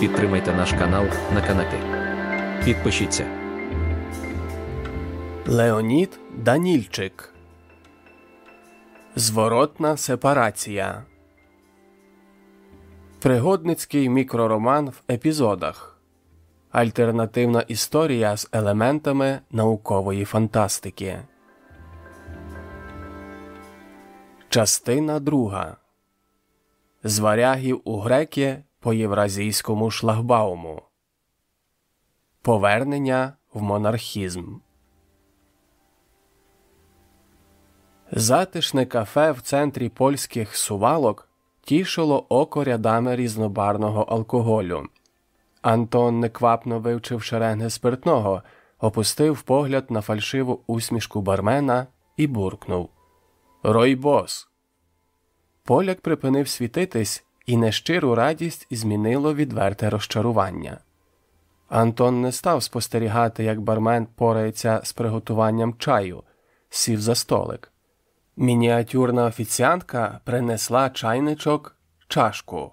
Підтримайте наш канал на канапі. Підпишіться. Леонід Данільчик Зворотна сепарація. Пригодницький мікророман в епізодах. Альтернативна історія з елементами наукової фантастики. Частина друга. З варягів у греки по євразійському шлагбауму. Повернення в монархізм. Затишне кафе в центрі польських сувалок тішило око рядами різнобарного алкоголю. Антон, неквапно вивчив шеренги спиртного, опустив погляд на фальшиву усмішку бармена і буркнув Ройбос. Поляк припинив світитись, і нещиру радість змінило відверте розчарування. Антон не став спостерігати, як бармен порається з приготуванням чаю, сів за столик. Мініатюрна офіціантка принесла чайничок чашку,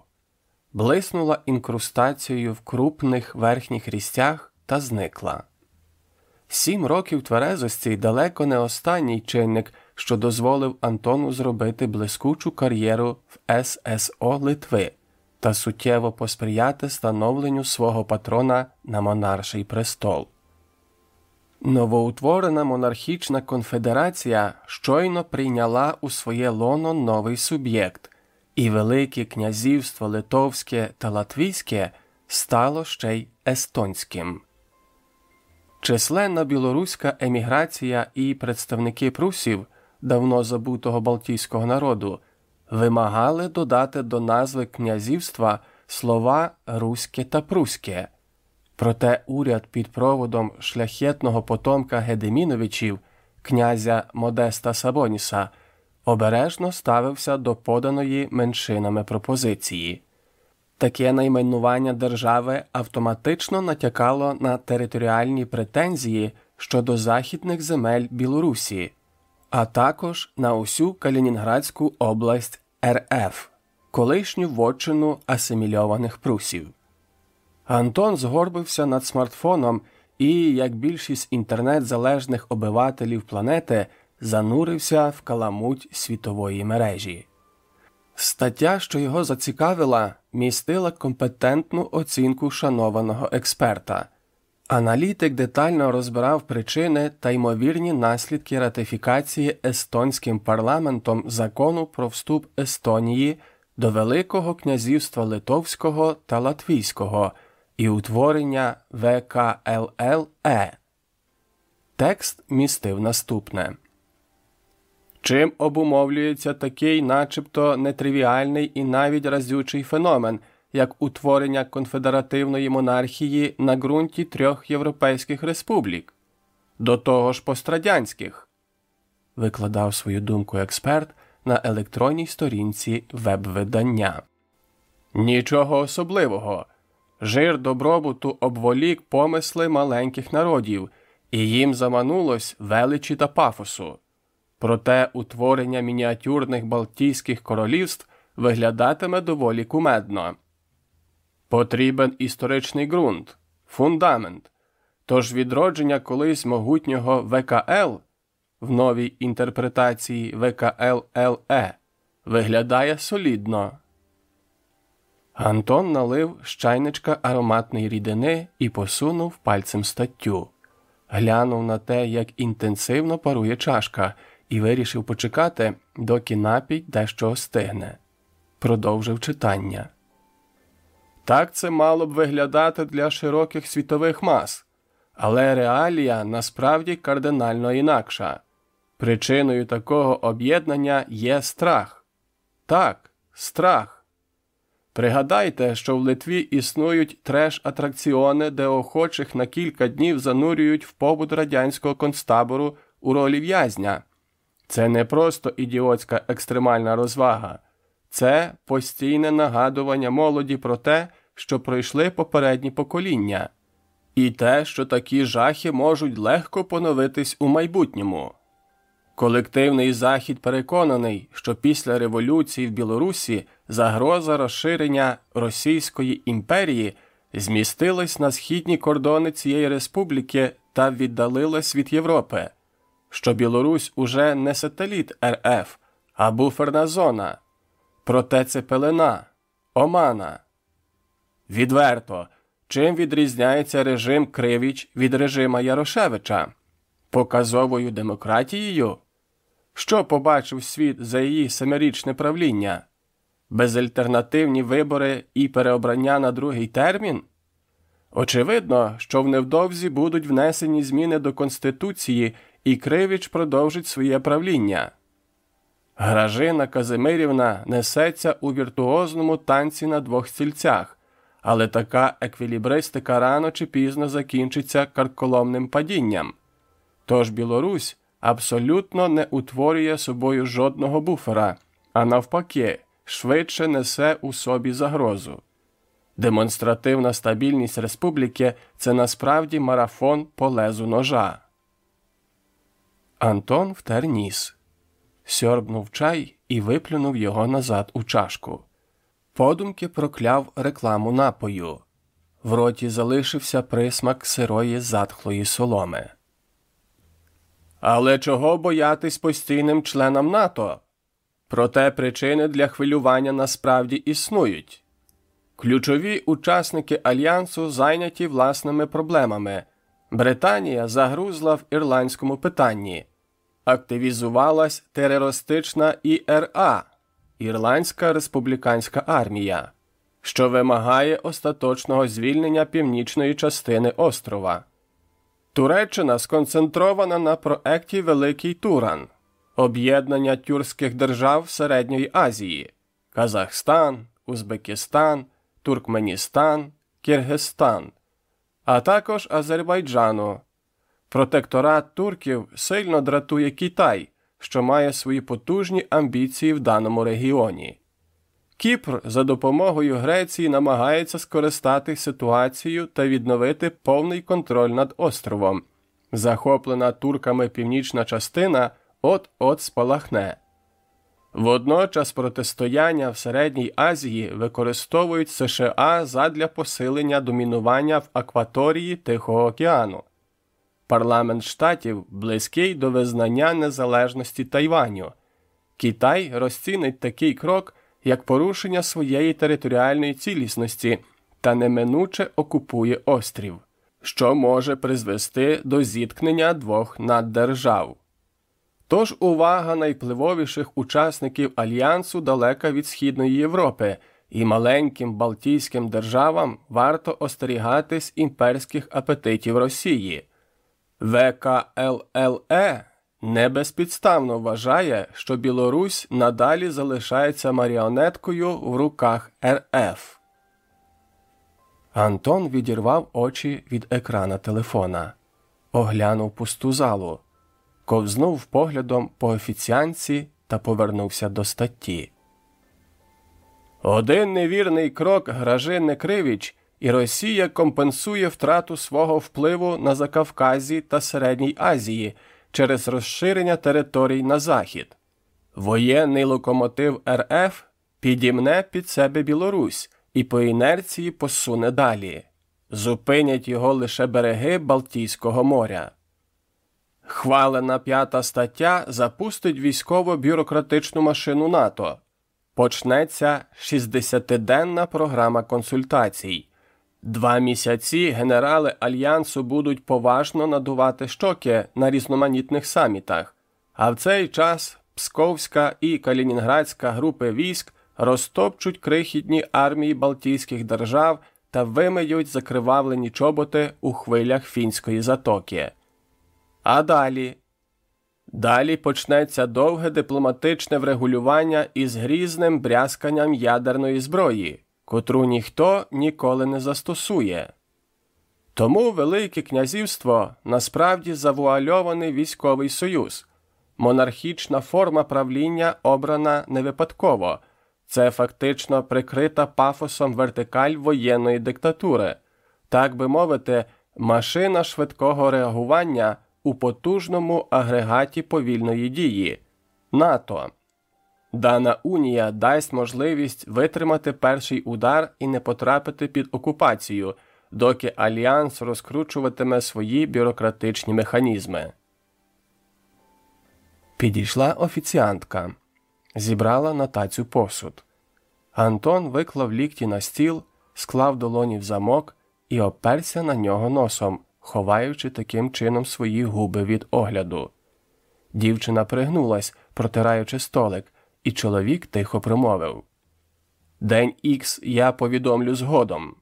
блиснула інкрустацією в крупних верхніх рістях та зникла. Сім років тверезості далеко не останній чинник, що дозволив Антону зробити блискучу кар'єру в ССО Литви та суттєво посприяти становленню свого патрона на монарший престол. Новоутворена монархічна конфедерація щойно прийняла у своє лоно новий суб'єкт, і Велике князівство Литовське та Латвійське стало ще й естонським. Численна білоруська еміграція і представники прусів, давно забутого балтійського народу, вимагали додати до назви князівства слова руське та пруське. Проте уряд під проводом шляхетного потомка Гедеміновичів, князя Модеста Сабоніса, обережно ставився до поданої меншинами пропозиції. Таке найменування держави автоматично натякало на територіальні претензії щодо західних земель Білорусі, а також на усю Калінінградську область РФ, колишню вотчину асимільованих прусів. Антон згорбився над смартфоном і, як більшість інтернет-залежних обивателів планети, занурився в каламуть світової мережі. Стаття, що його зацікавила, містила компетентну оцінку шанованого експерта. Аналітик детально розбирав причини та ймовірні наслідки ратифікації естонським парламентом закону про вступ Естонії до Великого князівства Литовського та Латвійського і утворення ВКЛЛЕ. Текст містив наступне. Чим обумовлюється такий, начебто нетривіальний і навіть разючий феномен, як утворення конфедеративної монархії на ґрунті трьох європейських республік, до того ж пострадянських, викладав свою думку експерт на електронній сторінці веб-видання. Нічого особливого. Жир добробуту обволік помисли маленьких народів, і їм заманулось величі та пафосу. Проте утворення мініатюрних Балтійських королівств виглядатиме доволі кумедно. Потрібен історичний ґрунт, фундамент. Тож відродження колись могутнього ВКЛ в новій інтерпретації ВКЛЛЕ виглядає солідно. Антон налив з чайничка ароматної рідини і посунув пальцем статтю. Глянув на те, як інтенсивно парує чашка, і вирішив почекати, доки напій дещо остигне. Продовжив читання. Так це мало б виглядати для широких світових мас, але реалія насправді кардинально інакша. Причиною такого об'єднання є страх. Так, страх. Пригадайте, що в Литві існують треш-атракціони, де охочих на кілька днів занурюють в побут радянського концтабору у ролі в'язня. Це не просто ідіотська екстремальна розвага, це постійне нагадування молоді про те, що пройшли попередні покоління, і те, що такі жахи можуть легко поновитись у майбутньому. Колективний захід переконаний, що після революції в Білорусі загроза розширення Російської імперії змістилась на східні кордони цієї республіки та віддалилась від Європи, що Білорусь уже не сателіт РФ, а буферна зона. Проте це пелена, омана. Відверто, чим відрізняється режим Кривіч від режима Ярошевича? Показовою демократією? Що побачив світ за її семирічне правління? Безальтернативні вибори і переобрання на другий термін? Очевидно, що в невдовзі будуть внесені зміни до Конституції, і Кривіч продовжить своє правління. Гражина Казимирівна несеться у віртуозному танці на двох стільцях, але така еквілібристика рано чи пізно закінчиться карколомним падінням. Тож Білорусь абсолютно не утворює собою жодного буфера, а навпаки, швидше несе у собі загрозу. Демонстративна стабільність республіки це насправді марафон по лезу ножа. Антон втер ніс, сьорбнув чай і виплюнув його назад у чашку. Подумки прокляв рекламу напою. В роті залишився присмак сирої затхлої соломи. Але чого боятись постійним членам НАТО? Проте причини для хвилювання насправді існують. Ключові учасники альянсу зайняті власними проблемами. Британія загрузла в ірландському питанні, активізувалась терористична ІРА Ірландська республіканська армія, що вимагає остаточного звільнення північної частини острова. Туреччина сконцентрована на проекті Великий Туран, об'єднання тюркських держав Середньої Азії, Казахстан, Узбекистан, Туркменістан, Киргизстан, а також Азербайджану. Протекторат турків сильно дратує Китай, що має свої потужні амбіції в даному регіоні. Кіпр за допомогою Греції намагається скористати ситуацію та відновити повний контроль над островом. Захоплена турками північна частина от-от спалахне. Водночас протистояння в Середній Азії використовують США задля посилення домінування в акваторії Тихого океану. Парламент штатів близький до визнання незалежності Тайваню. Китай розцінить такий крок як порушення своєї територіальної цілісності та неминуче окупує острів, що може призвести до зіткнення двох наддержав. Тож увага найвпливовіших учасників альянсу далека від Східної Європи, і маленьким Балтійським державам варто остерігатись імперських апетитів Росії. ВКЛЛЕ не безпідставно вважає, що Білорусь надалі залишається маріонеткою в руках РФ. Антон відірвав очі від екрана телефона, оглянув пусту залу, ковзнув поглядом по офіціанці та повернувся до статті. Один невірний крок Гражини Кривіч, і Росія компенсує втрату свого впливу на Закавказі та Середній Азії через розширення територій на захід. Воєнний локомотив РФ підімне під себе Білорусь і по інерції посуне далі. Зупинять його лише береги Балтійського моря. Хвалена п'ята стаття запустить військово-бюрократичну машину НАТО. Почнеться 60-денна програма консультацій. Два місяці генерали альянсу будуть поважно надувати щоки на різноманітних самітах, а в цей час Псковська і Калінінградська групи військ розтопчуть крихітні армії Балтійських держав та вимиють закривавлені чоботи у хвилях фінської затоки. А далі. Далі почнеться довге дипломатичне врегулювання із грізним брязканням ядерної зброї котру ніхто ніколи не застосує. Тому Велике Князівство насправді завуальований військовий союз, монархічна форма правління обрана не випадково, це фактично прикрита пафосом вертикаль воєнної диктатури, так би мовити, машина швидкого реагування у потужному агрегаті повільної дії НАТО. Дана унія дасть можливість витримати перший удар і не потрапити під окупацію, доки альянс розкручуватиме свої бюрократичні механізми. Підійшла офіціантка, зібрала на тацю посуд. Антон виклав лікті на стіл, склав долоні в замок і оперся на нього носом, ховаючи таким чином свої губи від огляду. Дівчина пригнулась, протираючи столик, і чоловік тихо промовив День Ікс я повідомлю згодом.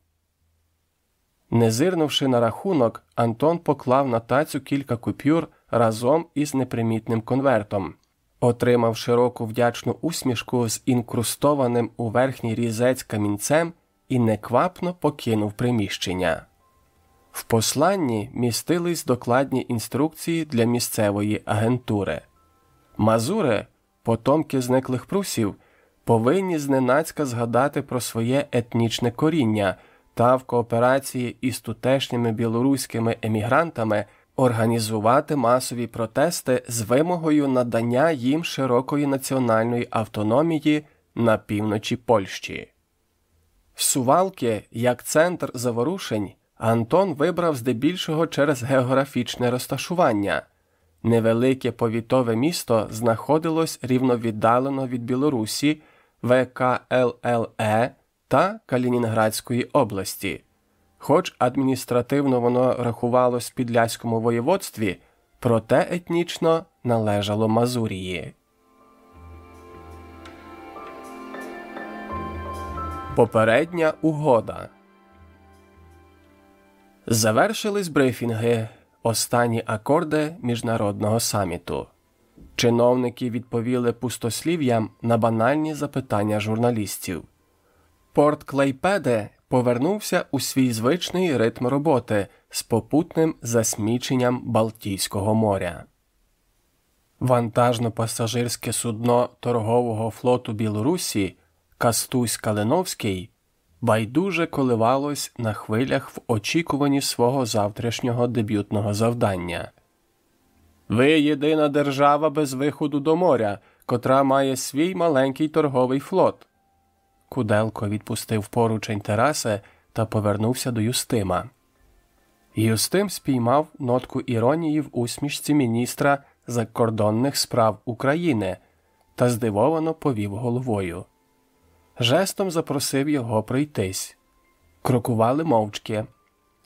Не зирнувши на рахунок, Антон поклав на тацю кілька купюр разом із непримітним конвертом, отримав широку вдячну усмішку з інкрустованим у верхній різець камінцем і неквапно покинув приміщення. В посланні містились докладні інструкції для місцевої агентури. Мазури, потомки зниклих прусів, повинні зненацька згадати про своє етнічне коріння та в кооперації із тутешніми білоруськими емігрантами організувати масові протести з вимогою надання їм широкої національної автономії на півночі Польщі. Сувалки як центр заворушень Антон вибрав здебільшого через географічне розташування. Невелике повітове місто знаходилось рівновіддалено від Білорусі, ВКЛЛЕ та Калінінградської області. Хоч адміністративно воно рахувалось в Підляському воєводстві, проте етнічно належало Мазурії. Попередня угода Завершились брифінги, останні акорди міжнародного саміту. Чиновники відповіли пустослів'ям на банальні запитання журналістів. Порт Клейпеде повернувся у свій звичний ритм роботи з попутним засміченням Балтійського моря. Вантажно-пасажирське судно торгового флоту Білорусі Кастусь Калиновський байдуже коливалось на хвилях в очікуванні свого завтрашнього дебютного завдання. Ви єдина держава без виходу до моря, котра має свій маленький торговий флот. Куделко відпустив поручень тераси та повернувся до Юстима. Юстим спіймав нотку іронії в усмішці міністра закордонних справ України та здивовано повів головою. Жестом запросив його пройтись. Крокували мовчки.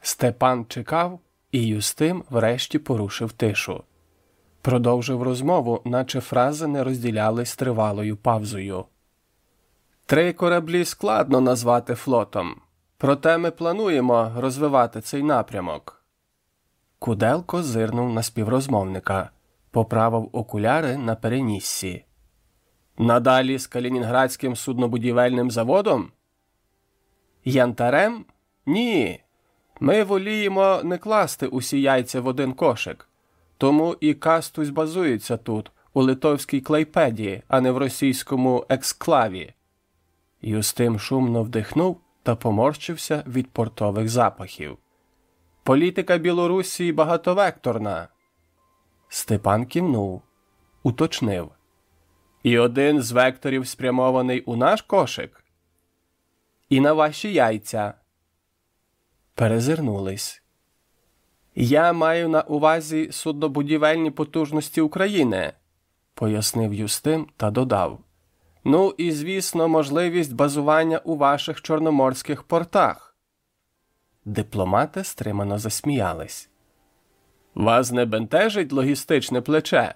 Степан чекав, і Юстим врешті порушив тишу. Продовжив розмову, наче фрази не розділялись тривалою павзою. Три кораблі складно назвати флотом, проте ми плануємо розвивати цей напрямок. Куделко зирнув на співрозмовника, поправив окуляри на переніссі. Надалі з Калінінградським суднобудівельним заводом? Янтарем? Ні. Ми воліємо не класти усі яйця в один кошик. Тому і кастусь базується тут, у литовській клейпеді, а не в російському ексклаві. Юстим шумно вдихнув та поморщився від портових запахів. Політика Білорусі багатовекторна. Степан кивнув, уточнив. І один з векторів спрямований у наш кошик. І на ваші яйця. Перезирнулись. Я маю на увазі суднобудівельні потужності України, пояснив Юстим та додав. Ну і, звісно, можливість базування у ваших чорноморських портах. Дипломати стримано засміялись. Вас не бентежить логістичне плече?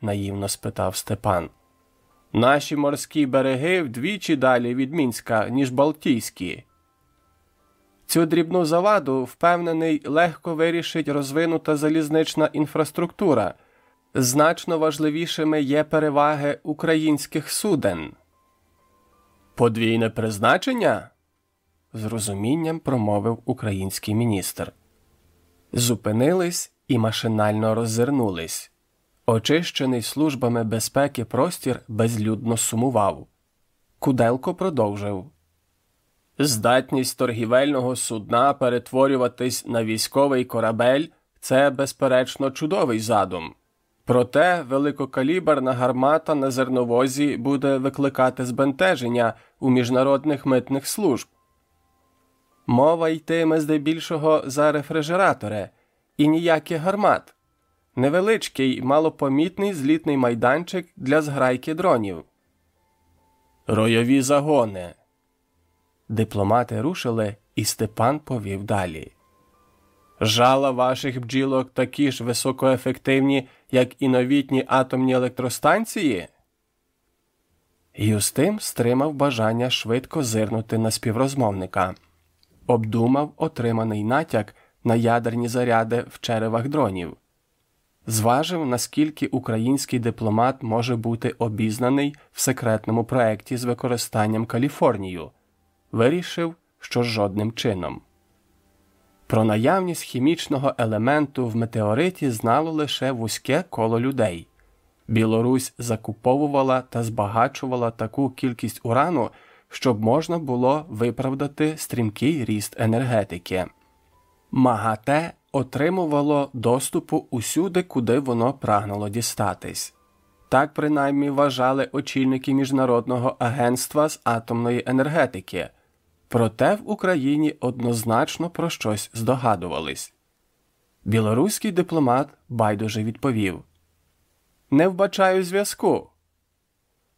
наївно спитав Степан. Наші морські береги вдвічі далі від Мінська, ніж Балтійські. Цю дрібну заваду, впевнений, легко вирішить розвинута залізнична інфраструктура. Значно важливішими є переваги українських суден. Подвійне призначення? з розумінням промовив український міністр. Зупинились і машинально роззирнулись. Очищений службами безпеки простір безлюдно сумував. Куделко продовжив Здатність торгівельного судна перетворюватись на військовий корабель це, безперечно, чудовий задум. Проте великокаліберна гармата на зерновозі буде викликати збентеження у міжнародних митних служб. Мова йтиме здебільшого за рефрижератори і ніяких гармат. Невеличкий, малопомітний злітний майданчик для зграйки дронів. Ройові загони. Дипломати рушили, і Степан повів далі. Жала ваших бджілок такі ж високоефективні, як і новітні атомні електростанції. Юстим стримав бажання швидко зирнути на співрозмовника, обдумав отриманий натяк на ядерні заряди в черевах дронів, зважив, наскільки український дипломат може бути обізнаний в секретному проєкті з використанням Каліфорнію, вирішив, що жодним чином. Про наявність хімічного елементу в метеориті знало лише вузьке коло людей. Білорусь закуповувала та збагачувала таку кількість урану, щоб можна було виправдати стрімкий ріст енергетики. МАГАТЕ отримувало доступу усюди, куди воно прагнуло дістатись. Так принаймні вважали очільники Міжнародного агентства з атомної енергетики. Проте в Україні однозначно про щось здогадувались. Білоруський дипломат байдуже відповів Не вбачаю зв'язку.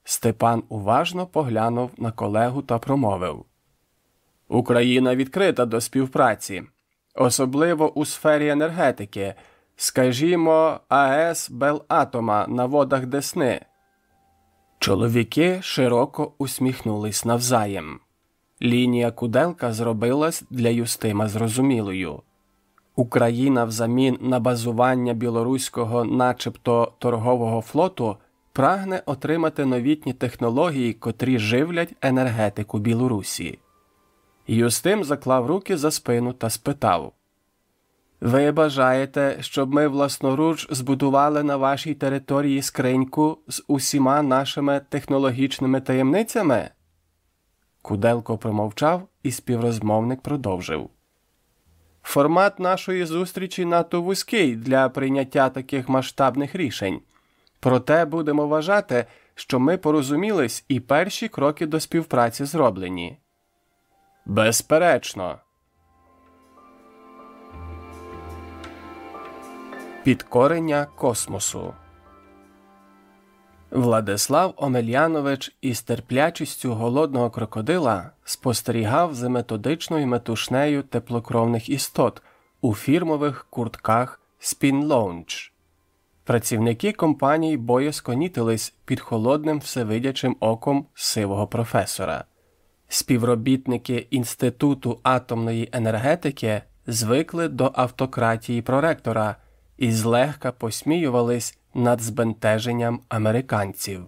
Степан уважно поглянув на колегу та промовив Україна відкрита до співпраці, особливо у сфері енергетики, скажімо, АЕС Белатома на водах Десни. Чоловіки широко усміхнулись навзаєм. Лінія Куделка зробилась для Юстима зрозумілою. Україна взамін на базування білоруського, начебто торгового флоту, прагне отримати новітні технології, котрі живлять енергетику Білорусі. Юстим заклав руки за спину та спитав Ви бажаєте, щоб ми власноруч збудували на вашій території скриньку з усіма нашими технологічними таємницями? Куделко промовчав, і співрозмовник продовжив. Формат нашої зустрічі надто вузький для прийняття таких масштабних рішень. Проте будемо вважати, що ми порозумілись і перші кроки до співпраці зроблені. Безперечно. Підкорення космосу. Владислав Омельянович із терплячістю голодного крокодила спостерігав за методичною метушнею теплокровних істот у фірмових куртках Lounge. Працівники компаній боязко нітились під холодним всевидячим оком сивого професора. Співробітники Інституту атомної енергетики звикли до автократії проректора і злегка посміювались над збентеженням американців.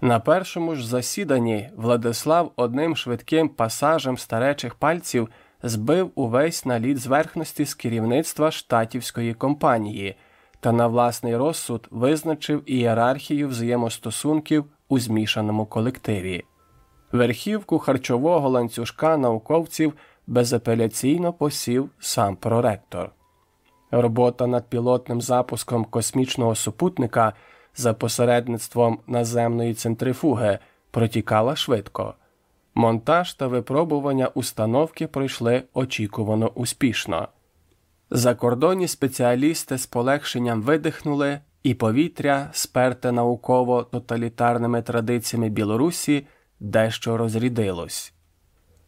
На першому ж засіданні Владислав одним швидким пасажем старечих пальців збив увесь наліт зверхності з керівництва штатівської компанії та на власний розсуд визначив ієрархію взаємостосунків у змішаному колективі. Верхівку харчового ланцюжка науковців безапеляційно посів сам проректор. Робота над пілотним запуском космічного супутника за посередництвом наземної центрифуги протікала швидко. Монтаж та випробування установки пройшли очікувано успішно. Закордонні спеціалісти з полегшенням видихнули, і повітря, сперте науково тоталітарними традиціями Білорусі, дещо розрідилось.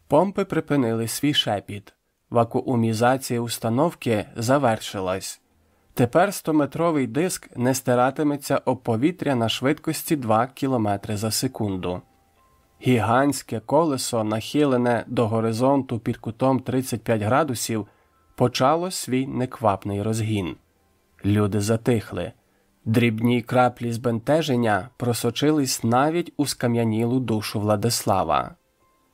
Помпи припинили свій шепіт. Вакуумізація установки завершилась. Тепер 100-метровий диск не стиратиметься об повітря на швидкості 2 км за секунду. Гігантське колесо, нахилене до горизонту під кутом 35 градусів, почало свій неквапний розгін. Люди затихли. Дрібні краплі збентеження просочились навіть у скам'янілу душу Владислава.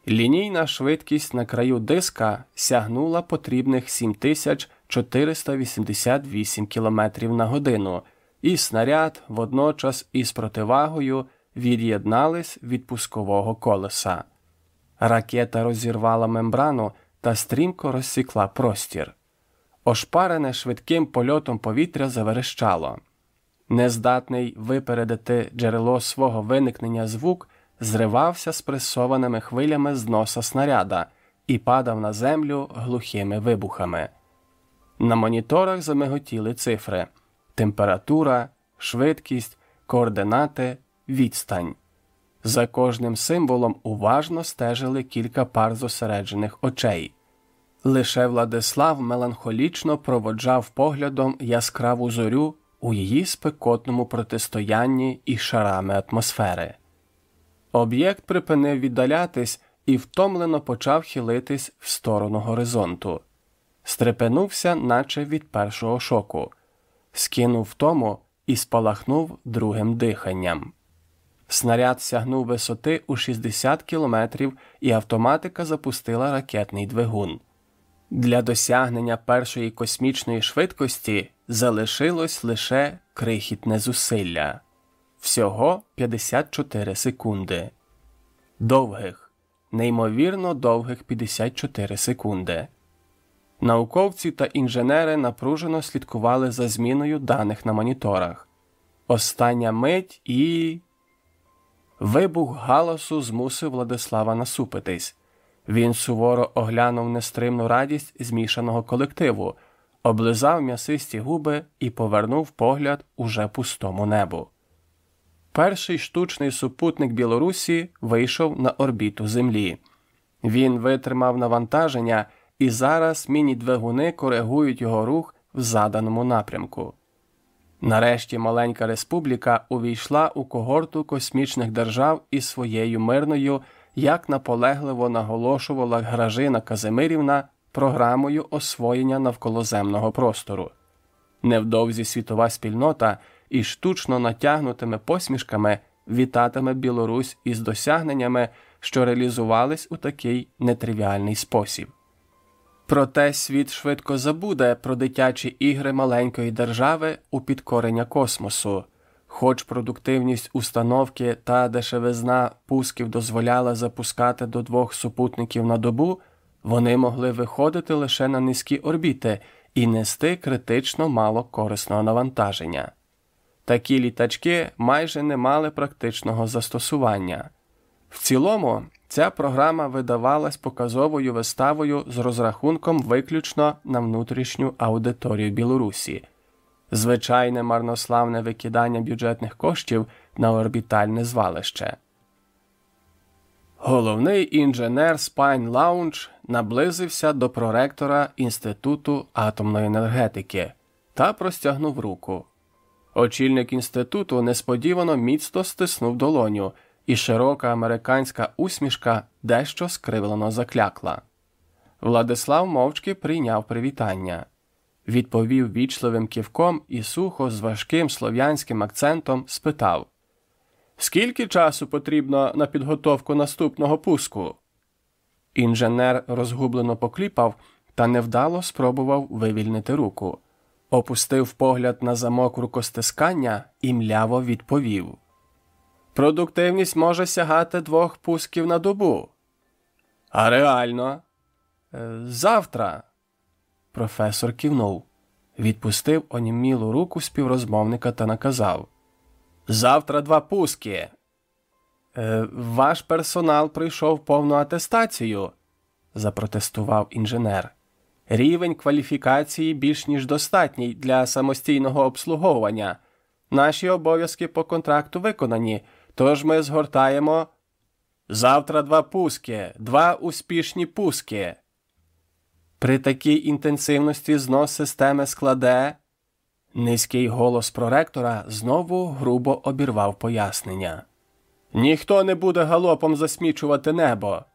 Лінійна швидкість на краю диска сягнула потрібних 7488 км на годину, і снаряд водночас із противагою від'єднались від пускового колеса. Ракета розірвала мембрану та стрімко розсікла простір. Ошпарене швидким польотом повітря заверещало. Нездатний випередити джерело свого виникнення звук зривався спресованими хвилями з носа снаряда і падав на землю глухими вибухами. На моніторах замиготіли цифри температура, швидкість, координати, відстань. За кожним символом уважно стежили кілька пар зосереджених очей. Лише Владислав меланхолічно проводжав поглядом яскраву зорю у її спекотному протистоянні із шарами атмосфери. Об'єкт припинив віддалятись і втомлено почав хилитись в сторону горизонту. Стрепенувся, наче від першого шоку, скинув втому і спалахнув другим диханням. Снаряд сягнув висоти у 60 кілометрів, і автоматика запустила ракетний двигун. Для досягнення першої космічної швидкості залишилось лише крихітне зусилля всього 54 секунди. Довгих, неймовірно довгих 54 секунди. Науковці та інженери напружено слідкували за зміною даних на моніторах. Остання мить і. Вибух галасу змусив Владислава насупитись. Він суворо оглянув нестримну радість змішаного колективу, облизав м'ясисті губи і повернув погляд уже пустому небу. Перший штучний супутник Білорусі вийшов на орбіту Землі. Він витримав навантаження, і зараз міні-двигуни коригують його рух в заданому напрямку. Нарешті маленька республіка увійшла у когорту космічних держав із своєю мирною, як наполегливо наголошувала Гражина Казимирівна програмою освоєння навколоземного простору. Невдовзі світова спільнота із штучно натягнутими посмішками вітатиме Білорусь із досягненнями, що реалізувались у такий нетривіальний спосіб. Проте світ швидко забуде про дитячі ігри маленької держави у підкорення космосу, хоч продуктивність установки та дешевизна пусків дозволяла запускати до двох супутників на добу, вони могли виходити лише на низькі орбіти і нести критично мало корисного навантаження. Такі літачки майже не мали практичного застосування. В цілому, ця програма видавалась показовою виставою з розрахунком виключно на внутрішню аудиторію Білорусі, звичайне марнославне викидання бюджетних коштів на орбітальне звалище. Головний інженер SpinLaunch наблизився до проректора Інституту атомної енергетики та простягнув руку. Очільник інституту несподівано міцно стиснув долоню, і широка американська усмішка дещо скривлено заклякла. Владислав мовчки прийняв привітання, відповів вічливим ківком і сухо з важким слов'янським акцентом спитав Скільки часу потрібно на підготовку наступного пуску? Інженер розгублено покліпав та невдало спробував вивільнити руку опустив погляд на замок рукостискання і мляво відповів Продуктивність може сягати двох пусків на добу. А реально? «Е, завтра. Професор кивнув, відпустив онімілу руку співрозмовника та наказав Завтра два пуски. «Е, ваш персонал пройшов повну атестацію, запротестував інженер. Рівень кваліфікації більш ніж достатній для самостійного обслуговування. Наші обов'язки по контракту виконані, тож ми згортаємо завтра два пуски, два успішні пуски. При такій інтенсивності знос системи складе. Низький голос проректора знову грубо обірвав пояснення. Ніхто не буде галопом засмічувати небо.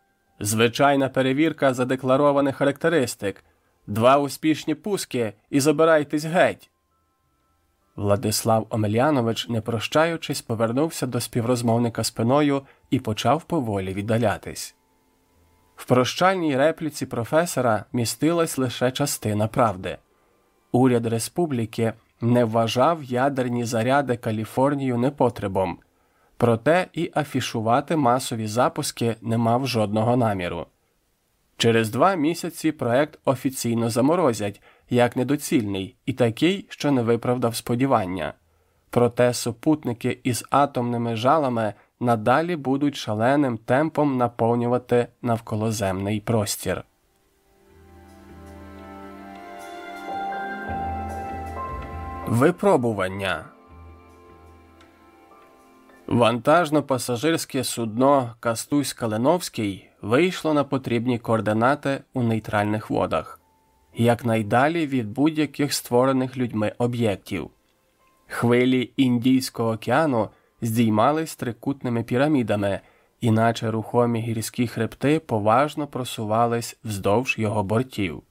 Звичайна перевірка задекларованих характеристик. Два успішні пуски і забирайтесь геть. Владислав Омельянович, не прощаючись, повернувся до співрозмовника спиною і почав поволі віддалятись. В прощальній репліці професора містилась лише частина правди. Уряд республіки не вважав ядерні заряди Каліфорнію непотребом, проте і афішувати масові запуски не мав жодного наміру. Через два місяці проект офіційно заморозять як недоцільний і такий, що не виправдав сподівання. Проте супутники із атомними жалами надалі будуть шаленим темпом наповнювати навколоземний простір. Випробування Вантажно-пасажирське судно Кастусь Калиновський вийшло на потрібні координати у нейтральних водах, якнайдалі від будь-яких створених людьми об'єктів. Хвилі Індійського океану здіймались трикутними пірамідами, іначе рухомі гірські хребти поважно просувались вздовж його бортів.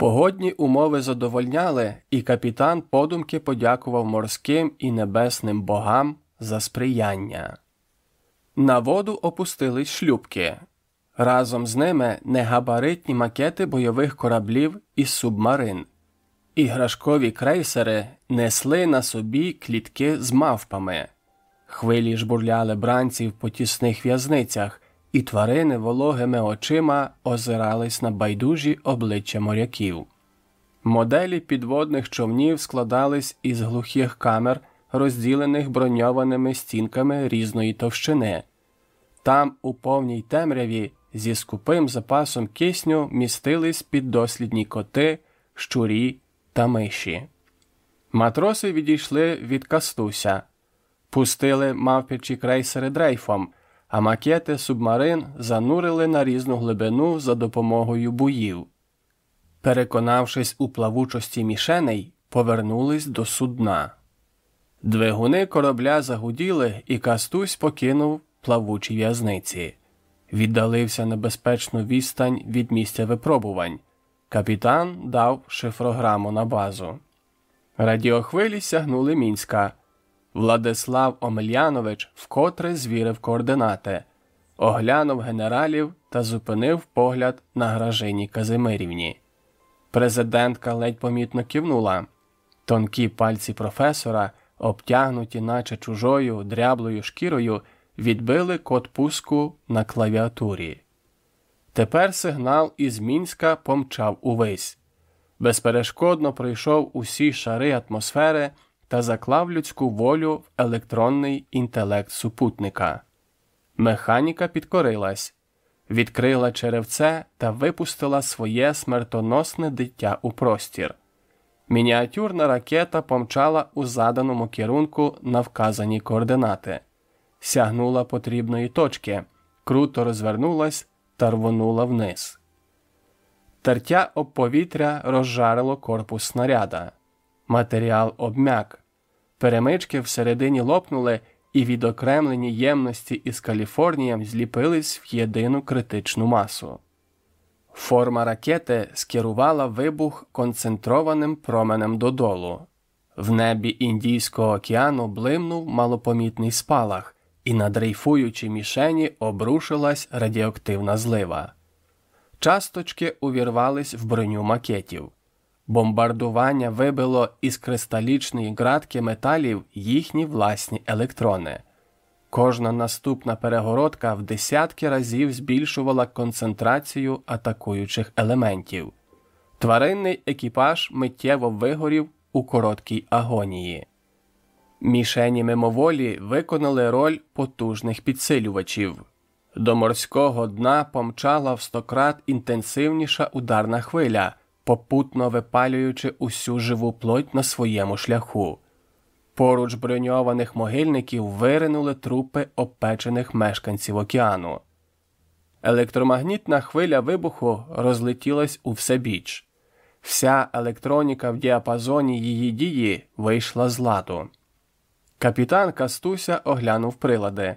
Погодні умови задовольняли, і капітан подумки подякував морським і небесним богам за сприяння. На воду опустились шлюбки. Разом з ними негабаритні макети бойових кораблів і субмарин. Іграшкові крейсери несли на собі клітки з мавпами. Хвилі жбурляли бранців по тісних в'язницях, і тварини вологими очима озирались на байдужі обличчя моряків. Моделі підводних човнів складались із глухих камер, розділених броньованими стінками різної товщини. Там, у повній темряві, зі скупим запасом кисню містились піддослідні коти, щурі та миші. Матроси відійшли від Кастуся, пустили мавпячі крейсери дрейфом, а макети субмарин занурили на різну глибину за допомогою буїв. Переконавшись у плавучості мішеней, повернулись до судна. Двигуни корабля загуділи, і Кастусь покинув плавучі в'язниці, віддалився небезпечну відстань від місця випробувань. Капітан дав шифрограму на базу. Радіохвилі сягнули мінська. Владислав Омельянович вкотре звірив координати, оглянув генералів та зупинив погляд на гражині Казимирівні. Президентка ледь помітно кивнула. Тонкі пальці професора, обтягнуті, наче чужою дряблою шкірою, відбили код пуску на клавіатурі. Тепер сигнал із Мінська помчав увесь. Безперешкодно пройшов усі шари атмосфери та заклав людську волю в електронний інтелект супутника. Механіка підкорилась, відкрила черевце та випустила своє смертоносне дитя у простір. Мініатюрна ракета помчала у заданому керунку на вказані координати, сягнула потрібної точки, круто розвернулась та рвонула вниз. Тертя об повітря розжарило корпус снаряда. Матеріал обмяк. Перемички всередині лопнули, і відокремлені ємності із Каліфорнієм зліпились в єдину критичну масу. Форма ракети скерувала вибух концентрованим променем додолу. В небі Індійського океану блимнув малопомітний спалах, і на дрейфуючій мішені обрушилась радіоактивна злива. Часточки увірвались в броню макетів. Бомбардування вибило із кристалічної ґратки металів їхні власні електрони. Кожна наступна перегородка в десятки разів збільшувала концентрацію атакуючих елементів. Тваринний екіпаж миттєво вигорів у короткій агонії. Мішені мимоволі виконали роль потужних підсилювачів. До морського дна помчала в стократ інтенсивніша ударна хвиля, попутно випалюючи усю живу плоть на своєму шляху. Поруч броньованих могильників виринули трупи опечених мешканців океану. Електромагнітна хвиля вибуху розлетілась у всебіч. Вся електроніка в діапазоні її дії вийшла з ладу. Капітан Кастуся оглянув прилади.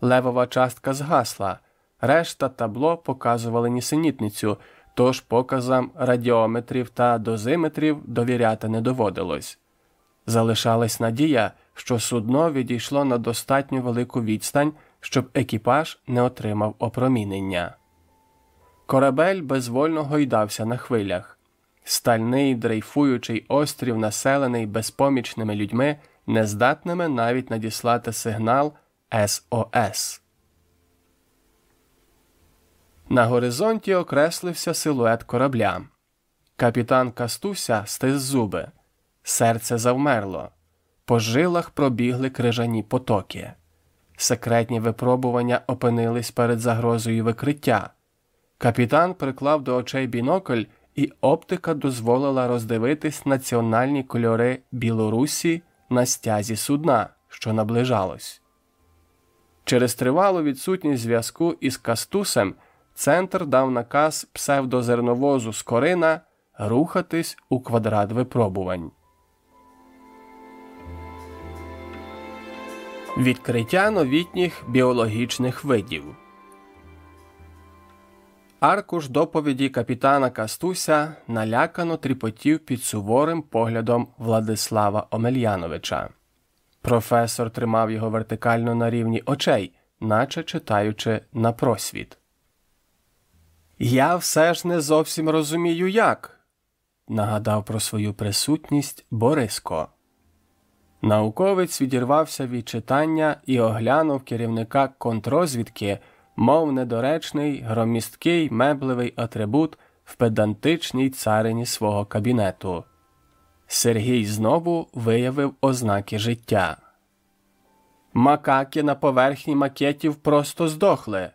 Левова частка згасла, решта табло показували нісенітницю, тож показам радіометрів та дозиметрів довіряти не доводилось. Залишалась надія, що судно відійшло на достатньо велику відстань, щоб екіпаж не отримав опромінення. Корабель безвольно гойдався на хвилях. Стальний дрейфуючий острів, населений безпомічними людьми, нездатними навіть надіслати сигнал СОС. На горизонті окреслився силует корабля. Капітан Кастуся стис зуби. Серце завмерло. По жилах пробігли крижані потоки. секретні випробування опинились перед загрозою викриття. Капітан приклав до очей бінокль, і оптика дозволила роздивитись національні кольори Білорусі на стязі судна, що наближалось. Через тривалу відсутність зв'язку із Кастусем центр дав наказ псевдозерновозу Скорина рухатись у квадрат випробувань. Відкриття новітніх біологічних видів. Аркуш доповіді капітана Кастуся налякано тріпотів під суворим поглядом Владислава Омельяновича. Професор тримав його вертикально на рівні очей, наче читаючи на просвіт. Я все ж не зовсім розумію, як. нагадав про свою присутність Бориско. Науковець відірвався від читання і оглянув керівника контрозвідки, мов недоречний, громісткий меблевий атрибут в педантичній царині свого кабінету. Сергій знову виявив ознаки життя. Макаки на поверхні макетів просто здохли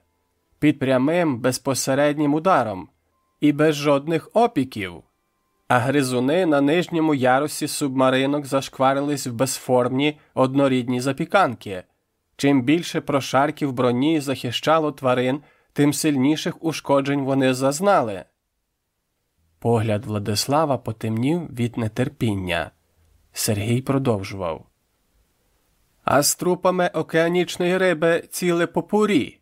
під прямим безпосереднім ударом і без жодних опіків, а гризуни на нижньому ярусі субмаринок зашкварились в безформні однорідні запіканки. Чим більше прошарків броні захищало тварин, тим сильніших ушкоджень вони зазнали. Погляд Владислава потемнів від нетерпіння. Сергій продовжував. А з трупами океанічної риби ціле попурі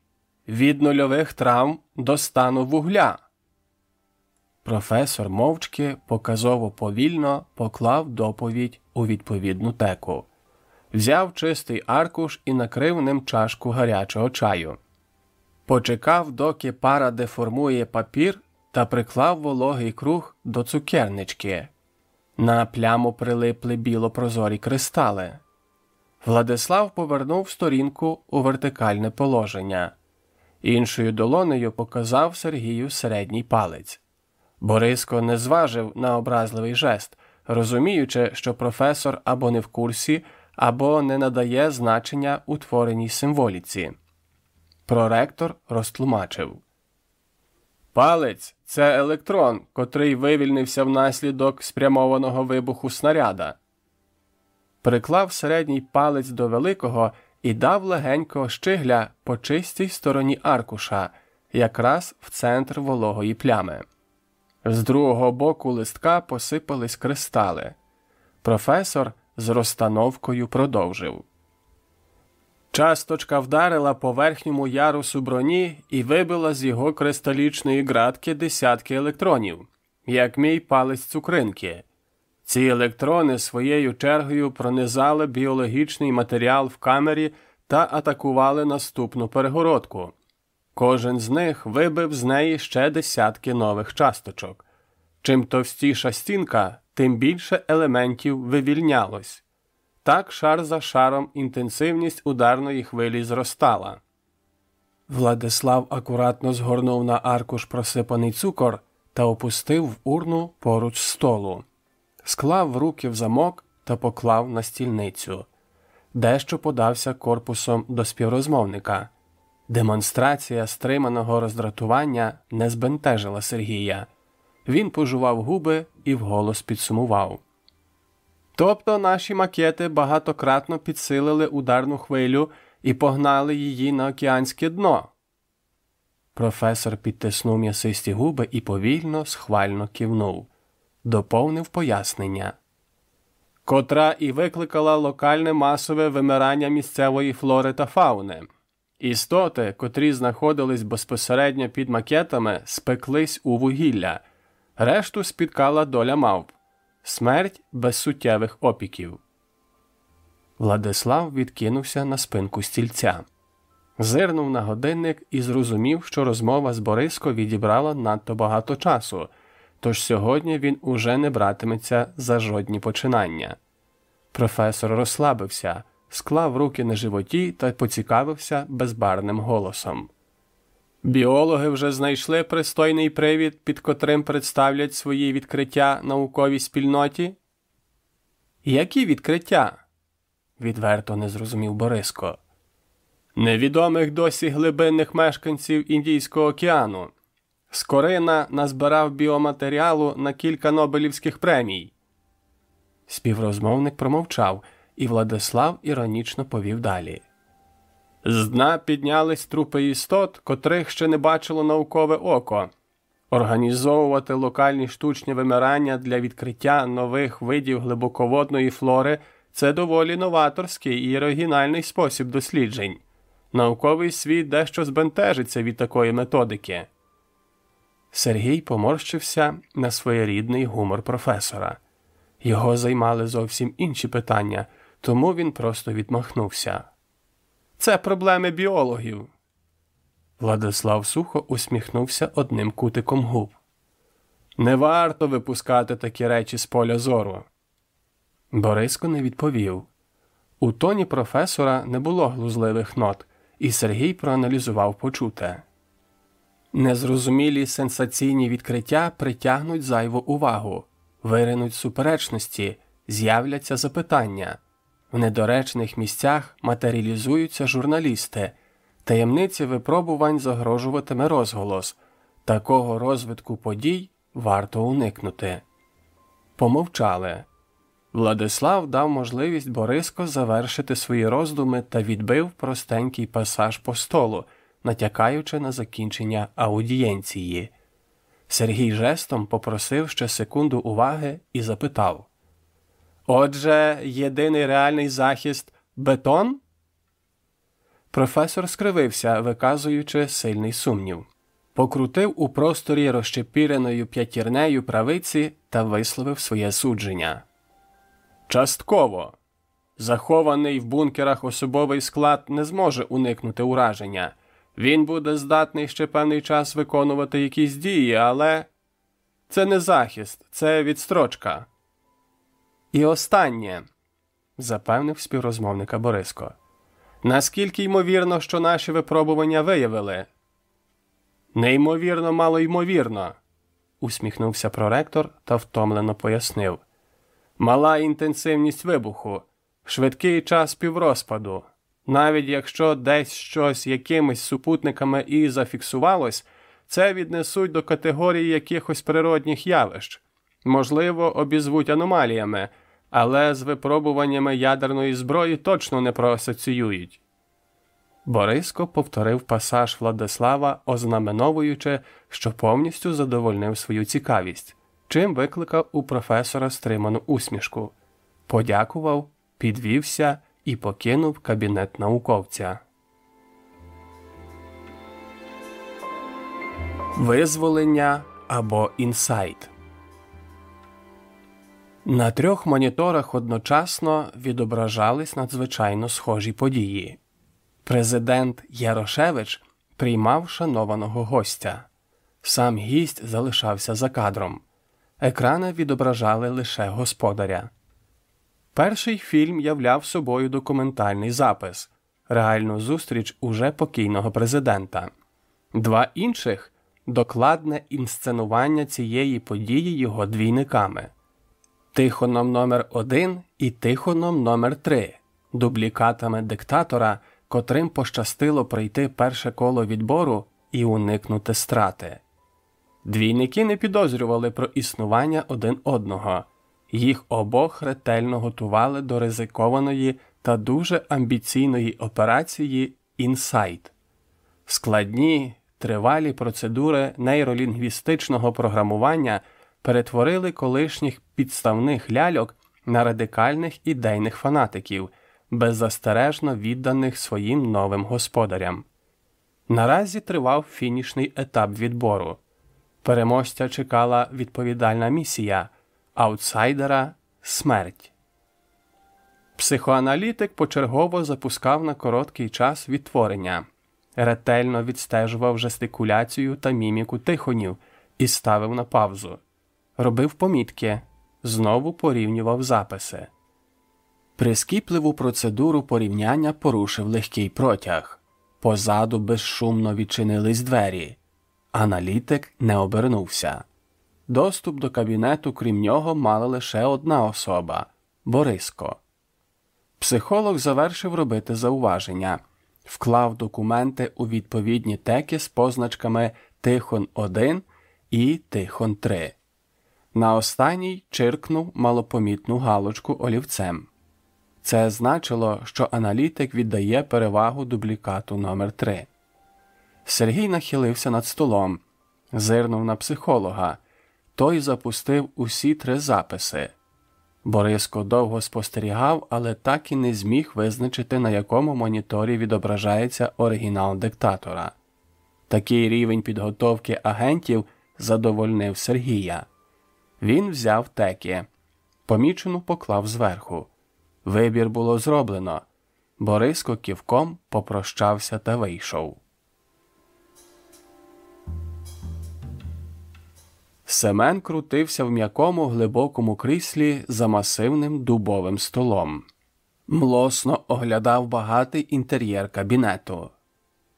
від нульових травм до стану вугля. Професор мовчки показово повільно поклав доповідь у відповідну теку, взяв чистий аркуш і накрив ним чашку гарячого чаю. Почекав, доки пара деформує папір та приклав вологий круг до цукернички. На пляму прилипли білопрозорі кристали. Владислав повернув сторінку у вертикальне положення. Іншою долонею показав Сергію середній палець. Бориско не зважив на образливий жест, розуміючи, що професор або не в курсі, або не надає значення утвореній символіці. Проректор розтлумачив Палець це електрон, котрий вивільнився внаслідок спрямованого вибуху снаряда. Приклав середній палець до великого і дав легенького щигля по чистій стороні аркуша, якраз в центр вологої плями. З другого боку листка посипались кристали. Професор з розстановкою продовжив. Часточка вдарила по верхньому ярусу броні і вибила з його кристалічної ґратки десятки електронів, як мій палець цукринки. Ці електрони своєю чергою пронизали біологічний матеріал в камері та атакували наступну перегородку. Кожен з них вибив з неї ще десятки нових часточок. Чим товстіша стінка, тим більше елементів вивільнялось. Так шар за шаром інтенсивність ударної хвилі зростала. Владислав акуратно згорнув на аркуш просипаний цукор та опустив в урну поруч столу, склав руки в замок та поклав на стільницю. Дещо подався корпусом до співрозмовника. Демонстрація стриманого роздратування не збентежила Сергія. Він пожував губи і вголос підсумував. Тобто наші макети багатократно підсилили ударну хвилю і погнали її на океанське дно. Професор підтиснув м'ясисті губи і повільно, схвально кивнув, доповнив пояснення, котра і викликала локальне масове вимирання місцевої флори та фауни. Істоти, котрі знаходились безпосередньо під макетами, спеклись у вугілля, решту спіткала доля мавп смерть без суттєвих опіків. Владислав відкинувся на спинку стільця, зирнув на годинник і зрозумів, що розмова з Бориско відібрала надто багато часу, тож сьогодні він уже не братиметься за жодні починання. Професор розслабився, склав руки на животі та поцікавився безбарним голосом. Біологи вже знайшли пристойний привід, під котрим представлять свої відкриття науковій спільноті? Які відкриття? відверто не зрозумів Бориско. невідомих досі глибинних мешканців Індійського океану. Скорина назбирав біоматеріалу на кілька Нобелівських премій. Співрозмовник промовчав, і Владислав іронічно повів далі. З дна піднялись трупи істот, котрих ще не бачило наукове око. Організовувати локальні штучні вимирання для відкриття нових видів глибоководної флори це доволі новаторський і оригінальний спосіб досліджень. Науковий світ дещо збентежиться від такої методики. Сергій поморщився на своєрідний гумор професора. Його займали зовсім інші питання, тому він просто відмахнувся. Це проблеми біологів. Владислав сухо усміхнувся одним кутиком губ. Не варто випускати такі речі з поля зору. Бориско не відповів. У тоні професора не було глузливих нот, і Сергій проаналізував почуте. Незрозумілі сенсаційні відкриття притягнуть зайву увагу, виринуть суперечності, з'являться запитання. В недоречних місцях матеріалізуються журналісти, таємниці випробувань загрожуватиме розголос. Такого розвитку подій варто уникнути. Помовчали. Владислав дав можливість Бориско завершити свої роздуми та відбив простенький пасаж по столу, натякаючи на закінчення аудієнції. Сергій жестом попросив ще секунду уваги і запитав Отже, єдиний реальний захист бетон? Професор скривився, виказуючи сильний сумнів. Покрутив у просторі розчепіреною п'ятірнею правиці та висловив своє судження. Частково. Захований в бункерах особовий склад не зможе уникнути ураження. Він буде здатний ще певний час виконувати якісь дії, але це не захист, це відстрочка. І останнє, запевнив співрозмовника Бориско. Наскільки ймовірно, що наші випробування виявили? Неймовірно, мало ймовірно, усміхнувся проректор та втомлено пояснив. Мала інтенсивність вибуху, швидкий час піврозпаду. Навіть якщо десь щось якимись супутниками і зафіксувалось, це віднесуть до категорії якихось природних явищ, можливо, обізвуть аномаліями, але з випробуваннями ядерної зброї точно не проасоціюють. Бориско повторив пасаж Владислава, ознаменовуючи, що повністю задовольнив свою цікавість, чим викликав у професора стриману усмішку, подякував, підвівся і покинув кабінет науковця. Визволення або інсайт. На трьох моніторах одночасно відображались надзвичайно схожі події. Президент Ярошевич приймав шанованого гостя. Сам гість залишався за кадром. Екрани відображали лише господаря. Перший фільм являв собою документальний запис, реальну зустріч уже покійного президента. Два інших докладне інсценування цієї події його двійниками. Тихоном номер 1 і Тихоном номер 3 дублікатами диктатора, котрим пощастило пройти перше коло відбору і уникнути страти. Двійники не підозрювали про існування один одного, їх обох ретельно готували до ризикованої та дуже амбіційної операції інсайт. Складні, тривалі процедури нейролінгвістичного програмування перетворили колишніх підставних ляльок на радикальних ідейних фанатиків, беззастережно відданих своїм новим господарям. Наразі тривав фінішний етап відбору. Переможця чекала відповідальна місія аутсайдера смерть. Психоаналітик почергово запускав на короткий час відтворення, ретельно відстежував жестикуляцію та міміку тихонів і ставив на паузу, робив помітки, знову порівнював записи. Прискіпливу процедуру порівняння порушив легкий протяг. Позаду безшумно відчинились двері. Аналітик не обернувся. Доступ до кабінету, крім нього, мала лише одна особа Бориско. Психолог завершив робити зауваження. вклав документи у відповідні теки з позначками Тихон 1 і Тихон 3. На останній чиркнув малопомітну галочку олівцем. Це значило, що аналітик віддає перевагу дублікату номер 3 Сергій нахилився над столом, зирнув на психолога. Той запустив усі три записи. Бориско довго спостерігав, але так і не зміг визначити, на якому моніторі відображається оригінал диктатора. Такий рівень підготовки агентів задовольнив Сергія. Він взяв теки, помічену поклав зверху. Вибір було зроблено. Бориско ківком попрощався та вийшов. Семен крутився в м'якому глибокому кріслі за масивним дубовим столом. Млосно оглядав багатий інтер'єр кабінету.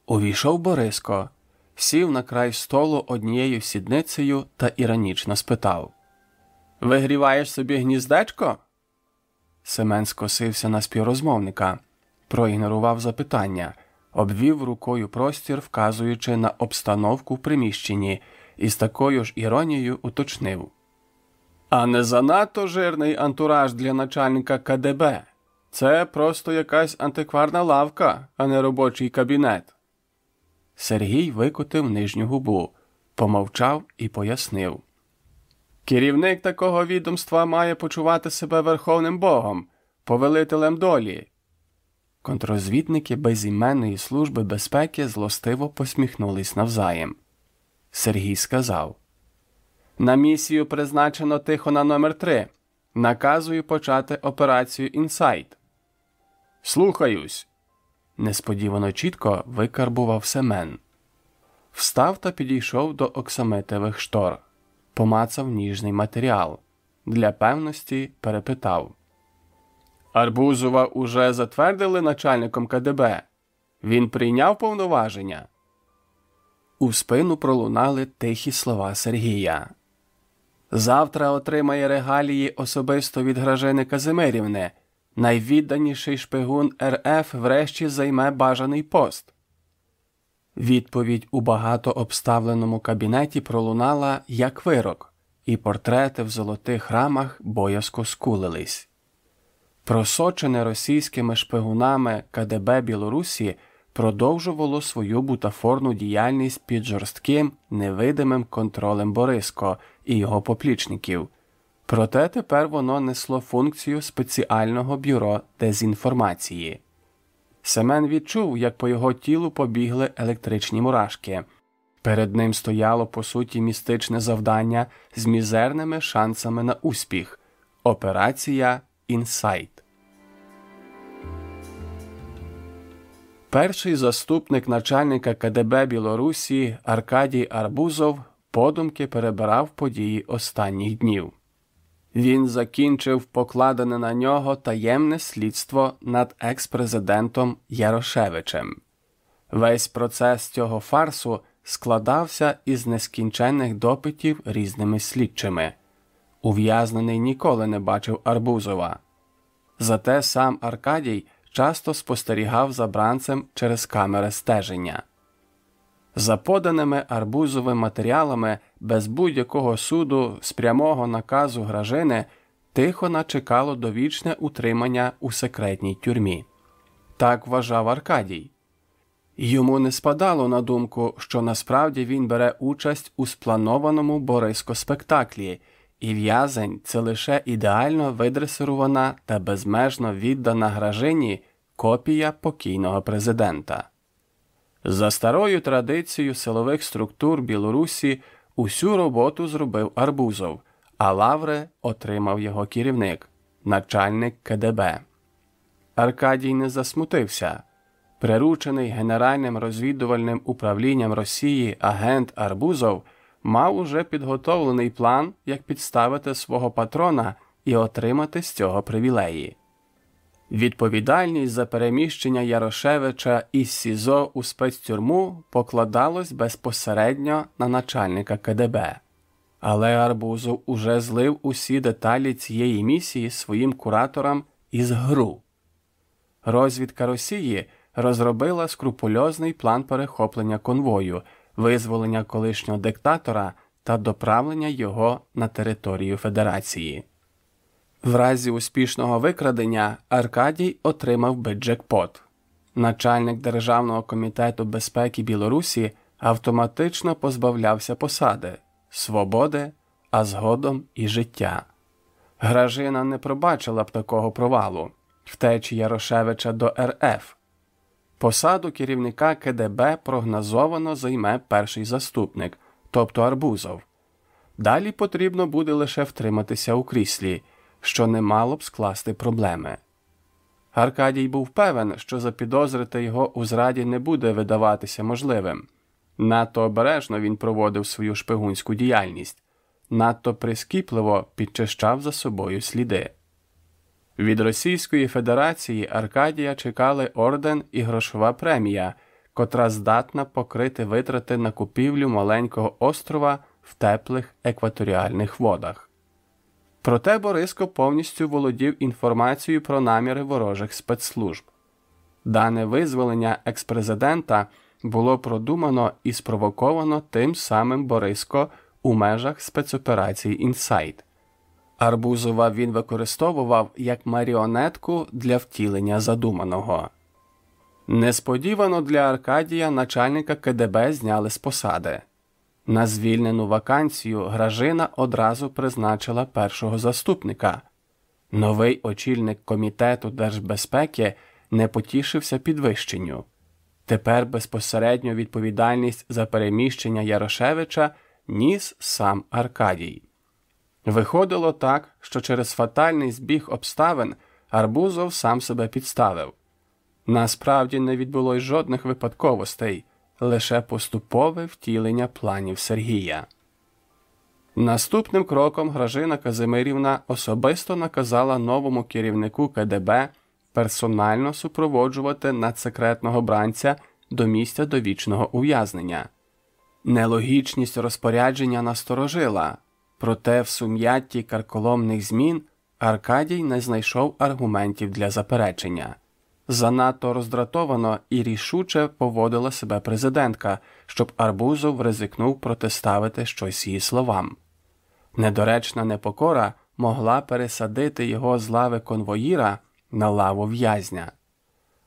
Увійшов Бориско, сів на край столу однією сідницею та іронічно спитав Вигріваєш собі гніздечко? Семен скосився на співрозмовника, проігнорував запитання, обвів рукою простір, вказуючи на обстановку в приміщенні, і з такою ж іронією уточнив. А не занадто жирний антураж для начальника КДБ. Це просто якась антикварна лавка, а не робочий кабінет. Сергій викотив нижню губу, помовчав і пояснив. Керівник такого відомства має почувати себе верховним богом, повелителем долі. Контрозвідники безіменної служби безпеки злостиво посміхнулись навзаєм. Сергій сказав На місію призначено Тихона номер 3 Наказую почати операцію інсайт. Слухаюсь. Несподівано чітко викарбував Семен. Встав та підійшов до оксамитових штор помацав ніжний матеріал. Для певності перепитав. Арбузова уже затвердили начальником КДБ. Він прийняв повноваження. У спину пролунали тихі слова Сергія. Завтра отримає регалії особисто від Гражини Казимирівни. Найвідданіший шпигун РФ врешті займе бажаний пост. Відповідь у багатообставленому кабінеті пролунала як вирок, і портрети в золотих рамах боязко скулились. Просочене російськими шпигунами КДБ Білорусі продовжувало свою бутафорну діяльність під жорстким невидимим контролем Бориско і його поплічників. Проте тепер воно несло функцію спеціального бюро дезінформації. Семен відчув, як по його тілу побігли електричні мурашки. Перед ним стояло по суті містичне завдання з мізерними шансами на успіх Операція Інсайт. Перший заступник начальника КДБ Білорусі Аркадій Арбузов подумки перебирав події останніх днів. Він закінчив покладене на нього таємне слідство над екс-президентом Ярошевичем. Весь процес цього фарсу складався із нескінченних допитів різними слідчими. Ув'язнений ніколи не бачив Арбузова. Зате сам Аркадій часто спостерігав за бранцем через камери стеження. За поданими арбузовими матеріалами без будь-якого суду з прямого наказу гражини Тихона чекало довічне утримання у секретній тюрмі. Так вважав Аркадій. Йому не спадало на думку, що насправді він бере участь у спланованому Бориско спектаклі, і в'язень це лише ідеально видресирувана та безмежно віддана гражині копія покійного президента. За старою традицією силових структур Білорусі усю роботу зробив Арбузов, а лаври отримав його керівник, начальник КДБ. Аркадій не засмутився. Приручений Генеральним розвідувальним управлінням Росії агент Арбузов мав уже підготовлений план, як підставити свого патрона і отримати з цього привілеї. Відповідальність за переміщення Ярошевича із СІЗО у спецтюрму покладалось безпосередньо на начальника КДБ, але Арбузов уже злив усі деталі цієї місії своїм кураторам із гру. Розвідка Росії розробила скрупульозний план перехоплення конвою, визволення колишнього диктатора та доправлення його на територію Федерації. В разі успішного викрадення Аркадій отримав би джекпот. Начальник Державного комітету безпеки Білорусі автоматично позбавлявся посади, свободи, а згодом і життя. Гражина не пробачила б такого провалу втечі Ярошевича до РФ. Посаду керівника КДБ прогнозовано займе перший заступник, тобто Арбузов. Далі потрібно буде лише втриматися у кріслі, що не мало б скласти проблеми. Аркадій був певен, що запідозрити його у зраді не буде видаватися можливим. Надто обережно він проводив свою шпигунську діяльність, надто прискіпливо підчищав за собою сліди. Від Російської Федерації Аркадія чекали орден і грошова премія, котра здатна покрити витрати на купівлю маленького острова в теплих екваторіальних водах. Проте Бориско повністю володів інформацією про наміри ворожих спецслужб. Дане визволення експрезидента було продумано і спровоковано тим самим Бориско у межах спецоперації Інсайт. Арбузова він використовував як маріонетку для втілення задуманого. Несподівано для Аркадія начальника КДБ зняли з посади. На звільнену вакансію Гражина одразу призначила першого заступника. Новий очільник комітету держбезпеки не потішився підвищенню. Тепер безпосередньо відповідальність за переміщення Ярошевича ніс сам Аркадій. Виходило так, що через фатальний збіг обставин Арбузов сам себе підставив. Насправді не відбулось жодних випадковостей, лише поступове втілення планів Сергія. Наступним кроком Гражина Казимирівна особисто наказала новому керівнику КДБ персонально супроводжувати надсекретного бранця до місця довічного ув'язнення. Нелогічність розпорядження насторожила, проте в сум'ятті карколомних змін Аркадій не знайшов аргументів для заперечення. Занадто роздратовано і рішуче поводила себе президентка, щоб Арбузов ризикнув протиставити щось її словам. Недоречна непокора могла пересадити його з лави конвоїра на лаву в'язня.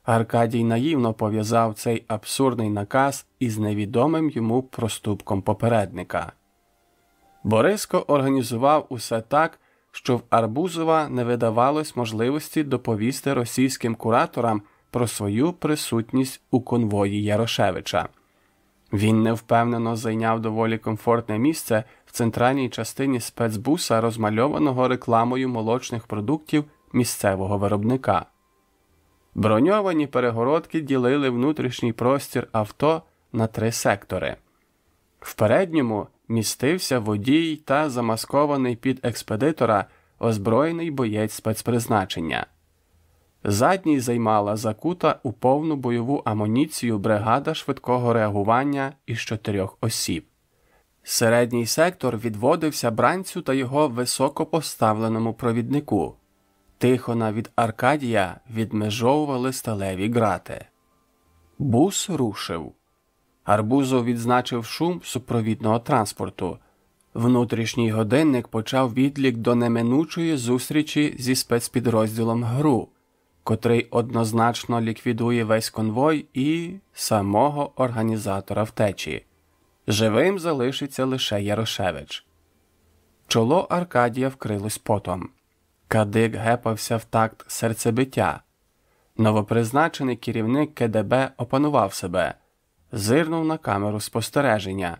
Аркадій наївно пов'язав цей абсурдний наказ із невідомим йому проступком попередника. Бориско організував усе так, що в Арбузова не видавалось можливості доповісти російським кураторам про свою присутність у конвої Ярошевича. Він невпевнено зайняв доволі комфортне місце в центральній частині спецбуса, розмальованого рекламою молочних продуктів місцевого виробника. Броньовані перегородки ділили внутрішній простір авто на три сектори. В передньому містився водій та замаскований під експедитора озброєний боєць спецпризначення. Задній займала закута у повну бойову амуніцію бригада швидкого реагування із чотирьох осіб. Середній сектор відводився бранцю та його високопоставленому провіднику. Тихона від Аркадія відмежовували сталеві грати. Бус рушив. Арбузов відзначив шум супровідного транспорту. Внутрішній годинник почав відлік до неминучої зустрічі зі спецпідрозділом ГРУ, котрий однозначно ліквідує весь конвой і самого організатора втечі. Живим залишиться лише Ярошевич. Чоло Аркадія вкрилось потом. Кадик гепався в такт серцебиття. Новопризначений керівник КДБ опанував себе, зирнув на камеру спостереження,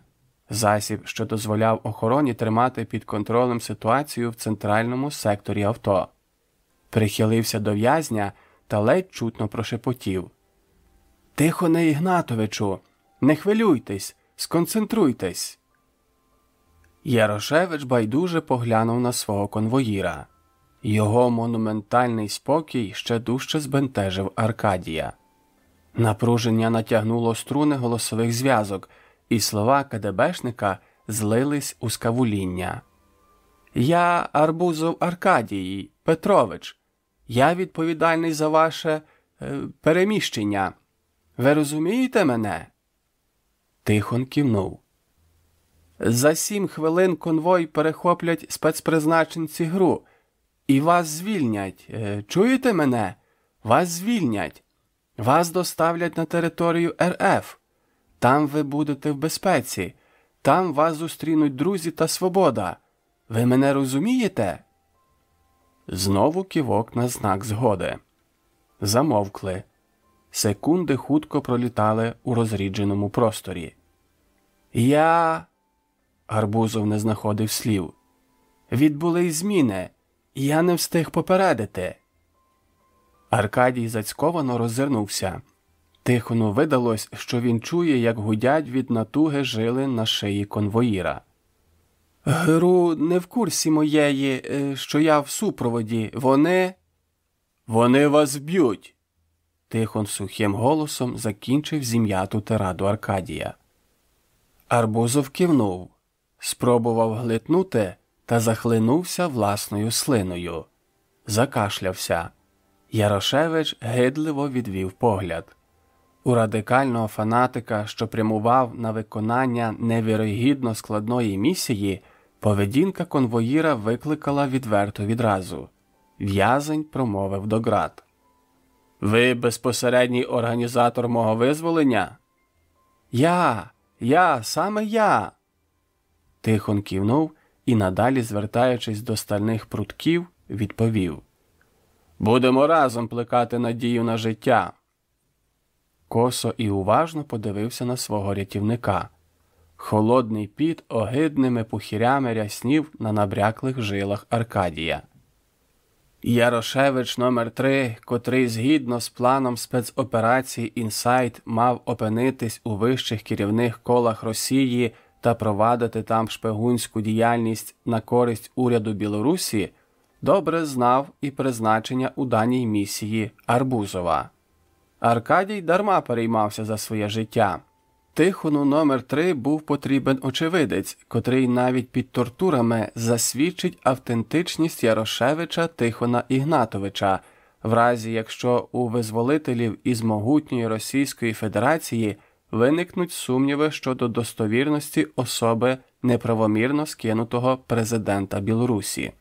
засіб, що дозволяв охороні тримати під контролем ситуацію в центральному секторі авто, прихилився до в'язня та ледь чутно прошепотів. Тихоне Ігнатовичу, не хвилюйтесь, сконцентруйтесь. Ярошевич байдуже поглянув на свого конвоїра. Його монументальний спокій ще дужче збентежив Аркадія. Напруження натягнуло струни голосових зв'язок, і слова КДБшника злились у скавуління. Я Арбузов Аркадій Петрович, я відповідальний за ваше е, переміщення. Ви розумієте мене? Тихон кивнув. За сім хвилин конвой перехоплять спецпризначенці гру, і вас звільнять. Е, чуєте мене? Вас звільнять. Вас доставлять на територію РФ. Там ви будете в безпеці, там вас зустрінуть друзі та свобода. Ви мене розумієте? Знову кивок на знак згоди. Замовкли. Секунди хутко пролітали у розрідженому просторі. Я. Гарбузов не знаходив слів. Відбулись зміни, я не встиг попередити. Аркадій зацьковано роззирнувся. Тихону видалось, що він чує, як гудять від натуги жили на шиї конвоїра. Гру не в курсі моєї, е, що я в супроводі. Вони. Вони вас б'ють. Тихон сухим голосом закінчив зім'яту тираду Аркадія. Арбузов кивнув, спробував глитнути та захлинувся власною слиною. Закашлявся. Ярошевич гидливо відвів погляд. У радикального фанатика, що прямував на виконання невірогідно складної місії, поведінка конвоїра викликала відверту відразу. В'язень промовив до град. Ви безпосередній організатор мого визволення? Я, я, саме я. Тихон кивнув і, надалі, звертаючись до стальних прутків, відповів Будемо разом плекати надію на життя. Косо і уважно подивився на свого рятівника. Холодний піт огидними пухірями ряснів на набряклих жилах Аркадія. Ярошевич номер 3 котрий згідно з планом спецоперації Інсайт мав опинитись у вищих керівних колах Росії та провадити там шпигунську діяльність на користь уряду Білорусі, добре знав і призначення у даній місії Арбузова. Аркадій дарма переймався за своє життя. Тихону номер 3 був потрібен очевидець, котрий навіть під тортурами засвідчить автентичність Ярошевича Тихона Ігнатовича, в разі якщо у визволителів із могутньої Російської Федерації виникнуть сумніви щодо достовірності особи неправомірно скинутого президента Білорусі.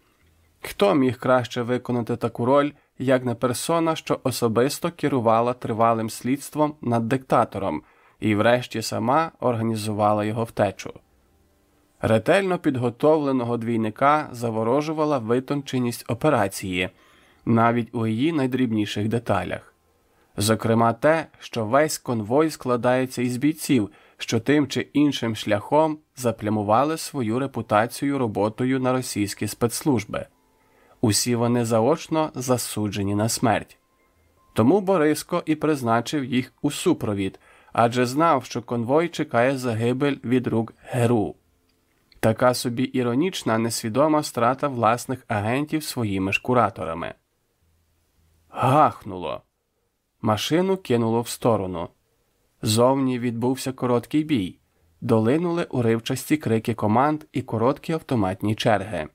Хто міг краще виконати таку роль, як не персона, що особисто керувала тривалим слідством над диктатором? і, врешті, сама організувала його втечу. Ретельно підготовленого двійника заворожувала витонченість операції, навіть у її найдрібніших деталях. Зокрема, те, що весь конвой складається із бійців, що тим чи іншим шляхом заплямували свою репутацію роботою на російські спецслужби. Усі вони заочно засуджені на смерть. Тому Бориско і призначив їх у супровід адже знав, що конвой чекає загибель від рук Геру. Така собі іронічна, несвідома страта власних агентів своїми ж кураторами. Гахнуло. Машину кинуло в сторону. Зовні відбувся короткий бій. Долинули уривчасті крики команд і короткі автоматні черги.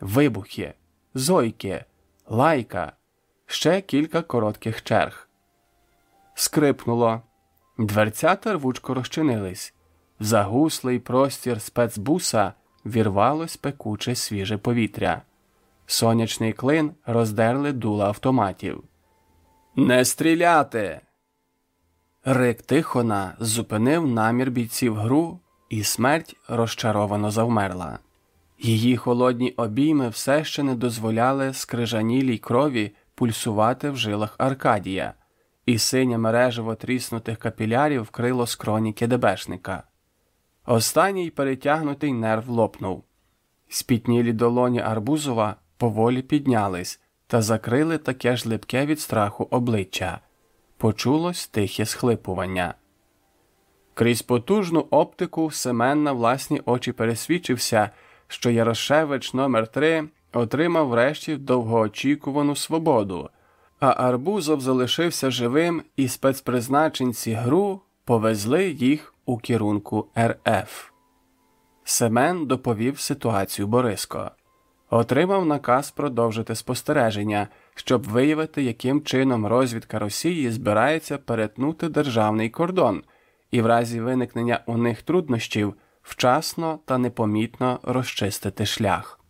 Вибухи, зойки, лайка, ще кілька коротких черг. Скрипнуло. Дверцята рвучко розчинились. В загуслий простір спецбуса вірвалось пекуче свіже повітря. Сонячний клин роздерли дула автоматів. Не стріляти. Рик Тихона зупинив намір бійців гру, і смерть розчаровано завмерла. Її холодні обійми все ще не дозволяли скрижанілій крові пульсувати в жилах Аркадія і синє мережево тріснутих капілярів вкрило скроні кедебешника. Останній перетягнутий нерв лопнув. Спітнілі долоні Арбузова поволі піднялись та закрили таке ж липке від страху обличчя. Почулось тихе схлипування. Крізь потужну оптику Семен на власні очі пересвідчився, що Ярошевич номер 3 отримав врешті довгоочікувану свободу, а Арбузов залишився живим, і спецпризначенці гру повезли їх у керунку РФ. Семен доповів ситуацію Бориско. Отримав наказ продовжити спостереження, щоб виявити, яким чином розвідка Росії збирається перетнути державний кордон і в разі виникнення у них труднощів вчасно та непомітно розчистити шлях.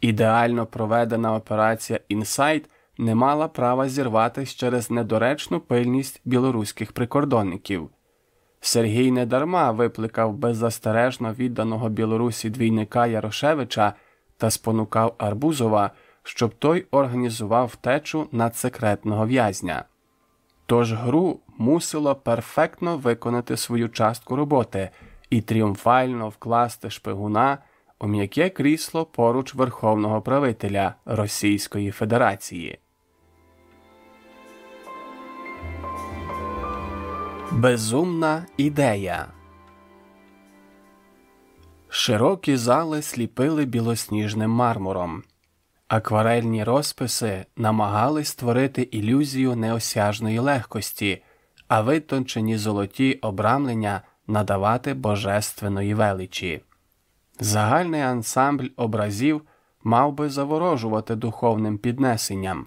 Ідеально проведена операція Інсайт не мала права зірватися через недоречну пильність білоруських прикордонників. Сергій недарма викликав беззастережно відданого Білорусі двійника Ярошевича та спонукав Арбузова, щоб той організував втечу надсекретного в'язня. Тож гру мусило перфектно виконати свою частку роботи і тріумфально вкласти шпигуна у м'яке крісло поруч Верховного правителя Російської Федерації. Безумна ідея. Широкі зали сліпили білосніжним мармуром. Акварельні розписи намагались створити ілюзію неосяжної легкості, а витончені золоті обрамлення надавати божественної величі. Загальний ансамбль образів мав би заворожувати духовним піднесенням,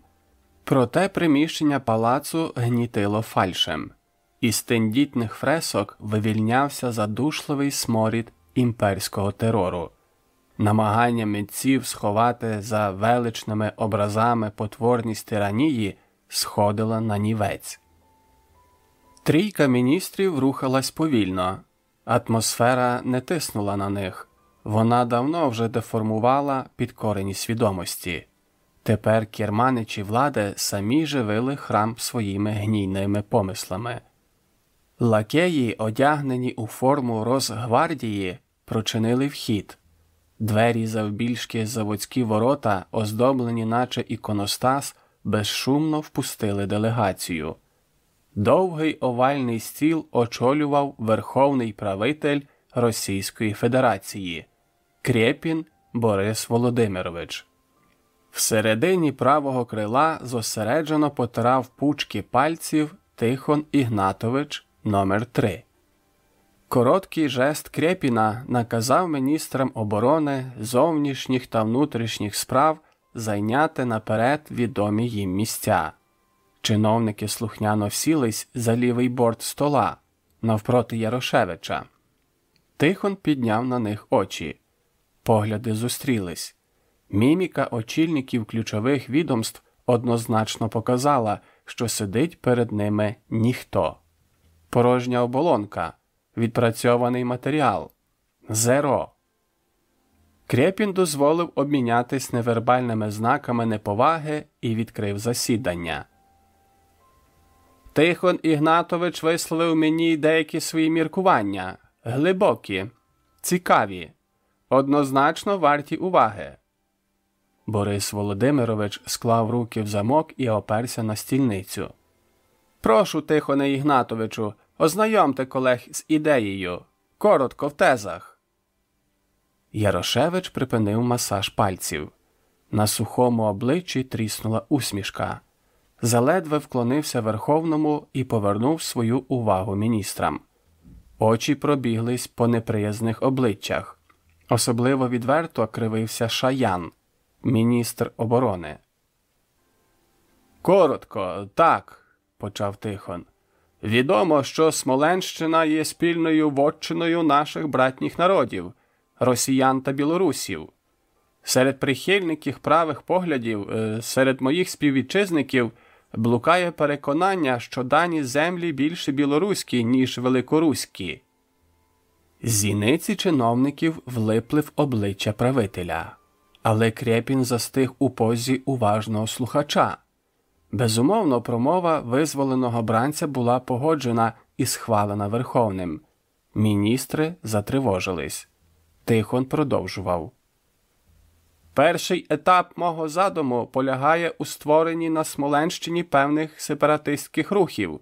проте приміщення палацу гнітило фальшем. Із тендітних фресок вивільнявся задушливий сморід імперського терору. Намагання митців сховати за величними образами потворність тиранії сходила на нівець. Трійка міністрів рухалась повільно, атмосфера не тиснула на них, вона давно вже деформувала підкорені свідомості. Тепер керманичі влади самі живили храм своїми гнійними помислами. Лакеї, одягнені у форму Росгвардії, прочинили вхід. Двері завбільшки заводські ворота, оздоблені, наче іконостас, безшумно впустили делегацію. Довгий овальний стіл очолював верховний правитель Російської Федерації Крєпін Борис Володимирович. Всередині правого крила зосереджено потирав пучки пальців Тихон Ігнатович номер 3 Короткий жест Крєпіна наказав міністрам оборони зовнішніх та внутрішніх справ зайняти наперед відомі їм місця. Чиновники слухняно всілись за лівий борт стола навпроти Ярошевича. Тихон підняв на них очі. Погляди зустрілись. Міміка очільників ключових відомств однозначно показала, що сидить перед ними ніхто. Порожня оболонка, відпрацьований матеріал, зеро. Крєпін дозволив обмінятись невербальними знаками неповаги і відкрив засідання. Тихон Ігнатович висловив мені деякі свої міркування глибокі, цікаві, однозначно варті уваги. Борис Володимирович склав руки в замок і оперся на стільницю. Прошу, Тихоне Ігнатовичу, ознайомте колег з ідеєю. Коротко в тезах. Ярошевич припинив масаж пальців. На сухому обличчі тріснула усмішка. Заледве вклонився Верховному і повернув свою увагу міністрам. Очі пробіглись по неприязних обличчях. Особливо відверто кривився Шаян, міністр оборони. Коротко, так, почав Тихон. Відомо, що Смоленщина є спільною вотчиною наших братніх народів росіян та білорусів. Серед прихильників правих поглядів, е, серед моїх співвітчизників блукає переконання, що дані землі більше білоруські, ніж великоруські. Зіниці чиновників влипли в обличчя правителя, але Крєпін застиг у позі уважного слухача. Безумовно, промова визволеного бранця була погоджена і схвалена Верховним. Міністри затривожились. Тихон продовжував. Перший етап мого задуму полягає у створенні на Смоленщині певних сепаратистських рухів.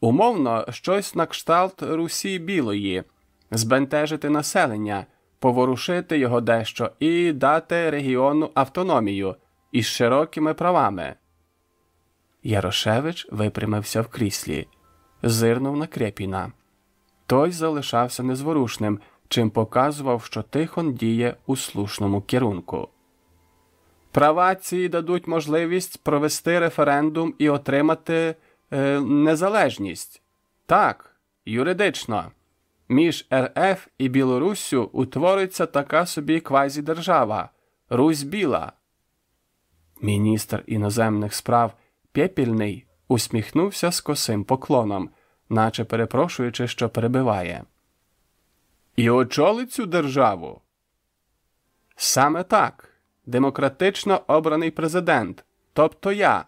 Умовно, щось на кшталт Русі Білої, збентежити населення, поворушити його дещо і дати регіону автономію із широкими правами. Ярошевич випрямився в кріслі, зирнув на Крепіна. Той залишався незворушним, чим показував, що Тихон діє у слушному керунку. Права ці дадуть можливість провести референдум і отримати е, незалежність. Так, юридично. Між РФ і Білоруссю утвориться така собі квазідержава Русь Біла. Міністр іноземних справ Пєпільний усміхнувся з косим поклоном, наче перепрошуючи, що перебиває. І очолить цю державу. Саме так. Демократично обраний президент, тобто я.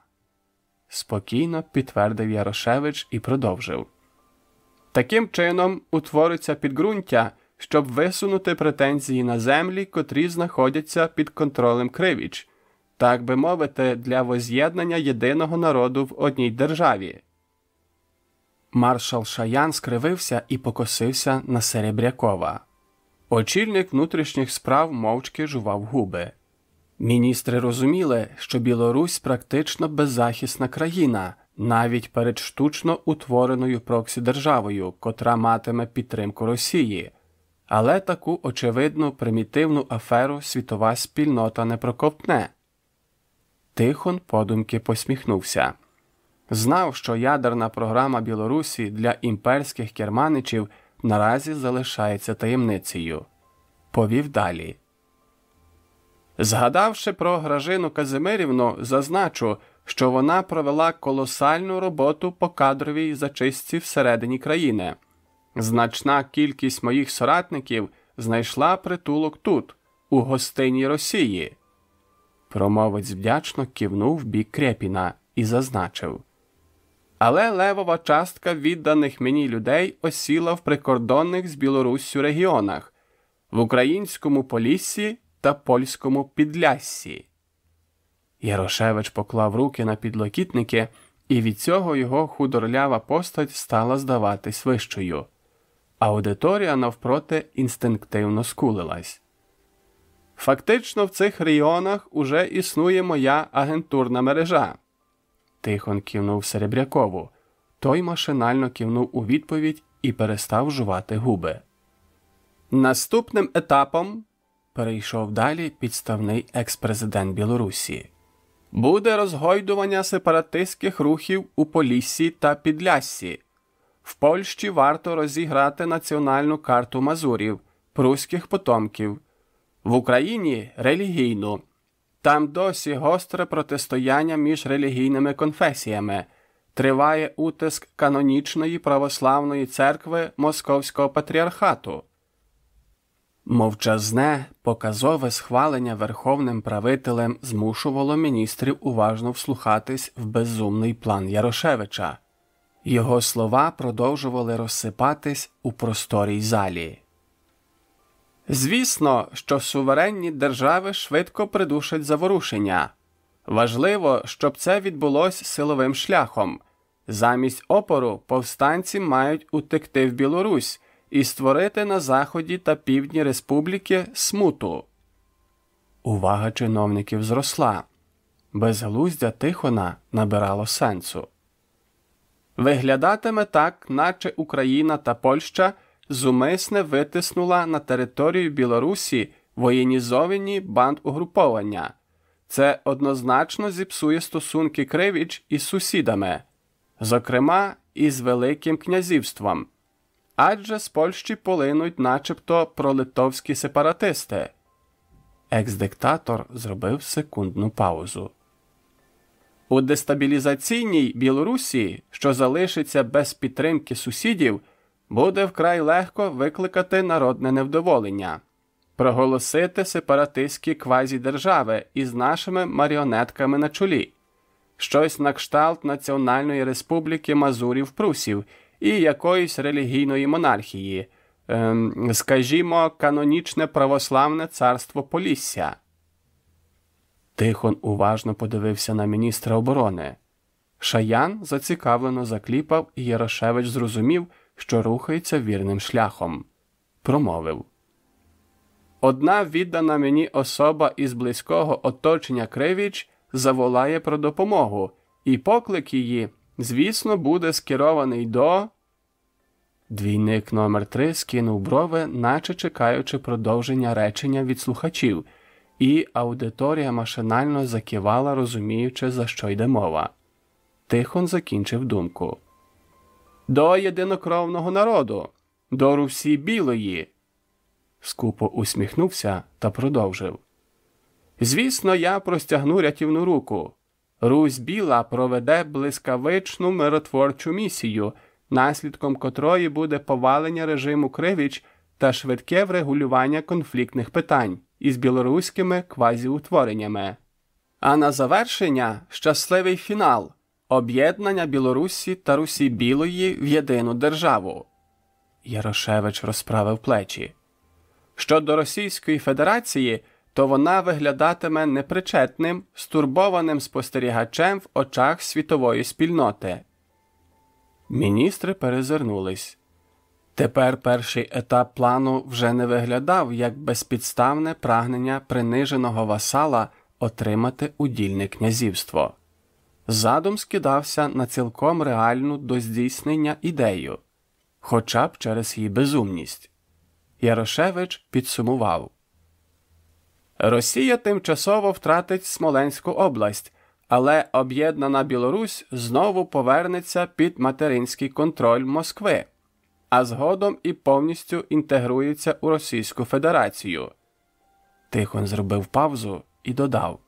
Спокійно підтвердив Ярошевич і продовжив. Таким чином утвориться підґрунтя, щоб висунути претензії на землі, котрі знаходяться під контролем Кривіч, так би мовити, для воз'єднання єдиного народу в одній державі. Маршал Шаян скривився і покосився на Серебрякова. Очільник внутрішніх справ мовчки жував губи. Міністри розуміли, що Білорусь практично беззахисна країна, навіть перед штучно утвореною проксі державою, котра матиме підтримку Росії, але таку очевидну примітивну аферу світова спільнота не проковтне. Тихон подумки посміхнувся. Знав, що ядерна програма Білорусі для імперських керманичів наразі залишається таємницею. Повів далі. Згадавши про Гражину Казимирівну, зазначу, що вона провела колосальну роботу по кадровій зачистці всередині країни. Значна кількість моїх соратників знайшла притулок тут, у гостині Росії. Промовець вдячно кивнув бік Крепіна і зазначив. Але левова частка відданих мені людей осіла в прикордонних з Білоруссю регіонах, в українському Поліссі та польському Підляссі. Ярошевич поклав руки на підлокітники, і від цього його худорлява постать стала здаватись вищою. Аудиторія навпроти інстинктивно скулилась. Фактично, в цих регіонах уже існує моя агентурна мережа. Тихон кивнув Серебрякову. Той машинально кивнув у відповідь і перестав жувати губи. Наступним етапом перейшов далі підставний екс-президент Білорусі. Буде розгойдування сепаратистських рухів у Поліссі та Підляссі. В Польщі варто розіграти національну карту мазурів, пруських потомків, в Україні релігійну. Там досі гостре протистояння між релігійними конфесіями, триває утиск канонічної православної церкви Московського патріархату. Мовчазне, показове схвалення верховним правителем змушувало міністрів уважно вслухатись в безумний план Ярошевича. Його слова продовжували розсипатись у просторій залі. Звісно, що суверенні держави швидко придушать заворушення. Важливо, щоб це відбулося силовим шляхом. Замість опору повстанці мають утекти в Білорусь і створити на заході та півдні республіки смуту. Увага чиновників зросла. Безглуздя Тихона набирало сенсу. Виглядатиме так, наче Україна та Польща зумисне витиснула на територію Білорусі воєнізовані бандугруповання. Це однозначно зіпсує стосунки Кривіч із сусідами, зокрема із Великим князівством адже з Польщі полинуть начебто пролитовські сепаратисти. Екс-диктатор зробив секундну паузу. У дестабілізаційній Білорусі, що залишиться без підтримки сусідів, буде вкрай легко викликати народне невдоволення, проголосити сепаратистські квазідержави із нашими маріонетками на чолі, щось на кшталт Національної Республіки Мазурів Прусів і якоїсь релігійної монархії, ем, скажімо, канонічне православне царство Полісся. Тихон уважно подивився на міністра оборони. Шаян зацікавлено закліпав, і Ярошевич зрозумів, що рухається вірним шляхом. Промовив Одна віддана мені особа із близького оточення Кривіч заволає про допомогу, і поклик її звісно, буде скерований до. Двійник номер 3 скинув брови, наче чекаючи продовження речення від слухачів, і аудиторія машинально закивала, розуміючи, за що йде мова. Тихон закінчив думку. До єдинокровного народу, до Русі Білої. Скупо усміхнувся та продовжив. Звісно, я простягну рятівну руку. Русь Біла проведе блискавичну миротворчу місію, наслідком котрої буде повалення режиму Кривіч та швидке врегулювання конфліктних питань із білоруськими квазіутвореннями. А на завершення щасливий фінал об'єднання Білорусі та Русі Білої в єдину державу. Ярошевич розправив плечі. Щодо Російської Федерації, то вона виглядатиме непричетним, стурбованим спостерігачем в очах світової спільноти. Міністри перезирнулись. Тепер перший етап плану вже не виглядав як безпідставне прагнення приниженого васала отримати удільне князівство. Задум скидався на цілком реальну до здійснення ідею, хоча б через її безумність. Ярошевич підсумував Росія тимчасово втратить Смоленську область, але об'єднана Білорусь знову повернеться під материнський контроль Москви, а згодом і повністю інтегрується у Російську Федерацію. Тихон зробив паузу і додав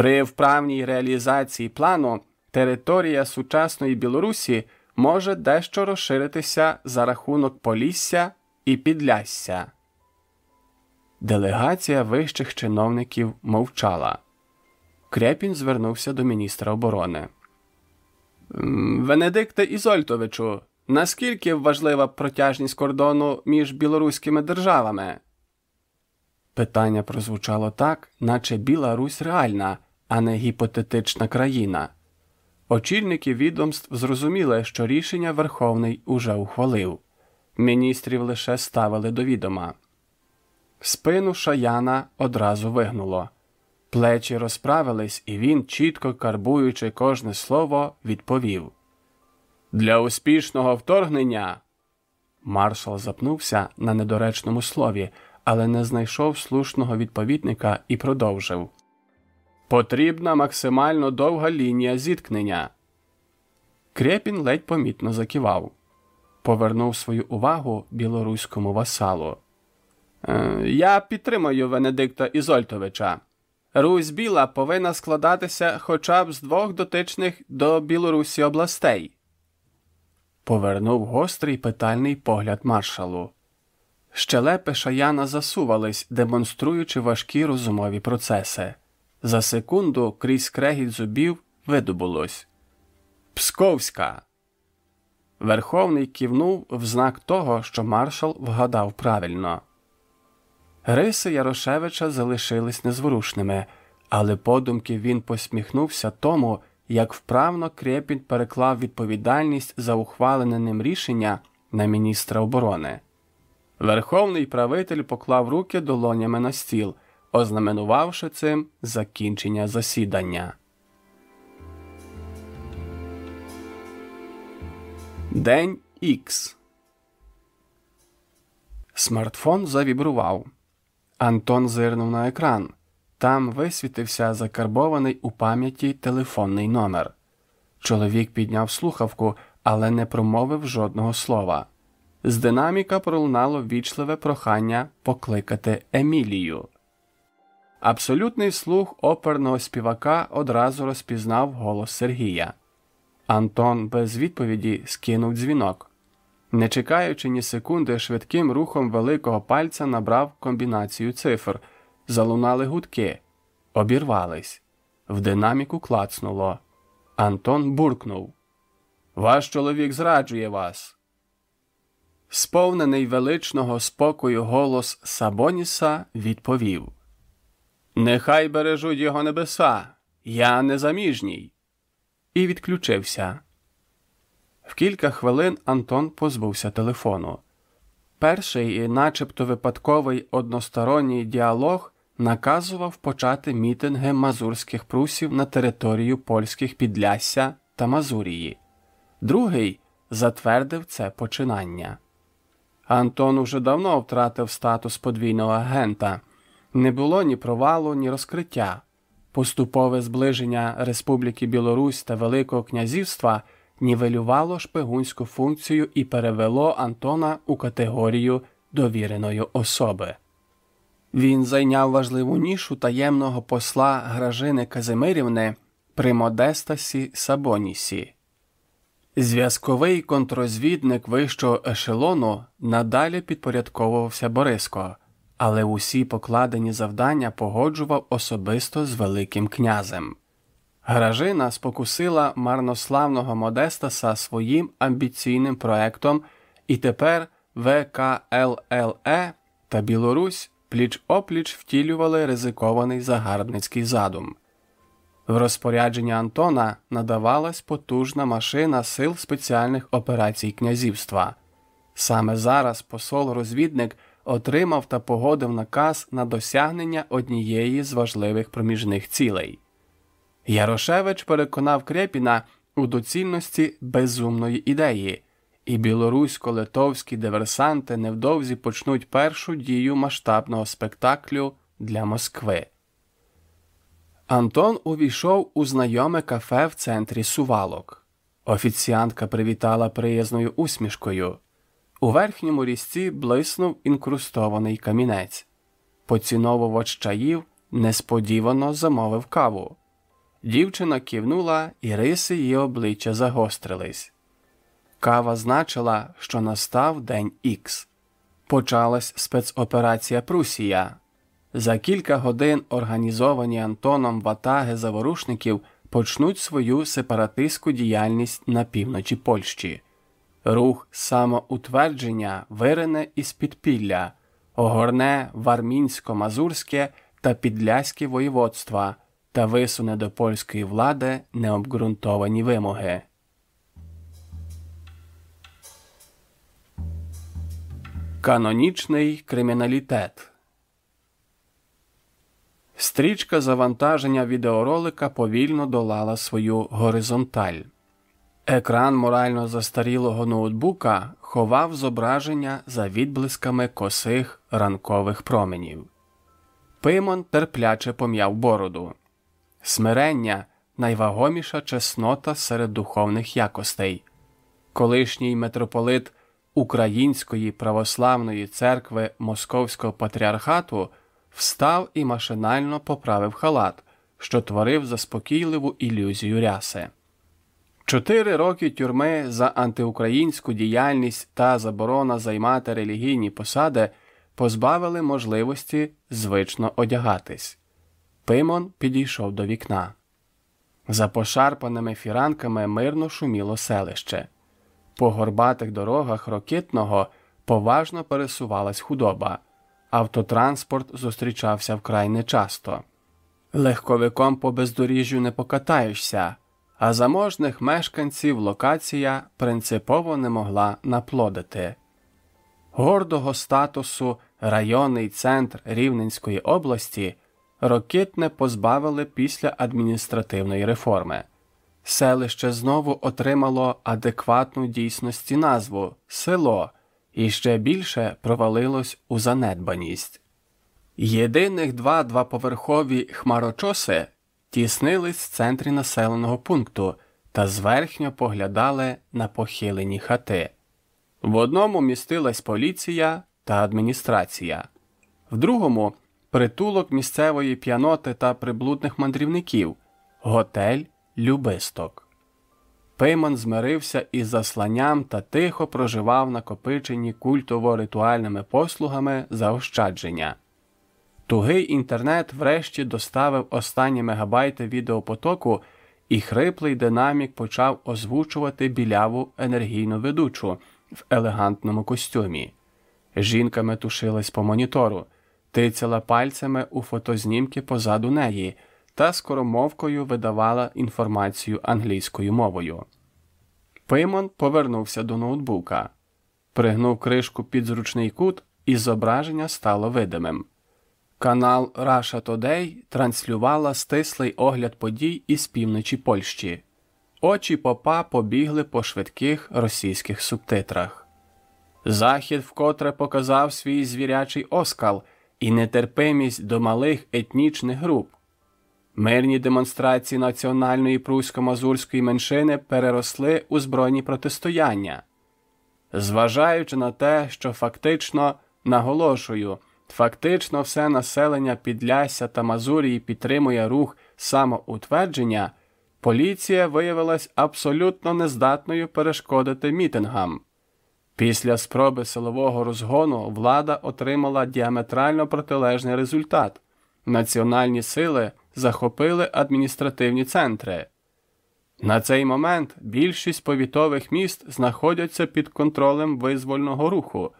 При вправній реалізації плану територія сучасної Білорусі може дещо розширитися за рахунок Полісся і Підлясся. Делегація вищих чиновників мовчала. Крепін звернувся до міністра оборони. Венедикте Ізольтовичу, наскільки важлива протяжність кордону між білоруськими державами? Питання прозвучало так, наче Біла Русь реальна, а не гіпотетична країна. Очільники відомств зрозуміли, що рішення Верховний уже ухвалив. Міністрів лише ставили до відома. Спину шаяна одразу вигнуло. Плечі розправились, і він, чітко карбуючи кожне слово, відповів Для успішного вторгнення. Маршал запнувся на недоречному слові, але не знайшов слушного відповідника і продовжив Потрібна максимально довга лінія зіткнення. Крепін ледь помітно закивав, повернув свою увагу білоруському васалу. «Е, я підтримую Венедикта Ізольтовича. Русь Біла повинна складатися хоча б з двох дотичних до Білорусі областей. Повернув гострий питальний погляд маршалу. Щелепи шаяна засувались, демонструючи важкі розумові процеси. За секунду крізь крегіт зубів видобулось Псковська. Верховний кивнув в знак того, що маршал вгадав правильно. Риси Ярошевича залишились незворушними, але подумки він посміхнувся тому, як вправно Крєпін переклав відповідальність за ухвалене ним рішення на міністра оборони. Верховний правитель поклав руки долонями на стіл, ознаменувавши цим закінчення засідання. День Ікс. Смартфон завібрував. Антон зирнув на екран. Там висвітився закарбований у пам'яті телефонний номер. Чоловік підняв слухавку, але не промовив жодного слова. З динаміка пролунало вічливе прохання покликати Емілію. Абсолютний слух оперного співака одразу розпізнав голос Сергія. Антон без відповіді скинув дзвінок. Не чекаючи ні секунди, швидким рухом великого пальця набрав комбінацію цифр, залунали гудки, обірвались. В динаміку клацнуло. Антон буркнув Ваш чоловік зраджує вас. Сповнений величного спокою голос Сабоніса відповів Нехай бережуть його небеса, я незаміжній. І відключився. В кілька хвилин Антон позбувся телефону. Перший, начебто випадковий односторонній діалог наказував почати мітинги мазурських прусів на територію польських Підлясся та Мазурії. Другий затвердив це починання. Антон уже давно втратив статус подвійного агента. Не було ні провалу, ні розкриття. Поступове зближення Республіки Білорусь та Великого князівства нівелювало шпигунську функцію і перевело Антона у категорію довіреної особи. Він зайняв важливу нішу таємного посла Гражини Казимирівни при Модестасі Сабонісі. Зв'язковий контрозвідник вищого ешелону надалі підпорядковувався Бориско, але усі покладені завдання погоджував особисто з Великим князем. Гражина спокусила марнославного Модестаса своїм амбіційним проектом, і тепер ВКЛЛЕ та Білорусь пліч опліч втілювали ризикований загарбницький задум. В розпорядження Антона надавалась потужна машина сил спеціальних операцій князівства. Саме зараз посол-розвідник отримав та погодив наказ на досягнення однієї з важливих проміжних цілей. Ярошевич переконав Крепіна у доцільності безумної ідеї, і білорусько-литовські диверсанти невдовзі почнуть першу дію масштабного спектаклю для Москви. Антон увійшов у знайоме кафе в центрі сувалок. Офіціантка привітала приязною усмішкою. У верхньому різці блиснув інкрустований камінець. Поціновувач чаїв несподівано замовив каву. Дівчина кивнула, і риси її обличчя загострились. Кава значила, що настав день Ікс. Почалась спецоперація Прусія. За кілька годин організовані Антоном ватаги заворушників почнуть свою сепаратистську діяльність на півночі Польщі. Рух самоутвердження вирине із підпілля, огорне Вармінсько-Мазурське та Підляське воєводства та висуне до польської влади необґрунтовані вимоги. Канонічний криміналітет Стрічка завантаження відеоролика повільно долала свою горизонталь. Екран морально застарілого ноутбука ховав зображення за відблисками косих ранкових променів. Пимон терпляче пом'яв бороду. Смирення найвагоміша чеснота серед духовних якостей. Колишній митрополит Української православної церкви Московського патріархату встав і машинально поправив халат, що творив заспокійливу ілюзію ряси. Чотири роки тюрми за антиукраїнську діяльність та заборона займати релігійні посади позбавили можливості звично одягатись. Пимон підійшов до вікна. За пошарпаними фіранками мирно шуміло селище. По горбатих дорогах рокитного поважно пересувалась худоба, автотранспорт зустрічався вкрай нечасто. Легковиком по бездоріжжю не покатаєшся, а заможних мешканців локація принципово не могла наплодити. Гордого статусу районний центр Рівненської області Рокитне позбавили після адміністративної реформи. Селище знову отримало адекватну дійсності назву село і ще більше провалилось у занедбаність. Єдиних два двоповерхові хмарочоси тіснились в центрі населеного пункту та зверхньо поглядали на похилені хати. В одному містилась поліція та адміністрація, в другому притулок місцевої п'яноти та приблудних мандрівників, готель Любисток. Пейман змирився із засланням та тихо проживав накопичені культово-ритуальними послугами заощадження. Тугий інтернет врешті доставив останні мегабайти відеопотоку, і хриплий динамік почав озвучувати біляву енергійну ведучу в елегантному костюмі. Жінка метушилась по монітору, тицяла пальцями у фотознімки позаду неї та скоромовкою видавала інформацію англійською мовою. Пеймон повернувся до ноутбука, пригнув кришку під зручний кут, і зображення стало видимим. Канал Russia Today транслювала стислий огляд подій із півночі Польщі. Очі попа побігли по швидких російських субтитрах. Захід вкотре показав свій звірячий оскал і нетерпимість до малих етнічних груп. Мирні демонстрації національної прусько-мазурської меншини переросли у збройні протистояння. Зважаючи на те, що фактично наголошую, фактично все населення Підлясся та Мазурії підтримує рух самоутвердження, поліція виявилась абсолютно нездатною перешкодити мітингам. Після спроби силового розгону влада отримала діаметрально протилежний результат. Національні сили захопили адміністративні центри. На цей момент більшість повітових міст знаходяться під контролем визвольного руху,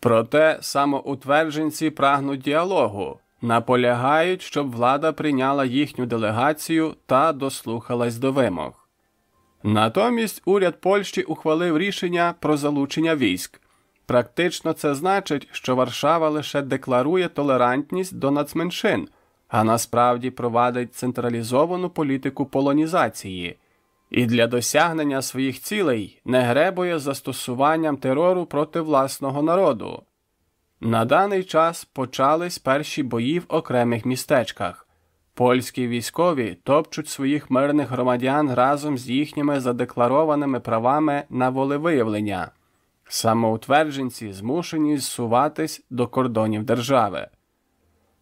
проте самоутвердженці прагнуть діалогу, наполягають, щоб влада прийняла їхню делегацію та дослухалась до вимог. Натомість уряд Польщі ухвалив рішення про залучення військ. Практично це значить, що Варшава лише декларує толерантність до нацменшин, а насправді провадить централізовану політику полонізації і для досягнення своїх цілей не гребує застосуванням терору проти власного народу. На даний час почались перші бої в окремих містечках. Польські військові топчуть своїх мирних громадян разом з їхніми задекларованими правами на волевиявлення. Самоутвердженці змушені зсуватись до кордонів держави.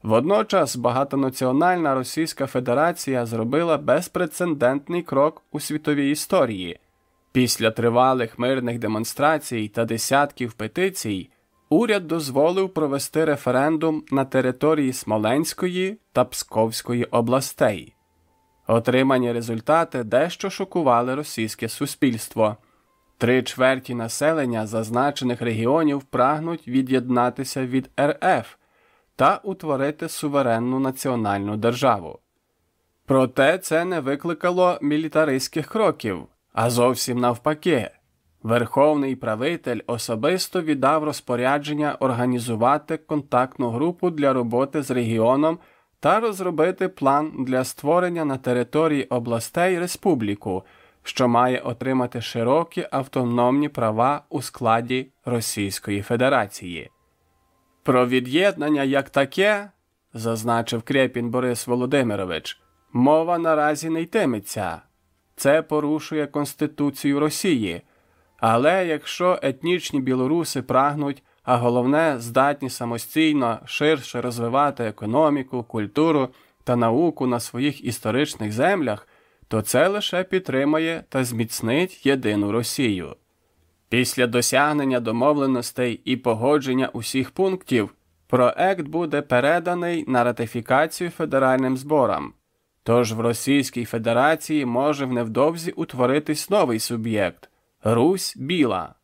Водночас багатонаціональна Російська Федерація зробила безпрецедентний крок у світовій історії. Після тривалих мирних демонстрацій та десятків петицій уряд дозволив провести референдум на території Смоленської та Псковської областей. Отримані результати дещо шокували російське суспільство. Три чверті населення зазначених регіонів прагнуть від'єднатися від РФ та утворити суверенну національну державу. Проте це не викликало мілітаристських кроків, а зовсім навпаки. Верховний правитель особисто віддав розпорядження організувати контактну групу для роботи з регіоном та розробити план для створення на території областей республіку, що має отримати широкі автономні права у складі Російської Федерації. Про від'єднання як таке, зазначив Крепін Борис Володимирович, мова наразі не йтиметься. Це порушує Конституцію Росії. Але якщо етнічні білоруси прагнуть, а головне, здатні самостійно ширше розвивати економіку, культуру та науку на своїх історичних землях, то це лише підтримає та зміцнить єдину Росію. Після досягнення домовленостей і погодження усіх пунктів проект буде переданий на ратифікацію федеральним зборам. Тож в Російській Федерації може невдовзі утворитись новий суб'єкт Русь Біла.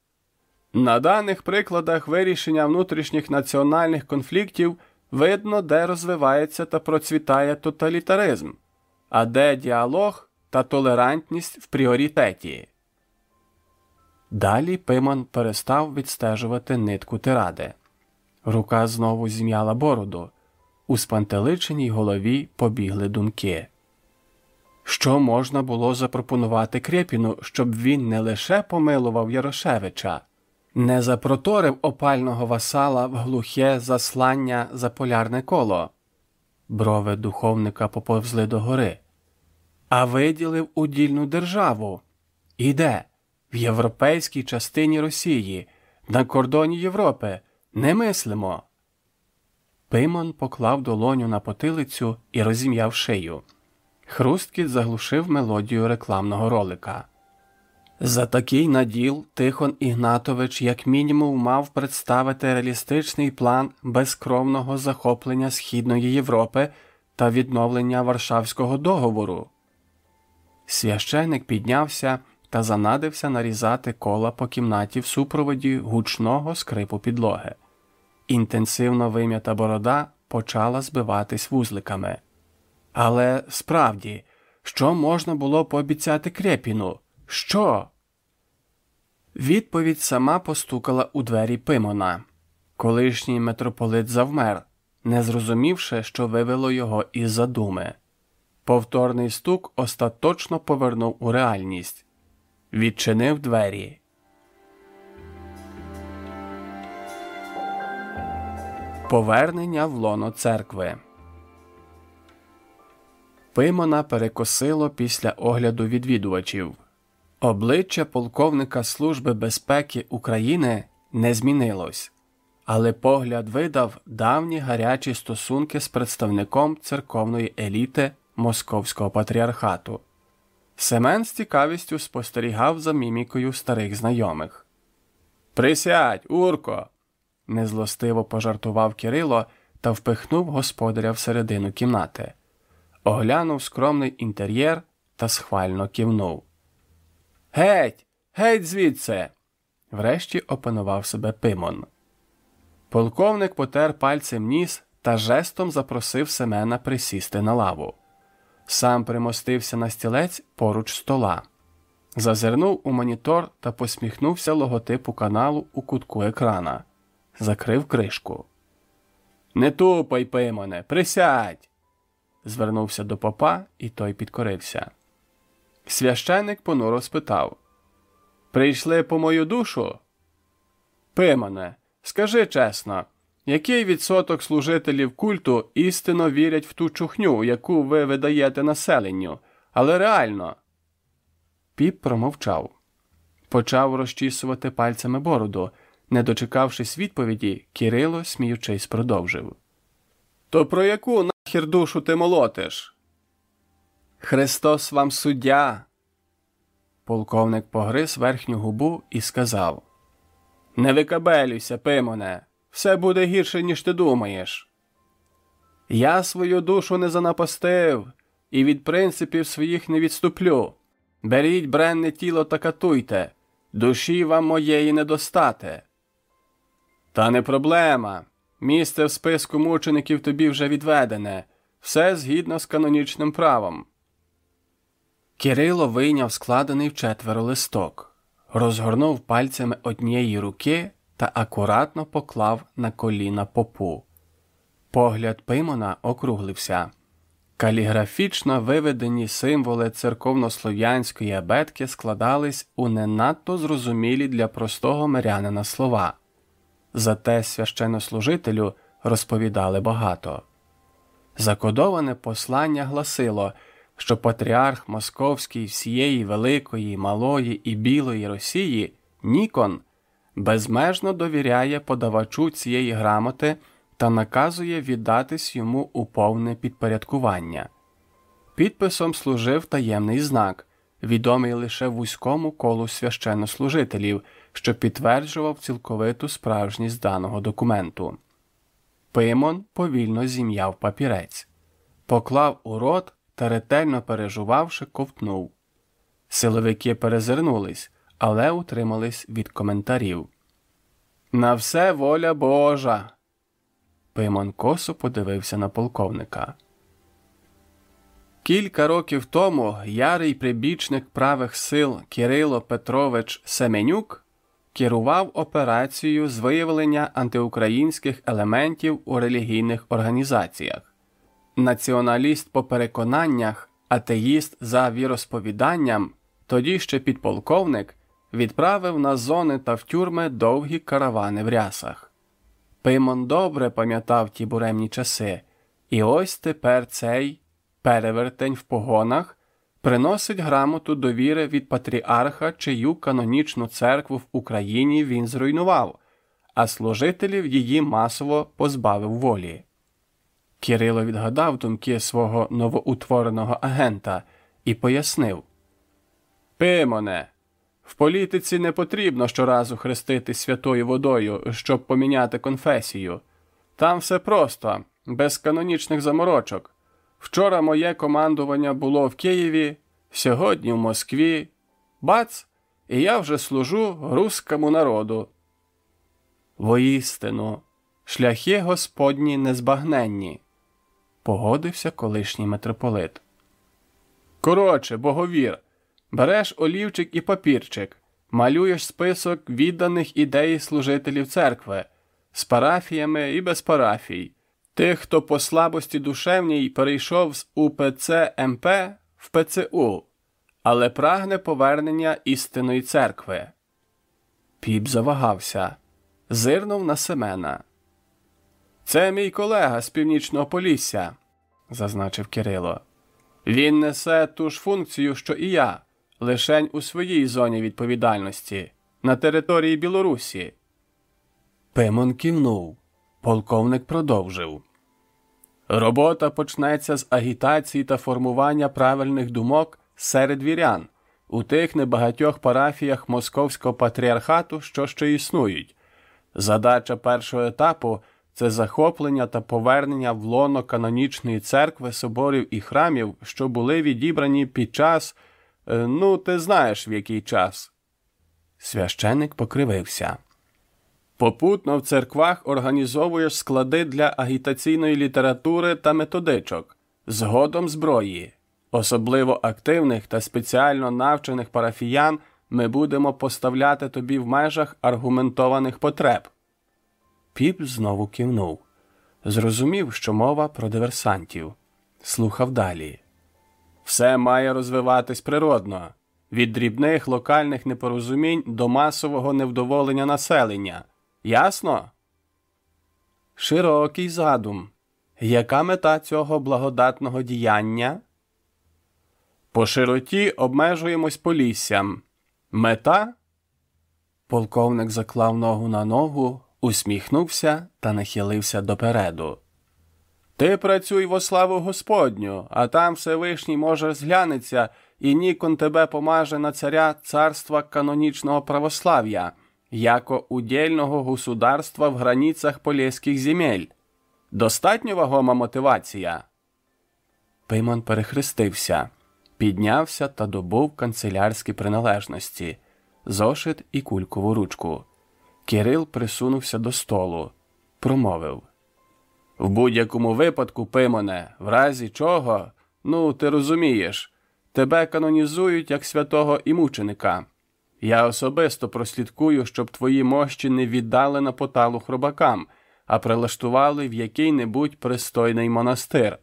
На даних прикладах вирішення внутрішніх національних конфліктів видно, де розвивається та процвітає тоталітаризм, а де діалог та толерантність в пріоритеті. Далі Пимон перестав відстежувати нитку тиради. Рука знову зім'яла бороду. У спантеличеній голові побігли думки. Що можна було запропонувати Крепіну, щоб він не лише помилував Ярошевича, не запроторив опального васала в глухе заслання за полярне коло, брови духовника поповзли догори, а виділив удільну державу. І де? В європейській частині Росії, на кордоні Європи, не мислимо. Пимон поклав долоню на потилицю і розім'яв шию. Хрусткіт заглушив мелодію рекламного ролика. За такий наділ Тихон Ігнатович, як мінімум, мав представити реалістичний план безкровного захоплення Східної Європи та відновлення Варшавського договору. Священик піднявся та занадився нарізати кола по кімнаті в супроводі гучного скрипу підлоги. Інтенсивно вим'ята борода почала збиватись вузликами. Але справді, що можна було пообіцяти Крепіну? Що? Відповідь сама постукала у двері Пимона. Колишній митрополит завмер, не зрозумівши, що вивело його із задуми. Повторний стук остаточно повернув у реальність відчинив двері. Повернення в лоно церкви. Пимона перекосило після огляду відвідувачів. Обличчя полковника Служби безпеки України не змінилось, але погляд видав давні гарячі стосунки з представником церковної еліти Московського патріархату. Семен з цікавістю спостерігав за мімікою старих знайомих. Присядь, Урко. незлостиво пожартував Кирило та впихнув господаря всередину кімнати. Оглянув скромний інтер'єр та схвально кивнув. Геть, геть звідси. Врешті опанував себе Пимон. Полковник потер пальцем ніс та жестом запросив Семена присісти на лаву. Сам примостився на стілець поруч стола, зазирнув у монітор та посміхнувся логотипу каналу у кутку екрана, закрив кришку. Не тупай, Пимоне, присядь. звернувся до попа, і той підкорився. Священик понуро спитав Прийшли по мою душу? Пимоне, скажи чесно, який відсоток служителів культу істинно вірять в ту чухню, яку ви видаєте населенню, але реально? Піп промовчав. Почав розчісувати пальцями бороду. Не дочекавшись відповіді, Кирило, сміючись, продовжив. То про яку нахер душу ти молотиш? Христос вам суддя. Полковник погриз верхню губу і сказав Не викабелюйся, Пимоне, все буде гірше, ніж ти думаєш. Я свою душу не занапастив і від принципів своїх не відступлю. Беріть бренне тіло та катуйте, душі вам моєї не достате. Та не проблема. Місце в списку мучеників тобі вже відведене, все згідно з канонічним правом. Кирило вийняв складений в четверо листок, розгорнув пальцями однієї руки та акуратно поклав на коліна попу. Погляд Пимона округлився. Каліграфічно виведені символи церковнослов'янської абетки складались у не надто зрозумілі для простого мирянина слова. Зате священнослужителю розповідали багато. Закодоване послання гласило що патріарх Московський всієї Великої, Малої і Білої Росії Нікон безмежно довіряє подавачу цієї грамоти та наказує віддатись йому у повне підпорядкування. Підписом служив таємний знак, відомий лише вузькому колу священнослужителів, що підтверджував цілковиту справжність даного документу. Пимон повільно зім'яв папірець, поклав у рот та ретельно пережувавши, ковтнув. Силовики перезирнулись, але утримались від коментарів. На все воля Божа. Пимон косо подивився на полковника. Кілька років тому ярий прибічник правих сил Кирило Петрович Семенюк керував операцією з виявлення антиукраїнських елементів у релігійних організаціях. Націоналіст по переконаннях, атеїст за віросповіданням, тоді ще підполковник, відправив на зони та в тюрми довгі каравани в рясах. Пимон добре пам'ятав ті буремні часи, і ось тепер цей перевертень в погонах приносить грамоту довіри від патріарха, чию канонічну церкву в Україні він зруйнував, а служителів її масово позбавив волі. Кирило відгадав думки свого новоутвореного агента і пояснив Пимоне, в політиці не потрібно щоразу хрестити святою водою, щоб поміняти конфесію. Там все просто, без канонічних заморочок. Вчора моє командування було в Києві, сьогодні в Москві. Бац, і я вже служу руському народу. Воістину, шляхи Господні незбагненні погодився колишній митрополит. Коротше, боговір, береш олівчик і папірчик, малюєш список відданих ідей служителів церкви з парафіями і без парафій, тих, хто по слабості душевній перейшов з УПЦ МП в ПЦУ, але прагне повернення істинної церкви. Піп завагався, зирнув на Семена. Це мій колега з північного Полісся, зазначив Кирило. Він несе ту ж функцію, що і я, лишень у своїй зоні відповідальності, на території Білорусі. Пимон кивнув. Полковник продовжив. Робота почнеться з агітації та формування правильних думок серед вірян у тих небагатьох парафіях Московського патріархату, що ще існують. Задача першого етапу це захоплення та повернення в лоно канонічної церкви, соборів і храмів, що були відібрані під час, ну, ти знаєш, в який час. Священик покривився. Попутно в церквах організовуєш склади для агітаційної літератури та методичок, згодом зброї. Особливо активних та спеціально навчених парафіян ми будемо поставляти тобі в межах аргументованих потреб. Піп знову кивнув. Зрозумів, що мова про диверсантів. Слухав далі. Все має розвиватись природно, від дрібних локальних непорозумінь до масового невдоволення населення. Ясно? Широкий задум. Яка мета цього благодатного діяння? По широті обмежуємось поліссям. Мета? Полковник заклав ногу на ногу, усміхнувся та нахилився допереду. Ти працюй во славу Господню, а там Всевишній може зглянеться, і нікон тебе помаже на царя царства канонічного православ'я, яко удільного государства в границях полєських земель. Достатньо вагома мотивація. Пеймон перехрестився, піднявся та добув канцелярські приналежності, зошит і кулькову ручку. Кирил присунувся до столу, промовив В будь-якому випадку, Пимоне, в разі чого, ну, ти розумієш, тебе канонізують як святого і мученика. Я особисто прослідкую, щоб твої мощі не віддали на поталу хробакам, а прилаштували в який-небудь пристойний монастир.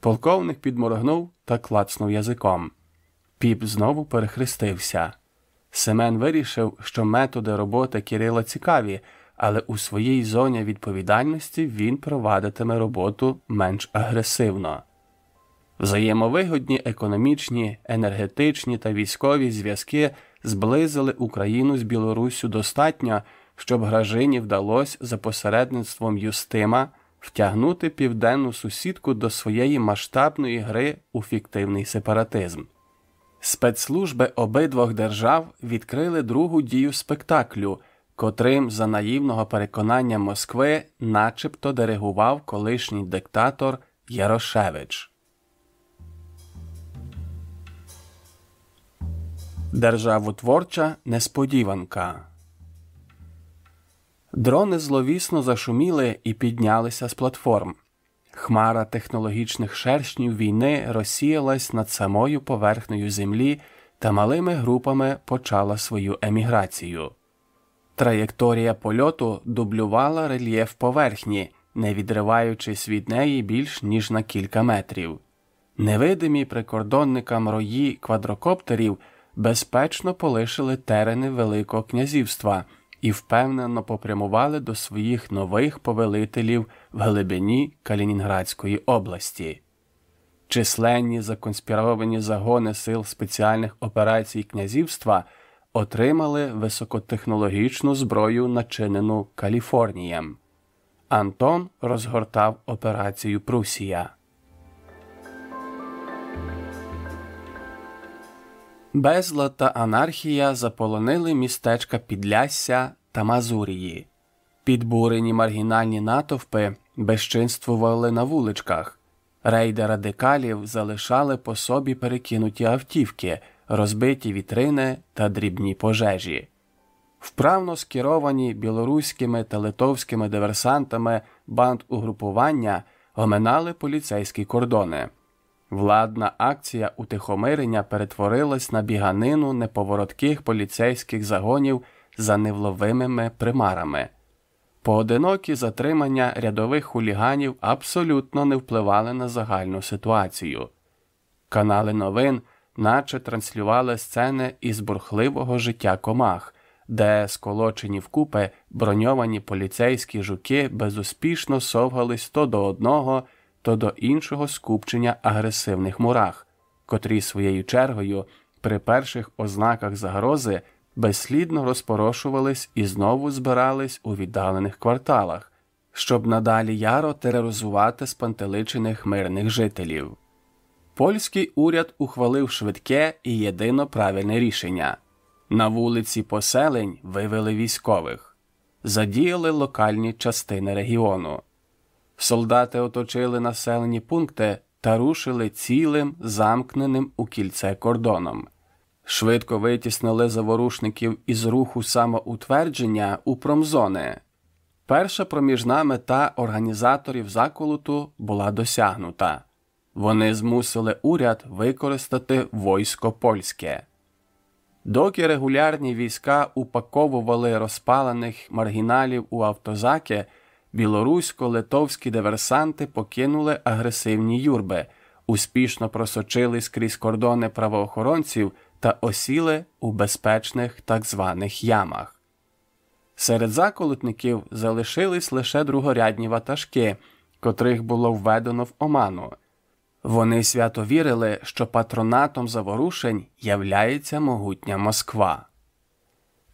Полковник підморгнув та клацнув язиком. Піп знову перехрестився. Семен вирішив, що методи роботи Кирила цікаві, але у своїй зоні відповідальності він провадитиме роботу менш агресивно. Взаємовигодні економічні, енергетичні та військові зв'язки зблизили Україну з Білоруссю достатньо, щоб Гражині вдалося за посередництвом Юстима втягнути південну сусідку до своєї масштабної гри у фіктивний сепаратизм. Спецслужби обидвох держав відкрили другу дію спектаклю, котрим, за наївного переконання Москви, начебто диригував колишній диктатор Ярошевич. Державотворча несподіванка. Дрони зловісно зашуміли і піднялися з платформ. Хмара технологічних шершнів війни розсіялась над самою поверхнею землі та малими групами почала свою еміграцію. Траєкторія польоту дублювала рельєф поверхні, не відриваючись від неї більш ніж на кілька метрів. Невидимі прикордонникам рої квадрокоптерів безпечно полишили терени Великого князівства і впевнено попрямували до своїх нових повелителів в глибині Калінінградської області. Численні законспіровані загони сил спеціальних операцій князівства отримали високотехнологічну зброю, начинену Каліфорнієм. Антон розгортав операцію Прусія. Безлад та анархія заполонили містечка Підлясся та Мазурії. Підбурені маргінальні натовпи безчинствували на вуличках, рейди радикалів залишали по собі перекинуті автівки, розбиті вітрини та дрібні пожежі. Вправно скеровані білоруськими та литовськими диверсантами банд угрупування оминали поліцейські кордони. Владна акція утихомирення перетворилась на біганину неповоротких поліцейських загонів за невловимими примарами. Поодинокі затримання рядових хуліганів абсолютно не впливали на загальну ситуацію. Канали новин наче транслювали сцени із бурхливого життя комах, де сколочені вкупи броньовані поліцейські жуки безуспішно совгались то до одного, то до іншого скупчення агресивних мурах, котрі своєю чергою при перших ознаках загрози безслідно розпорошувались і знову збирались у віддалених кварталах, щоб надалі яро тероризувати спантеличених мирних жителів. Польський уряд ухвалив швидке і єдино правильне рішення. На вулиці поселень вивели військових, задіяли локальні частини регіону. Солдати оточили населені пункти та рушили цілим замкненим у кільце кордоном. Швидко витіснили заворушників із руху самоутвердження у промзони. Перша проміжна мета організаторів заколоту була досягнута. Вони змусили уряд використати войско польське. Доки регулярні війська упаковували розпалених маргіналів у автозаки, білорусько-литовські диверсанти покинули агресивні юрби, успішно просочились крізь кордони правоохоронців та осіли у безпечних так званих ямах. Серед заколотників залишились лише другорядні ватажки, котрих було введено в оману. Вони свято вірили, що патронатом заворушень являється могутня Москва.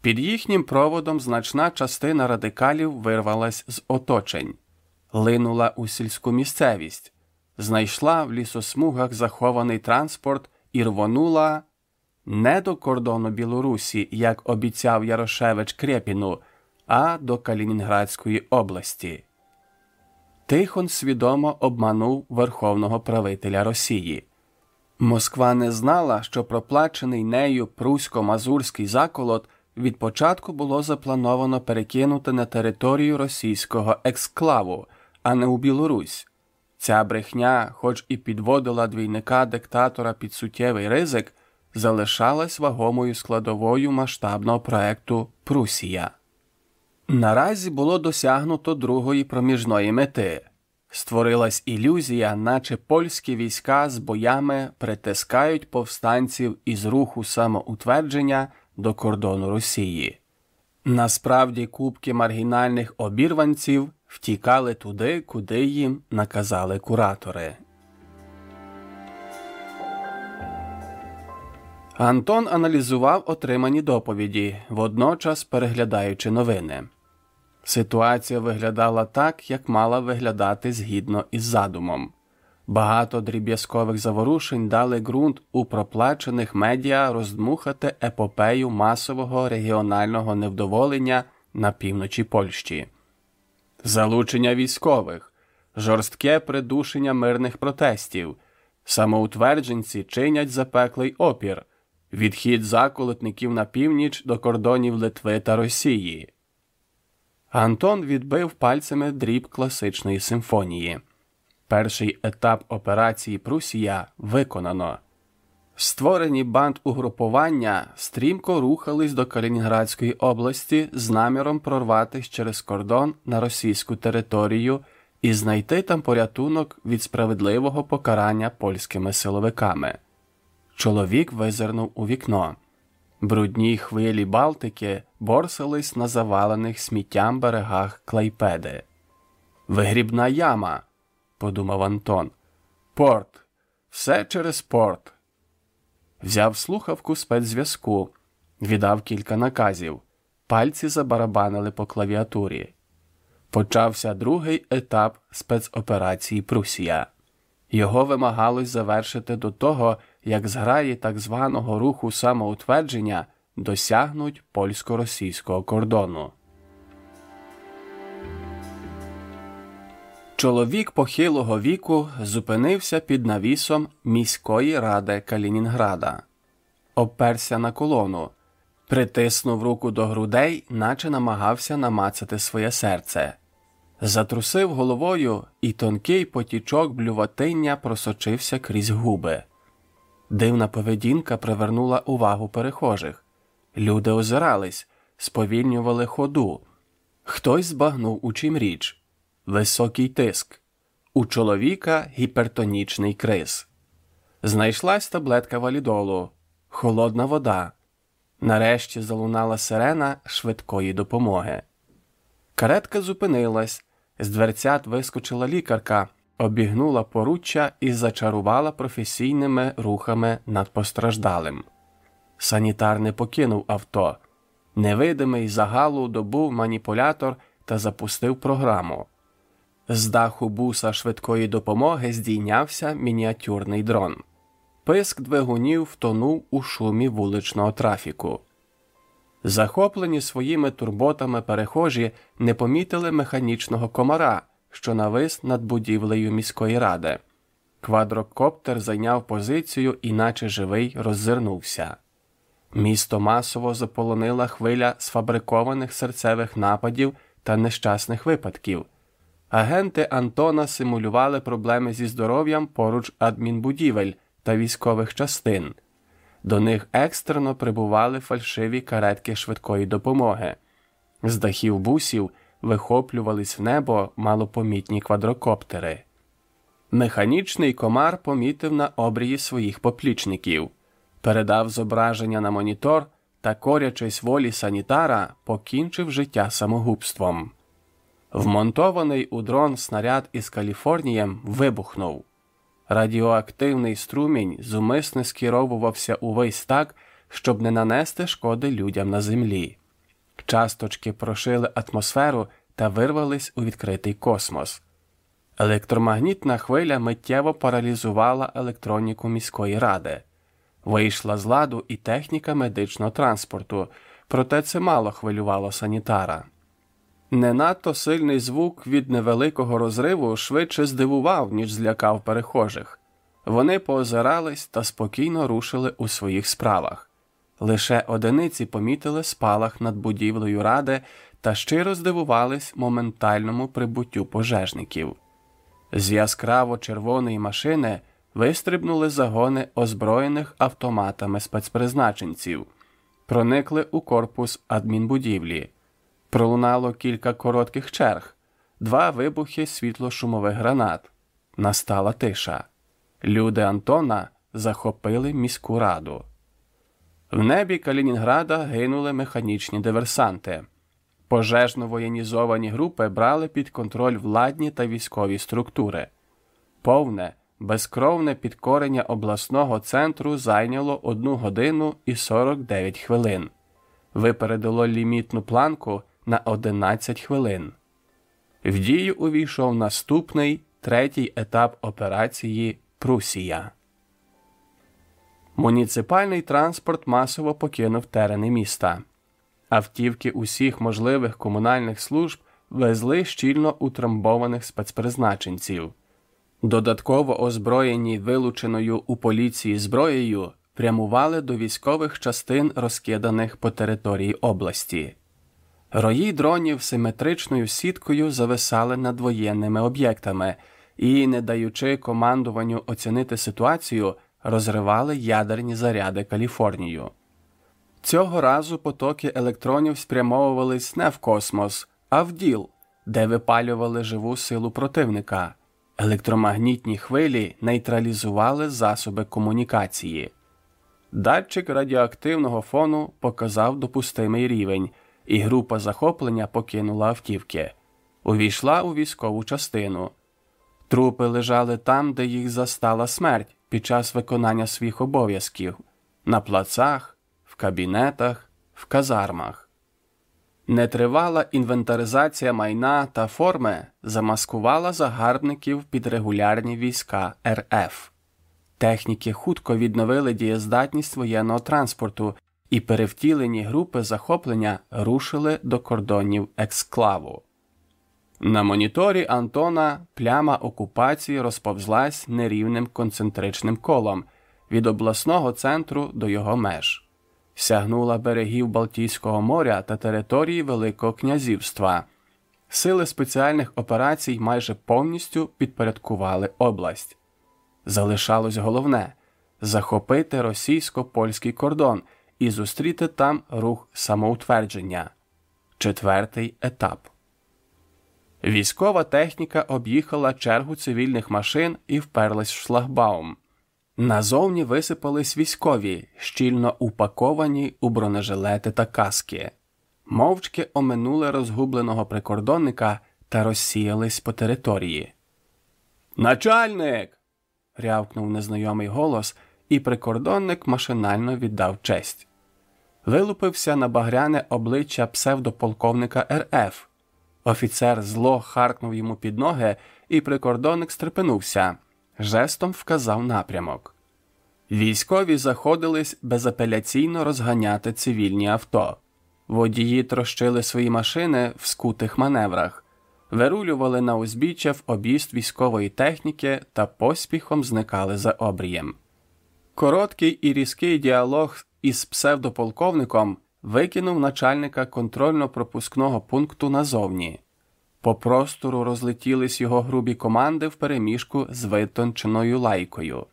Під їхнім проводом значна частина радикалів вирвалась з оточень, линула у сільську місцевість, знайшла в лісосмугах захований транспорт і рвонула не до кордону Білорусі, як обіцяв Ярошевич Крепіну, а до Калінінградської області. Тихон свідомо обманув верховного правителя Росії. Москва не знала, що проплачений нею прусько-мазурський заколот від початку було заплановано перекинути на територію російського ексклаву, а не у Білорусь. Ця брехня, хоч і підводила двійника диктатора під суттєвий ризик, залишалась вагомою складовою масштабного проекту Прусія. Наразі було досягнуто другої проміжної мети. Створилась ілюзія, наче польські війська з боями притискають повстанців із руху самоутвердження до кордону Росії. Насправді кубки маргінальних обірванців втікали туди, куди їм наказали куратори. Антон аналізував отримані доповіді, водночас переглядаючи новини. Ситуація виглядала так, як мала виглядати згідно із задумом. Багато дріб'язкових заворушень дали ґрунт у проплачених медіа роздмухати епопею масового регіонального невдоволення на півночі Польщі, залучення військових, жорстке придушення мирних протестів, самоутвердженці чинять запеклий опір, відхід заколотників на північ до кордонів Литви та Росії. Антон відбив пальцями дріб класичної симфонії. Перший етап операції Прусія виконано. Створені банд угрупування стрімко рухались до Калінінградської області з наміром прорватися через кордон на російську територію і знайти там порятунок від справедливого покарання польськими силовиками. Чоловік визирнув у вікно. Брудні хвилі Балтики борсались на завалених сміттям берегах Клайпеди. Вигрібна яма, подумав Антон. Порт. Все через порт. Взяв слухавку спецзв'язку, віддав кілька наказів. Пальці забарабанили по клавіатурі. Почався другий етап спецоперації Прусія. Його вимагалось завершити до того, як зграї так званого руху самоутвердження досягнуть польсько-російського кордону. Чоловік похилого віку зупинився під навісом міської ради Калінінграда, обперся на колону, притиснув руку до грудей, наче намагався намацати своє серце, затрусив головою, і тонкий потічок блюватиння просочився крізь губи. Дивна поведінка привернула увагу перехожих. Люди озирались, сповільнювали ходу. Хтось збагнув у чим річ високий тиск, у чоловіка гіпертонічний криз. Знайшлась таблетка валідолу, холодна вода. Нарешті залунала сирена швидкої допомоги. Каретка зупинилась, з дверцят вискочила лікарка, обігнула поруччя і зачарувала професійними рухами над постраждалим. Санітар не покинув авто. Невидимий загалу добув маніпулятор та запустив програму. З даху буса швидкої допомоги здійнявся мініатюрний дрон. Писк двигунів втонув у шумі вуличного трафіку. Захоплені своїми турботами перехожі не помітили механічного комара, що навис над будівлею міської ради. Квадрокоптер зайняв позицію і, наче живий, роззирнувся. Місто масово заполонила хвиля сфабрикованих серцевих нападів та нещасних випадків. Агенти Антона симулювали проблеми зі здоров'ям поруч адмінбудівель та військових частин. До них екстрено прибували фальшиві каретки швидкої допомоги. З дахів бусів вихоплювались в небо малопомітні квадрокоптери. Механічний комар помітив на обрії своїх поплічників, передав зображення на монітор та, корячись волі санітара, покінчив життя самогубством. Вмонтований у дрон снаряд із Каліфорнієм вибухнув. Радіоактивний струмінь зумисне скеровувався увесь так, щоб не нанести шкоди людям на землі. Часточки прошили атмосферу та вирвались у відкритий космос. Електромагнітна хвиля миттєво паралізувала електроніку міської ради. Вийшла з ладу і техніка медичного транспорту, проте це мало хвилювало санітара. Не надто сильний звук від невеликого розриву швидше здивував, ніж злякав перехожих. Вони поозирались та спокійно рушили у своїх справах. Лише одиниці помітили спалах над будівлею ради та щиро здивувались моментальному прибуттю пожежників. З яскраво червоної машини вистрибнули загони озброєних автоматами спецпризначенців, проникли у корпус адмінбудівлі. Пролунало кілька коротких черг, два вибухи світло-шумових гранат. Настала тиша. Люди Антона захопили міську раду. В небі Калінінграда гинули механічні диверсанти. Пожежно воєнізовані групи брали під контроль владні та військові структури. Повне, безкровне підкорення обласного центру зайняло 1 годину і 49 хвилин. Випередило лімітну планку на 11 хвилин. В дію увійшов наступний третій етап операції Прусія. Муніципальний транспорт масово покинув терени міста. Автівки усіх можливих комунальних служб везли щільно утрамбованих спецпризначенців. Додатково озброєні вилученою у поліції зброєю прямували до військових частин, розкиданих по території області. Рої дронів симетричною сіткою зависали над воєнними об'єктами і, не даючи командуванню оцінити ситуацію, розривали ядерні заряди Каліфорнію. Цього разу потоки електронів спрямовувались не в космос, а в діл, де випалювали живу силу противника. Електромагнітні хвилі нейтралізували засоби комунікації. Датчик радіоактивного фону показав допустимий рівень, і група захоплення покинула автівки. Увійшла у військову частину. Трупи лежали там, де їх застала смерть під час виконання своїх обов'язків на плацах, в кабінетах, в казармах. Нетривала інвентаризація майна та форми замаскувала загарбників під регулярні війська РФ. Техніки хутко відновили дієздатність воєнного транспорту і перевтілені групи захоплення рушили до кордонів ексклаву. На моніторі Антона пляма окупації розповзлась нерівним концентричним колом від обласного центру до його меж, сягнула берегів Балтійського моря та території Великого князівства. Сили спеціальних операцій майже повністю підпорядкували область. Залишалось головне захопити російсько польський кордон і зустріти там рух самоутвердження. Четвертий етап. Військова техніка об'їхала чергу цивільних машин і вперлась в шлагбаум. Назовні висипались військові, щільно упаковані у бронежилети та каски, мовчки оминули розгубленого прикордонника та розсіялись по території. Начальник. рявкнув незнайомий голос, і прикордонник машинально віддав честь. Вилупився на багряне обличчя псевдополковника РФ. Офіцер зло харкнув йому під ноги, і прикордонник стрепенувся, жестом вказав напрямок. Військові заходились безапеляційно розганяти цивільні авто. Водії трощили свої машини в скутих маневрах, вирулювали на узбіччя в об'їзд військової техніки та поспіхом зникали за обрієм. Короткий і різкий діалог із псевдополковником викинув начальника контрольно-пропускного пункту назовні. По простору розлетілись його грубі команди впереміжку з витонченою лайкою.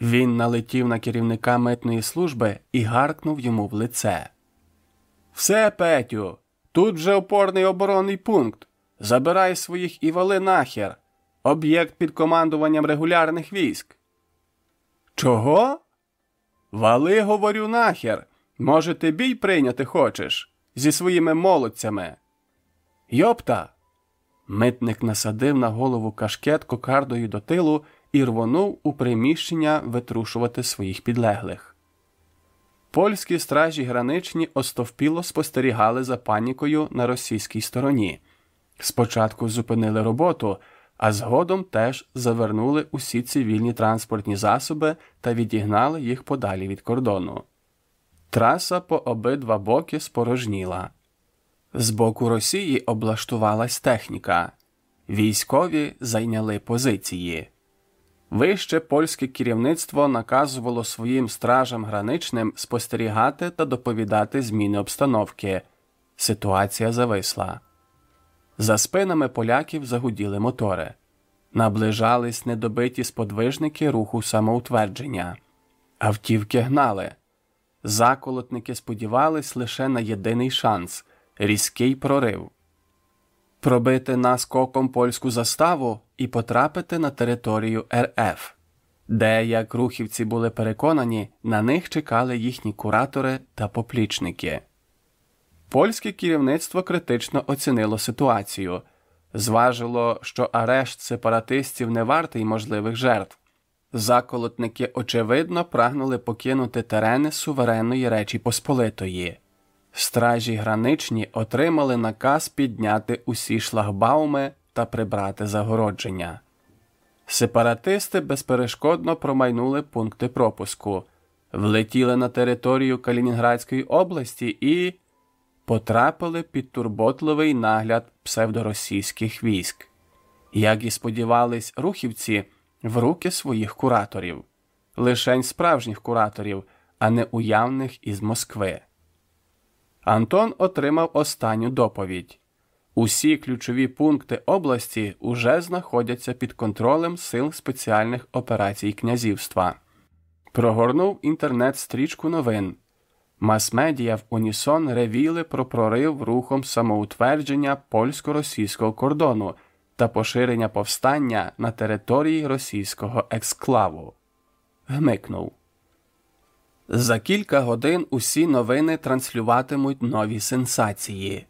Він налетів на керівника митної служби і гаркнув йому в лице. Все, Петю, тут вже опорний оборонний пункт. Забирай своїх і вали нахер. Об'єкт під командуванням регулярних військ. Чого? Вали, говорю, нахер. Може, ти бій прийняти хочеш зі своїми молодцями? Йопта. Митник насадив на голову кашкет кокардою до тилу і рвонув у приміщення витрушувати своїх підлеглих. Польські стражі граничні остовпіло спостерігали за панікою на російській стороні. Спочатку зупинили роботу, а згодом теж завернули усі цивільні транспортні засоби та відігнали їх подалі від кордону. Траса по обидва боки спорожніла. З боку Росії облаштувалась техніка. Військові зайняли позиції. Вище польське керівництво наказувало своїм стражам граничним спостерігати та доповідати зміни обстановки. Ситуація зависла. За спинами поляків загуділи мотори. Наближались недобиті сподвижники руху самоутвердження. Автівки гнали. Заколотники сподівались лише на єдиний шанс різкий прорив пробити наскоком польську заставу і потрапити на територію РФ, де, як рухівці були переконані, на них чекали їхні куратори та поплічники. Польське керівництво критично оцінило ситуацію, зважило, що арешт сепаратистів не вартий можливих жертв. Заколотники, очевидно, прагнули покинути терени суверенної Речі Посполитої. Стражі граничні отримали наказ підняти усі шлагбауми та прибрати загородження. Сепаратисти безперешкодно промайнули пункти пропуску, влетіли на територію Калінінградської області і потрапили під турботливий нагляд псевдоросійських військ, як і сподівались рухівці в руки своїх кураторів, лишень справжніх кураторів, а не уявних із Москви. Антон отримав останню доповідь. Усі ключові пункти області уже знаходяться під контролем сил спеціальних операцій князівства. Прогорнув інтернет-стрічку новин. Мас-медіа в Унісон ревіли про прорив рухом самоутвердження польсько-російського кордону та поширення повстання на території російського ексклаву. Гмикнув. За кілька годин усі новини транслюватимуть нові сенсації,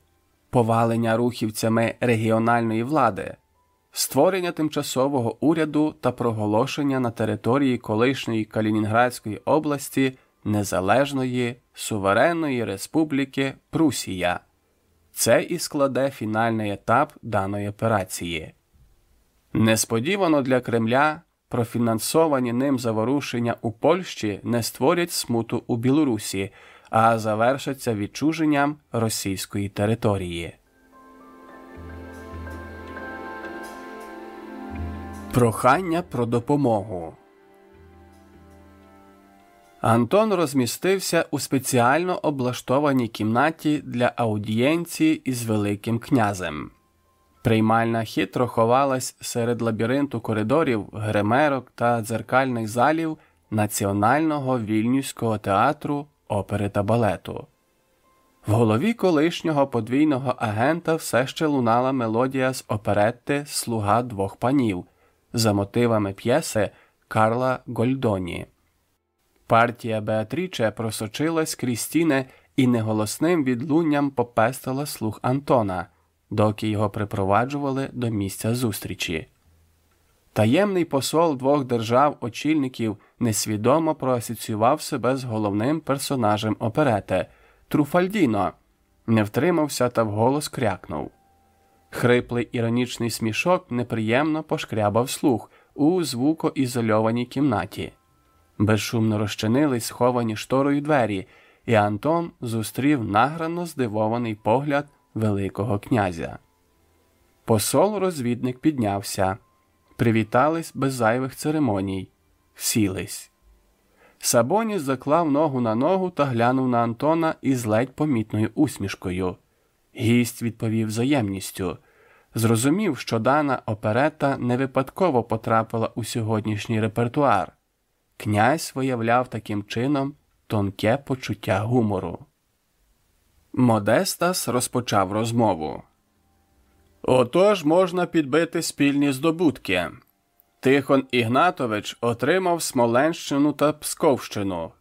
повалення рухівцями регіональної влади, створення тимчасового уряду та проголошення на території колишньої Калінінградської області Незалежної суверенної республіки Прусія. Це і складе фінальний етап даної операції. Несподівано для Кремля профінансовані ним заворушення у Польщі не створять смуту у Білорусі, а завершаться відчуженням російської території. Прохання про допомогу. Антон розмістився у спеціально облаштованій кімнаті для аудієнції із Великим князем. Приймальна хитро ховалась серед лабіринту коридорів, гримерок та дзеркальних залів Національного вільнюського театру опери та балету. В голові колишнього подвійного агента все ще лунала мелодія з оперетти Слуга двох панів за мотивами п'єси Карла Гольдоні. Партія Беатріче просочилась крізь стіни і неголосним відлунням попестила слух Антона, доки його припроваджували до місця зустрічі. Таємний посол двох держав очільників несвідомо проасоціював себе з головним персонажем оперети Труфальдіно, не втримався та вголос крякнув. Хриплий іронічний смішок неприємно пошкрябав слух у звукоізольованій кімнаті. Безшумно розчинились сховані шторою двері, і Антон зустрів награно здивований погляд Великого князя. Посол розвідник піднявся, привітались без зайвих церемоній, сілись. Сабоніс заклав ногу на ногу та глянув на Антона із ледь помітною усмішкою. Гість відповів взаємністю. Зрозумів, що дана оперета не випадково потрапила у сьогоднішній репертуар. Князь виявляв таким чином тонке почуття гумору. Модестас розпочав розмову. Отож можна підбити спільні здобутки. Тихон Ігнатович отримав Смоленщину та Псковщину.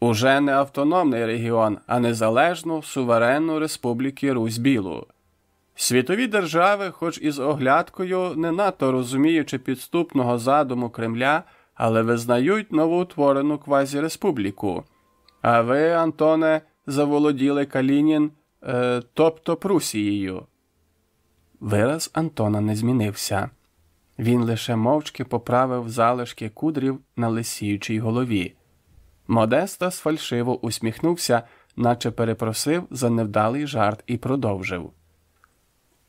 Уже не автономний регіон, а незалежну суверенну Республіки Русь Білу. Світові держави, хоч із оглядкою, не надто розуміючи підступного задуму Кремля, але визнають новоутворену квазіреспубліку. А ви, Антоне, заволоділи Калінін, е, тобто Прусією. Вираз Антона не змінився. Він лише мовчки поправив залишки кудрів на лисіючій голові. Модестас фальшиво усміхнувся, наче перепросив за невдалий жарт і продовжив.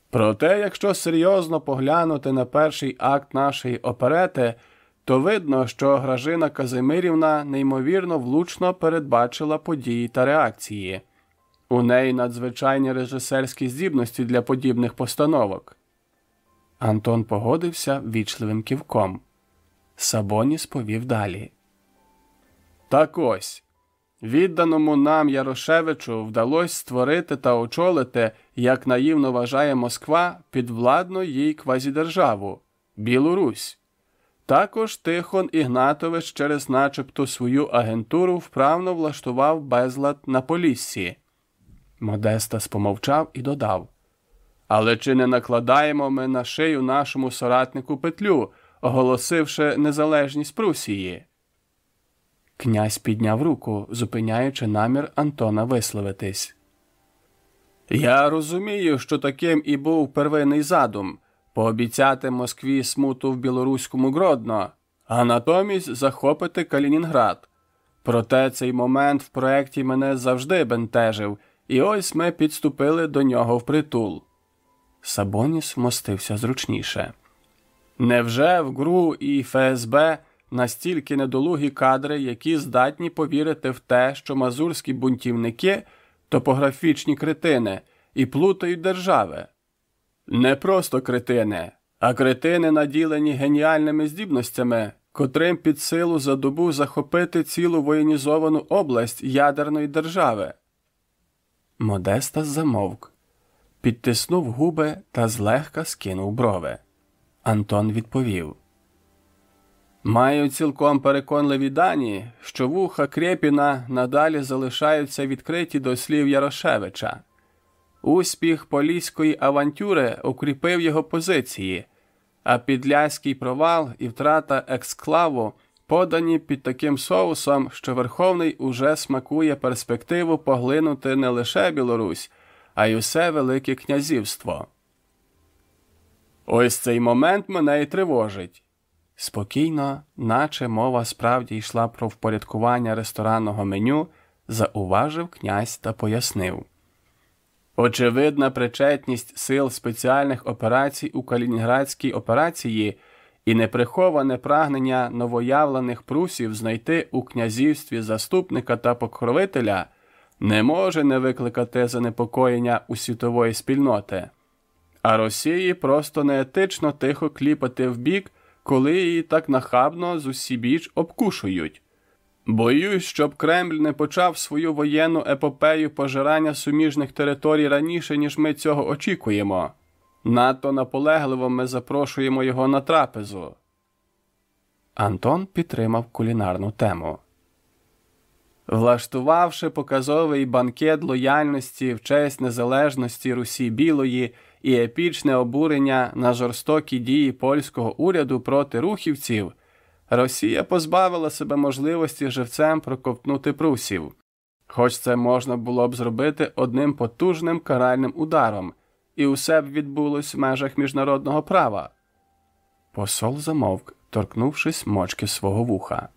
Проте, якщо серйозно поглянути на перший акт нашої оперети, то видно, що Гражина Казимирівна неймовірно влучно передбачила події та реакції. У неї надзвичайні режисерські здібності для подібних постановок. Антон погодився вічливим ківком. Сабоніс повів далі. Так ось. Відданому нам Ярошевичу вдалося створити та очолити, як наївно вважає Москва, підвладну їй квазідержаву Білорусь. Також Тихон Ігнатович через начебто свою агентуру вправно влаштував безлад на Поліссі. Модестас помовчав і додав Але чи не накладаємо ми на шию нашому соратнику петлю, оголосивши незалежність Прусії? Князь підняв руку, зупиняючи намір Антона висловитись. Я розумію, що таким і був первинний задум пообіцяти Москві смуту в білоруському Гродно, а натомість захопити Калінінград. Проте цей момент в проєкті мене завжди бентежив, і ось ми підступили до нього впритул. Сабоніс мостився зручніше. Невже в ГРУ і ФСБ настільки недолугі кадри, які здатні повірити в те, що мазурські бунтівники топографічні критини і плутають держави? Не просто критини, а критини, наділені геніальними здібностями, котрим під силу за добу захопити цілу воєнізовану область ядерної держави. Модеста замовк, підтиснув губи та злегка скинув брови. Антон відповів. Маю цілком переконливі дані, що вуха Крєпіна надалі залишаються відкриті до слів Ярошевича. Успіх поліської авантюри укріпив його позиції, а підляський провал і втрата ексклаву подані під таким соусом, що Верховний уже смакує перспективу поглинути не лише Білорусь, а й усе Велике Князівство. Ось цей момент мене й тривожить. Спокійно, наче мова справді йшла про впорядкування ресторанного меню, зауважив князь та пояснив. Очевидна причетність сил спеціальних операцій у Калінінградській операції і неприховане прагнення новоявлених прусів знайти у князівстві заступника та покровителя не може не викликати занепокоєння у світової спільноти, а Росії просто неетично тихо кліпати в бік, коли її так нахабно з усібіч обкушують. Боюсь, щоб Кремль не почав свою воєнну епопею пожирання суміжних територій раніше, ніж ми цього очікуємо. Надто наполегливо ми запрошуємо його на трапезу. Антон підтримав кулінарну тему. Влаштувавши показовий банкет лояльності в честь незалежності Русі Білої і епічне обурення на жорстокі дії польського уряду проти рухівців, Росія позбавила себе можливості живцем проковтнути прусів, хоч це можна було б зробити одним потужним каральним ударом, і усе б відбулось в межах міжнародного права. Посол замовк, торкнувшись мочки свого вуха.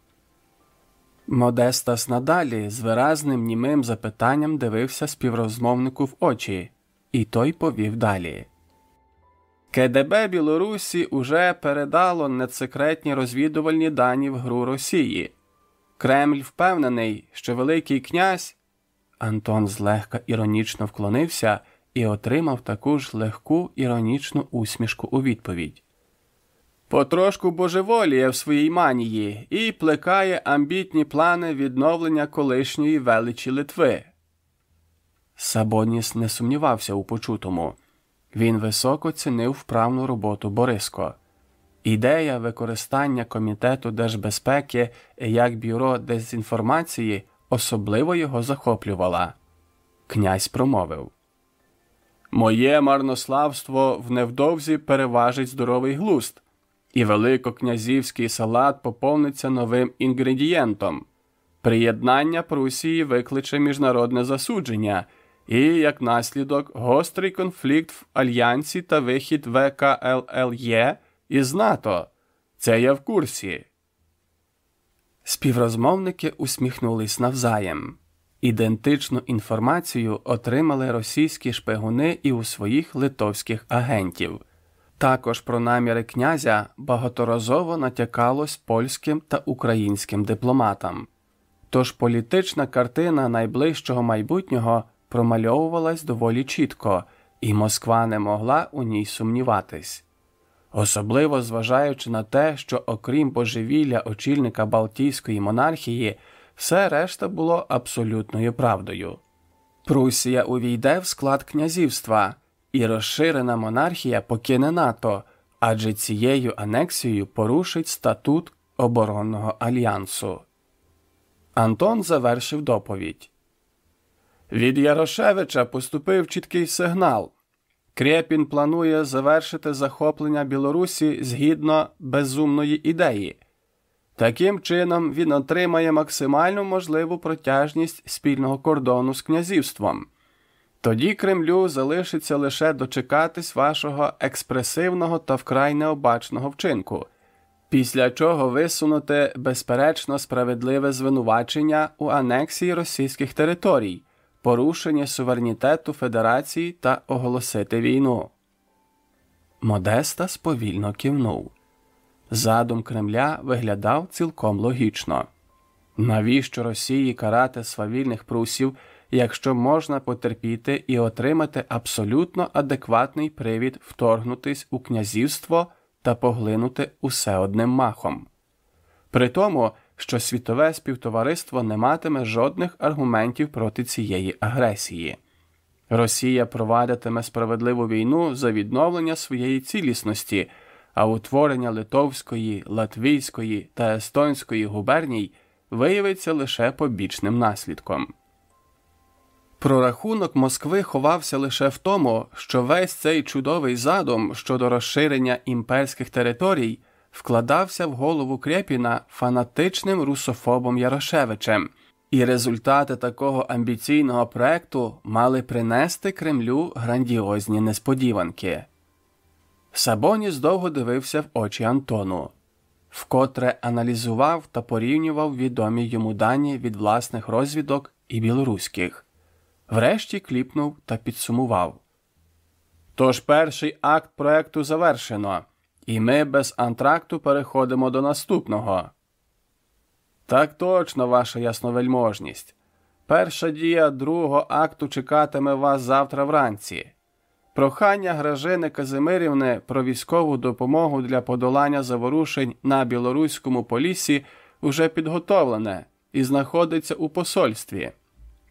Модестас надалі з виразним німим запитанням дивився співрозмовнику в очі, і той повів далі. КДБ Білорусі уже передало надсекретні розвідувальні дані в гру Росії. Кремль впевнений, що Великий князь. Антон злегка іронічно вклонився і отримав таку ж легку іронічну усмішку у відповідь. Потрошку божеволіє в своїй манії і плекає амбітні плани відновлення колишньої величі Литви. Сабоніс не сумнівався у почутому. Він високо цінив вправну роботу Бориско. Ідея використання Комітету держбезпеки як бюро дезінформації особливо його захоплювала. Князь промовив Моє марнославство в невдовзі переважить здоровий глуст, і великокнязівський салат поповниться новим інгредієнтом. Приєднання Прусії викличе міжнародне засудження і, як наслідок, гострий конфлікт в Альянсі та вихід ВКЛЛЄ із НАТО. Це я в курсі. Співрозмовники усміхнулись навзаєм. Ідентичну інформацію отримали російські шпигуни і у своїх литовських агентів. Також про наміри князя багаторазово натякалось польським та українським дипломатам. Тож політична картина найближчого майбутнього промальовувалась доволі чітко, і Москва не могла у ній сумніватись. Особливо зважаючи на те, що, окрім божевілля очільника Балтійської монархії, все решта було абсолютною правдою. Прусія увійде в склад князівства, і розширена монархія покине НАТО, адже цією анексією порушить статут оборонного альянсу. Антон завершив доповідь. Від Ярошевича поступив чіткий сигнал. Крєпін планує завершити захоплення Білорусі згідно безумної ідеї. Таким чином, він отримає максимальну можливу протяжність спільного кордону з князівством. Тоді Кремлю залишиться лише дочекатись вашого експресивного та вкрай необачного вчинку, після чого висунути безперечно справедливе звинувачення у анексії російських територій порушення суверенітету Федерації та оголосити війну. Модеста сповільно кивнув. Задум Кремля виглядав цілком логічно. Навіщо Росії карати свавільних прусів, якщо можна потерпіти і отримати абсолютно адекватний привід вторгнутись у князівство та поглинути усе одним махом? При тому що світове співтовариство не матиме жодних аргументів проти цієї агресії. Росія провадитиме справедливу війну за відновлення своєї цілісності, а утворення Литовської, Латвійської та Естонської губерній виявиться лише побічним наслідком. Прорахунок Москви ховався лише в тому, що весь цей чудовий задум щодо розширення імперських територій вкладався в голову Крєпіна фанатичним русофобом Ярошевичем, і результати такого амбіційного проекту мали принести Кремлю грандіозні несподіванки. Сабоніс довго дивився в очі Антону, вкотре аналізував та порівнював відомі йому дані від власних розвідок і білоруських. Врешті кліпнув та підсумував. Тож перший акт проекту завершено. І ми без антракту переходимо до наступного. Так точно, ваша ясновельможність. Перша дія другого акту чекатиме вас завтра вранці. Прохання Гражини Казимирівни про військову допомогу для подолання заворушень на білоруському полісі уже підготовлене і знаходиться у посольстві.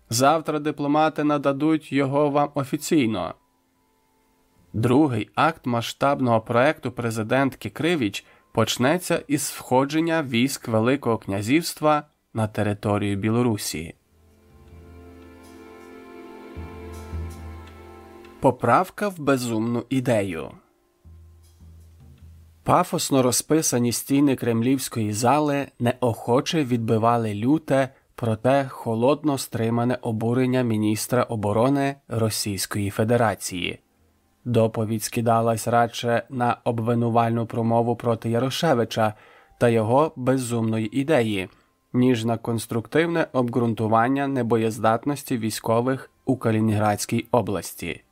Завтра дипломати нададуть його вам офіційно. Другий акт масштабного проекту президентки Кривіч почнеться із входження військ Великого князівства на територію Білорусі. Поправка в безумну ідею. Пафосно розписані стіни кремлівської зали неохоче відбивали люте, проте холодно стримане обурення міністра оборони Російської Федерації. Доповідь скидалась радше на обвинувальну промову проти Ярошевича та його безумної ідеї, ніж на конструктивне обґрунтування небоєздатності військових у Калінінградській області.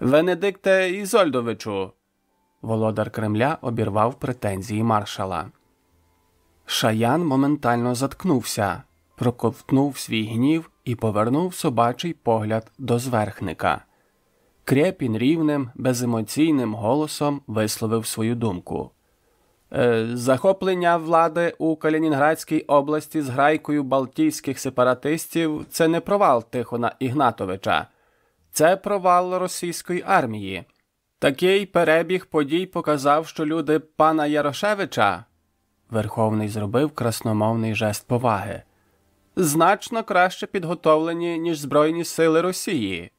Венедикте Ізольдовичу. Володар Кремля обірвав претензії маршала. Шаян моментально заткнувся, проковтнув свій гнів і повернув собачий погляд до зверхника. Крєпін рівним, беземоційним голосом висловив свою думку. «Е, Захоплення влади у Калінінградській області з грайкою балтійських сепаратистів це не провал Тихона Ігнатовича, це провал російської армії. Такий перебіг подій показав, що люди пана Ярошевича. Верховний зробив красномовний жест поваги. Значно краще підготовлені, ніж Збройні сили Росії.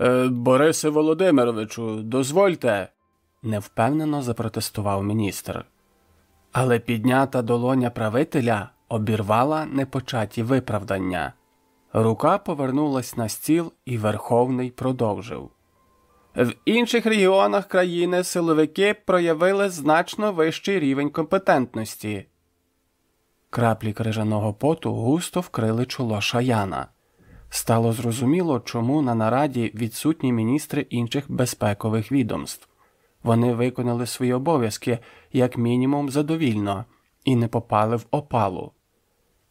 Е, Борисе Володимировичу, дозвольте, невпевнено запротестував міністр. Але піднята долоня правителя обірвала непочаті виправдання. Рука повернулась на стіл, і Верховний продовжив. В інших регіонах країни силовики проявили значно вищий рівень компетентності. Краплі крижаного поту густо вкрили чоло шаяна. Стало зрозуміло, чому на нараді відсутні міністри інших безпекових відомств. Вони виконали свої обов'язки як мінімум задовільно і не попали в опалу.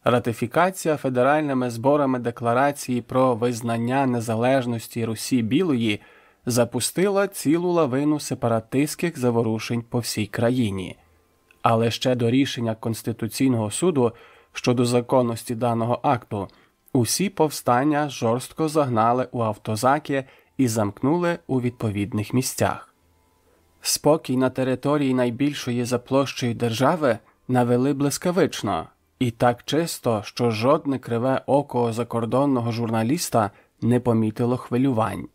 Ратифікація федеральними зборами декларації про визнання незалежності Русі Білої запустила цілу лавину сепаратистських заворушень по всій країні, але ще до рішення Конституційного суду щодо законності даного акту усі повстання жорстко загнали у автозаки і замкнули у відповідних місцях. Спокій на території найбільшої за площею держави навели блискавично і так чисто, що жодне криве око закордонного журналіста не помітило хвилювань.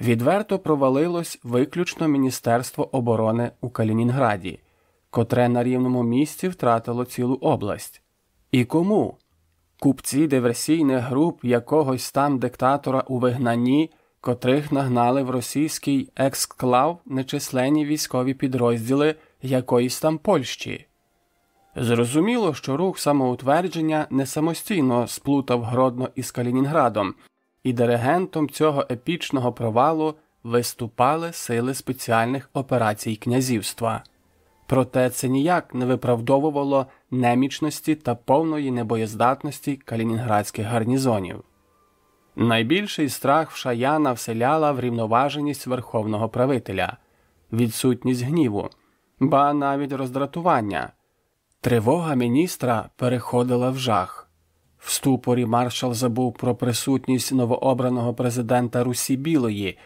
Відверто провалилось виключно Міністерство оборони у Калінінграді, котре на рівному місці втратило цілу область. І кому? Купці диверсійних груп якогось там диктатора у вигнанні, котрих нагнали в російський ексклав нечисленні військові підрозділи якоїсь там Польщі. Зрозуміло, що рух самоутвердження не самостійно сплутав Гродно із Калінінградом, і диригентом цього епічного провалу виступали сили спеціальних операцій князівства. Проте це ніяк не виправдовувало немічності та повної небоєздатності калінінградських гарнізонів. Найбільший страх в шаяна вселяла врівноваженість верховного правителя, відсутність гніву, ба навіть роздратування. Тривога міністра переходила в жах. В ступорі маршал забув про присутність новообраного президента Русі Білої,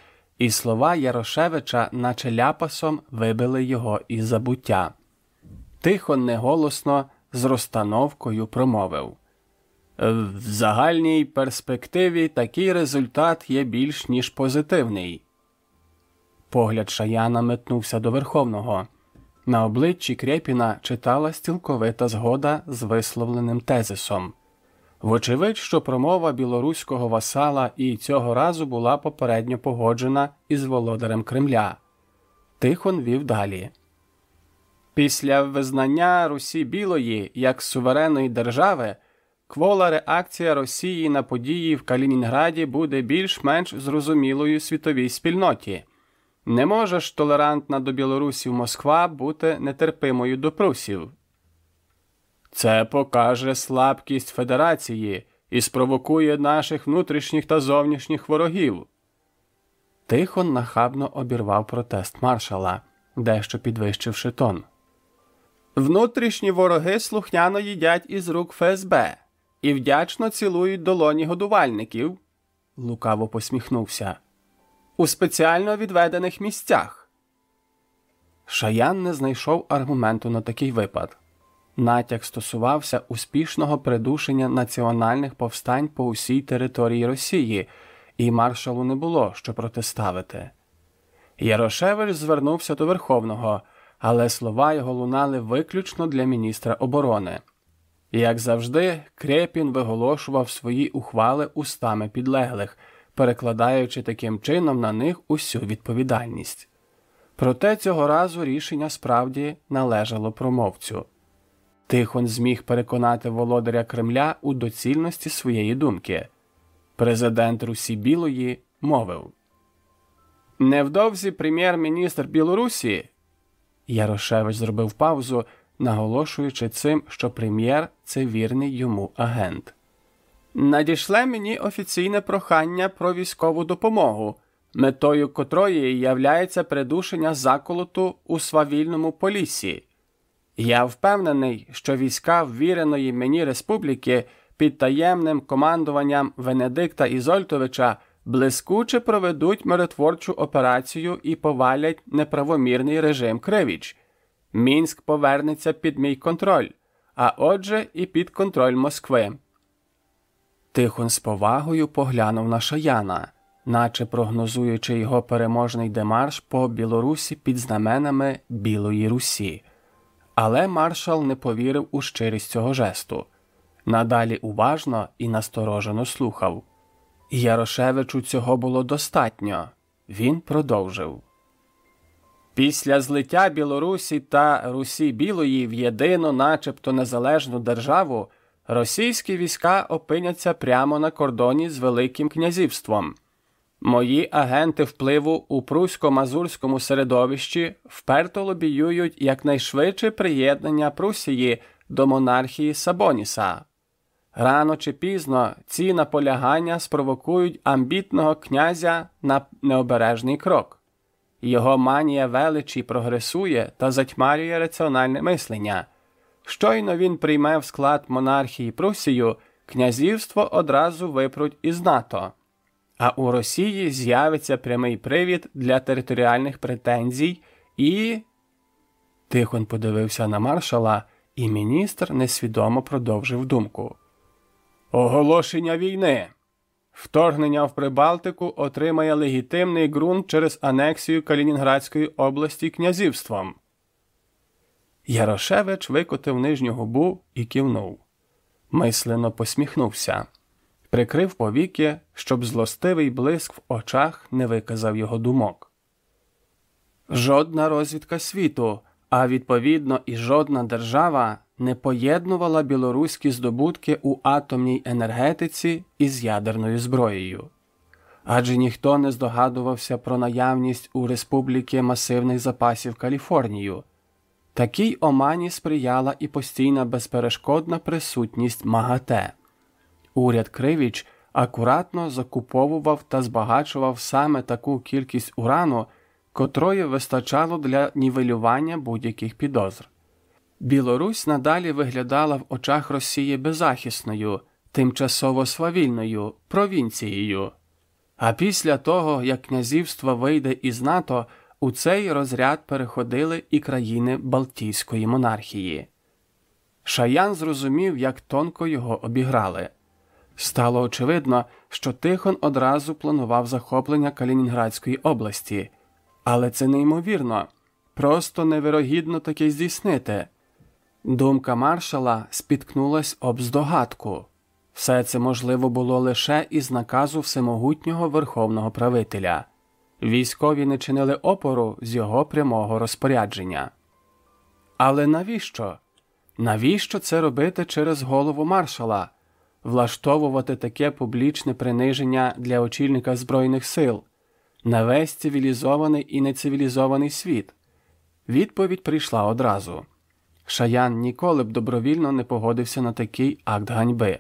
і слова Ярошевича, наче ляпасом, вибили його із забуття. Тихо, неголосно, з розстановкою промовив В загальній перспективі такий результат є більш ніж позитивний. Погляд шаяна метнувся до Верховного. На обличчі Крєпіна читалась цілковита згода з висловленим тезисом. Вочевидь, що промова білоруського васала і цього разу була попередньо погоджена із володарем Кремля. Тихон вів далі. Після визнання Русі Білої як суверенної держави квола реакція Росії на події в Калінінграді буде більш-менш зрозумілою світовій спільноті. Не може ж толерантна до білорусів Москва бути нетерпимою до прусів. Це покаже слабкість Федерації і спровокує наших внутрішніх та зовнішніх ворогів. Тихон нахабно обірвав протест маршала, дещо підвищивши тон. Внутрішні вороги слухняно їдять із рук ФСБ і вдячно цілують долоні годувальників. Лукаво посміхнувся. У спеціально відведених місцях. Шаян не знайшов аргументу на такий випад. Натяк стосувався успішного придушення національних повстань по усій території Росії, і маршалу не було що протиставити. Ярошевич звернувся до Верховного, але слова його лунали виключно для міністра оборони. Як завжди, Крепін виголошував свої ухвали устами підлеглих, перекладаючи таким чином на них усю відповідальність. Проте цього разу рішення справді належало промовцю. Тихон зміг переконати володаря Кремля у доцільності своєї думки. Президент Русі Білої мовив Невдовзі прем'єр-міністр Білорусі. Ярошевич зробив паузу, наголошуючи цим, що прем'єр це вірний йому агент. Надійшле мені офіційне прохання про військову допомогу, метою котрої являється придушення заколоту у свавільному полісі. Я впевнений, що війська ввіреної мені республіки під таємним командуванням Венедикта Ізольтовича блискуче проведуть миротворчу операцію і повалять неправомірний режим Кривіч. Мінськ повернеться під мій контроль, а отже, і під контроль Москви. Тихон з повагою поглянув на Шаяна, наче прогнозуючи його переможний демарш по Білорусі під знаменами Білої Русі. Але маршал не повірив у щирість цього жесту. Надалі уважно і насторожено слухав. Ярошевичу цього було достатньо. Він продовжив. Після злиття Білорусі та Русі Білої в єдину, начебто незалежну державу, російські війська опиняться прямо на кордоні з Великим князівством. Мої агенти впливу у прусько-мазурському середовищі вперто лобіюють якнайшвидше приєднання Прусії до монархії Сабоніса. Рано чи пізно ці наполягання спровокують амбітного князя на необережний крок. Його манія величі прогресує та затьмарює раціональне мислення. Щойно він прийме в склад монархії Прусію, князівство одразу випруть із НАТО. А у Росії з'явиться прямий привід для територіальних претензій і. Тихон подивився на маршала, і міністр несвідомо продовжив думку. Оголошення війни. Вторгнення в Прибалтику отримає легітимний ґрунт через анексію Калінінградської області князівством. Ярошевич викотив нижню губу і кивнув. Мислено посміхнувся, прикрив повіки, щоб злостивий блиск в очах не виказав його думок. Жодна розвідка світу, а відповідно і жодна держава не поєднувала білоруські здобутки у атомній енергетиці із ядерною зброєю. Адже ніхто не здогадувався про наявність у республіки масивних запасів Каліфорнію. Такій омані сприяла і постійна безперешкодна присутність МАГАТЕ. Уряд Кривіч акуратно закуповував та збагачував саме таку кількість урану, котрої вистачало для нівелювання будь-яких підозр. Білорусь надалі виглядала в очах Росії беззахисною, тимчасово свавільною провінцією. А після того, як князівство вийде із НАТО, у цей розряд переходили і країни Балтійської монархії. Шаян зрозумів, як тонко його обіграли. Стало очевидно, що Тихон одразу планував захоплення Калінінградської області, але це неймовірно, просто невирогідно таке здійснити. Думка маршала спіткнулась об здогадку. Все це можливо було лише із наказу всемогутнього верховного правителя. Військові не чинили опору з його прямого розпорядження. Але навіщо? Навіщо це робити через голову маршала, влаштовувати таке публічне приниження для очільника Збройних сил, на весь цивілізований і нецивілізований світ? Відповідь прийшла одразу. Шаян ніколи б добровільно не погодився на такий акт ганьби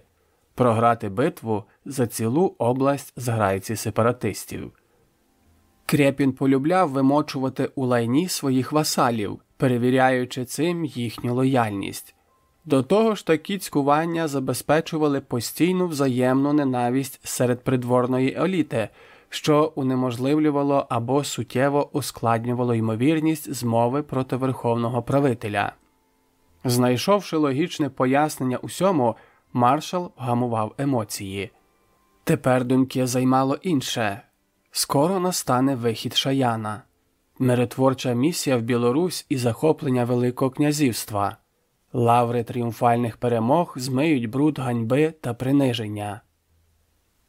програти битву за цілу область зграйці сепаратистів. Крепін полюбляв вимочувати у лайні своїх васалів, перевіряючи цим їхню лояльність. До того ж такі цькування забезпечували постійну взаємну ненависть серед придворної еліти, що унеможливлювало або суттєво ускладнювало ймовірність змови проти верховного правителя. Знайшовши логічне пояснення усьому, маршал вгамував емоції. Тепер думки займало інше скоро настане вихід шаяна, миротворча місія в Білорусь і захоплення Великого князівства, лаври тріумфальних перемог змиють бруд ганьби та приниження.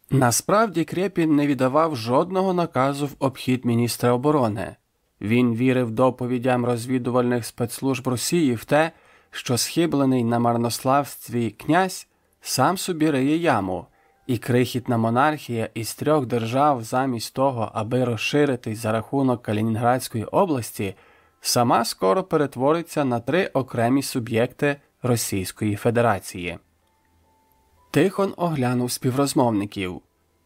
Насправді Крєпін не віддавав жодного наказу в обхід міністра оборони. Він вірив доповідям розвідувальних спецслужб Росії в те, що схиблений на марнославстві князь сам собі риє яму, і крихітна монархія із трьох держав, замість того, аби розширитись за рахунок Калінінградської області, сама скоро перетвориться на три окремі суб'єкти Російської Федерації. Тихон оглянув співрозмовників.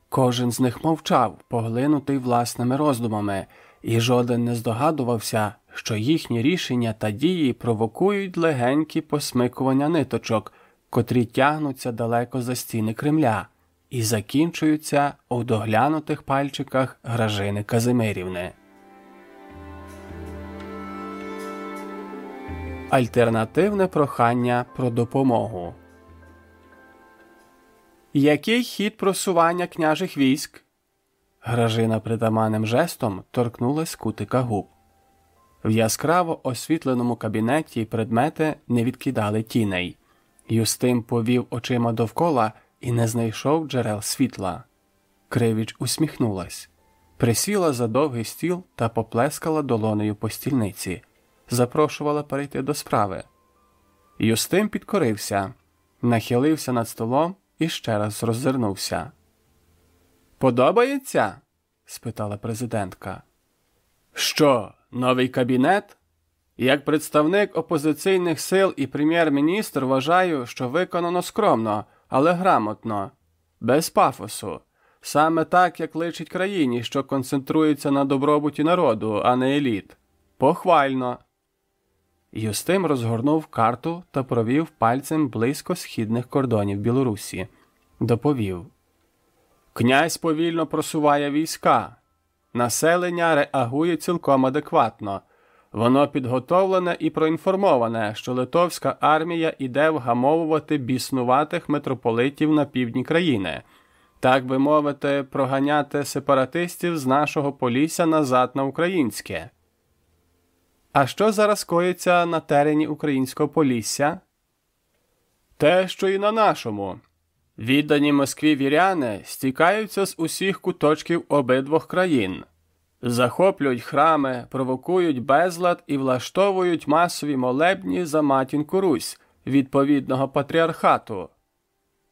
Кожен з них мовчав, поглинутий власними роздумами, і жоден не здогадувався, що їхні рішення та дії провокують легенькі посмикування ниточок, котрі тягнуться далеко за стіни Кремля, і закінчуються у доглянутих пальчиках Гражини Казимирівни. Альтернативне прохання про допомогу. Який хід просування княжих військ? Гражина притаманним жестом торкнулась кутика губ. В яскраво освітленому кабінеті предмети не відкидали тіней. Юстим повів очима довкола і не знайшов джерел світла. Кривіч усміхнулась, присіла за довгий стіл та поплескала долонею по стільниці, запрошувала перейти до справи. Юстим підкорився, нахилився над столом і ще раз роззирнувся. Подобається? спитала президентка. Що, новий кабінет? Як представник опозиційних сил і прем'єр-міністр вважаю, що виконано скромно, але грамотно, без пафосу, саме так, як личить країні, що концентрується на добробуті народу, а не еліт. Похвально. Юстим розгорнув карту та провів пальцем близько східних кордонів Білорусі. Доповів Князь повільно просуває війська. Населення реагує цілком адекватно. Воно підготовлене і проінформоване, що литовська армія іде вгамовувати біснуватих митрополитів на півдні країни, так би мовити, проганяти сепаратистів з нашого полісся назад на українське. А що зараз коїться на терені українського полісся? Те, що і на нашому. Віддані Москві віряни стікаються з усіх куточків обидвох країн, захоплюють храми, провокують безлад і влаштовують масові молебні за матінку Русь відповідного патріархату.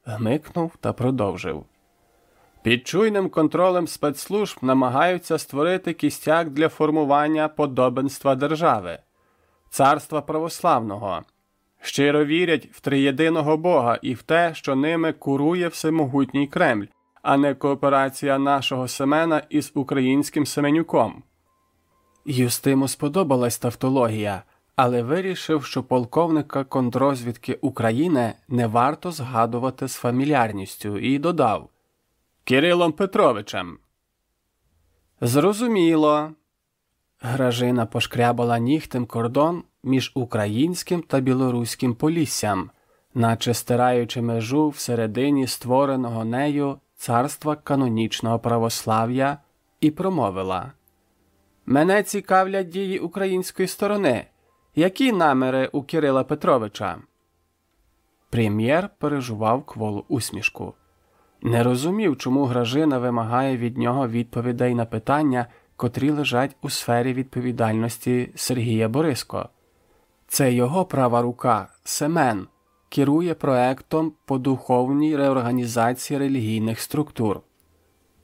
Гмикнув та продовжив. Під чуйним контролем спецслужб намагаються створити кістяк для формування подобенства держави, царства православного, щиро вірять в триєдиного Бога і в те, що ними курує всемогутній Кремль, а не кооперація нашого Семена із українським Семенюком. Юстиму сподобалась тавтологія, але вирішив, що полковника контрозвідки України не варто згадувати з фамільярністю, і додав. Кирилом Петровичем. Зрозуміло. Гражина пошкрябала нігтем кордон між українським та білоруським поліссям, наче стираючи межу всередині створеного нею царства канонічного православ'я, і промовила Мене цікавлять дії української сторони. Які наміри у Кирила Петровича? Прем'єр пережував кволу усмішку. Не розумів, чому Гражина вимагає від нього відповідей на питання, котрі лежать у сфері відповідальності Сергія Бориско. Це його права рука, Семен, керує проектом по духовній реорганізації релігійних структур.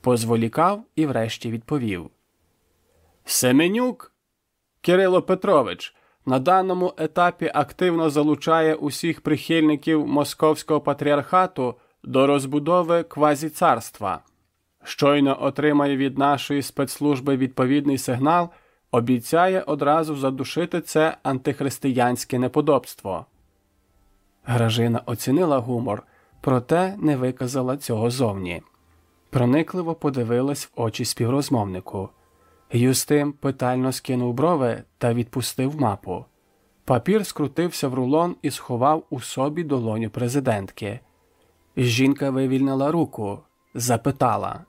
Позволікав і врешті відповів Семенюк Кирило Петрович на даному етапі активно залучає усіх прихильників Московського патріархату до розбудови квазіцарства. Щойно отримає від нашої спецслужби відповідний сигнал, обіцяє одразу задушити це антихристиянське неподобство. Гражина оцінила гумор, проте не виказала цього зовні. Проникливо подивилась в очі співрозмовнику. Юстим питально скинув брови та відпустив мапу. Папір скрутився в рулон і сховав у собі долоню президентки. Жінка вивільнила руку, запитала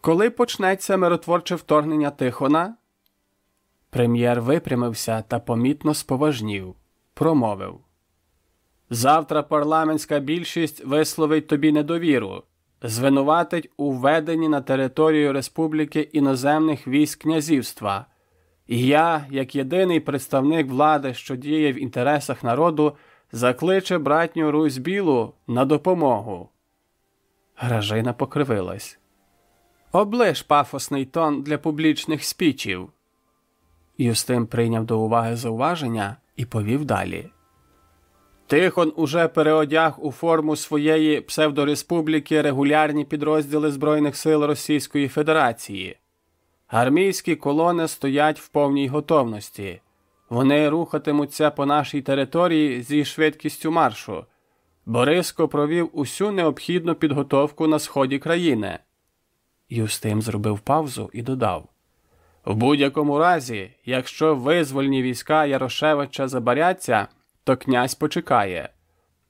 Коли почнеться миротворче вторгнення Тихона? Прем'єр випрямився та помітно споважнів, промовив Завтра парламентська більшість висловить тобі недовіру, звинуватить у введенні на територію республіки іноземних військ князівства. І я, як єдиний представник влади, що діє в інтересах народу, закличе братню Русь Білу на допомогу. Гражина покривилась. Оближ пафосний тон для публічних спічів. Юстин прийняв до уваги зауваження і повів далі. Тихон уже переодяг у форму своєї псевдореспубліки регулярні підрозділи Збройних сил Російської Федерації. Армійські колони стоять в повній готовності. Вони рухатимуться по нашій території зі швидкістю маршу. Бориско провів усю необхідну підготовку на сході країни. Юстим зробив паузу і додав В будь-якому разі, якщо визвольні війська Ярошевича забаряться, то князь почекає.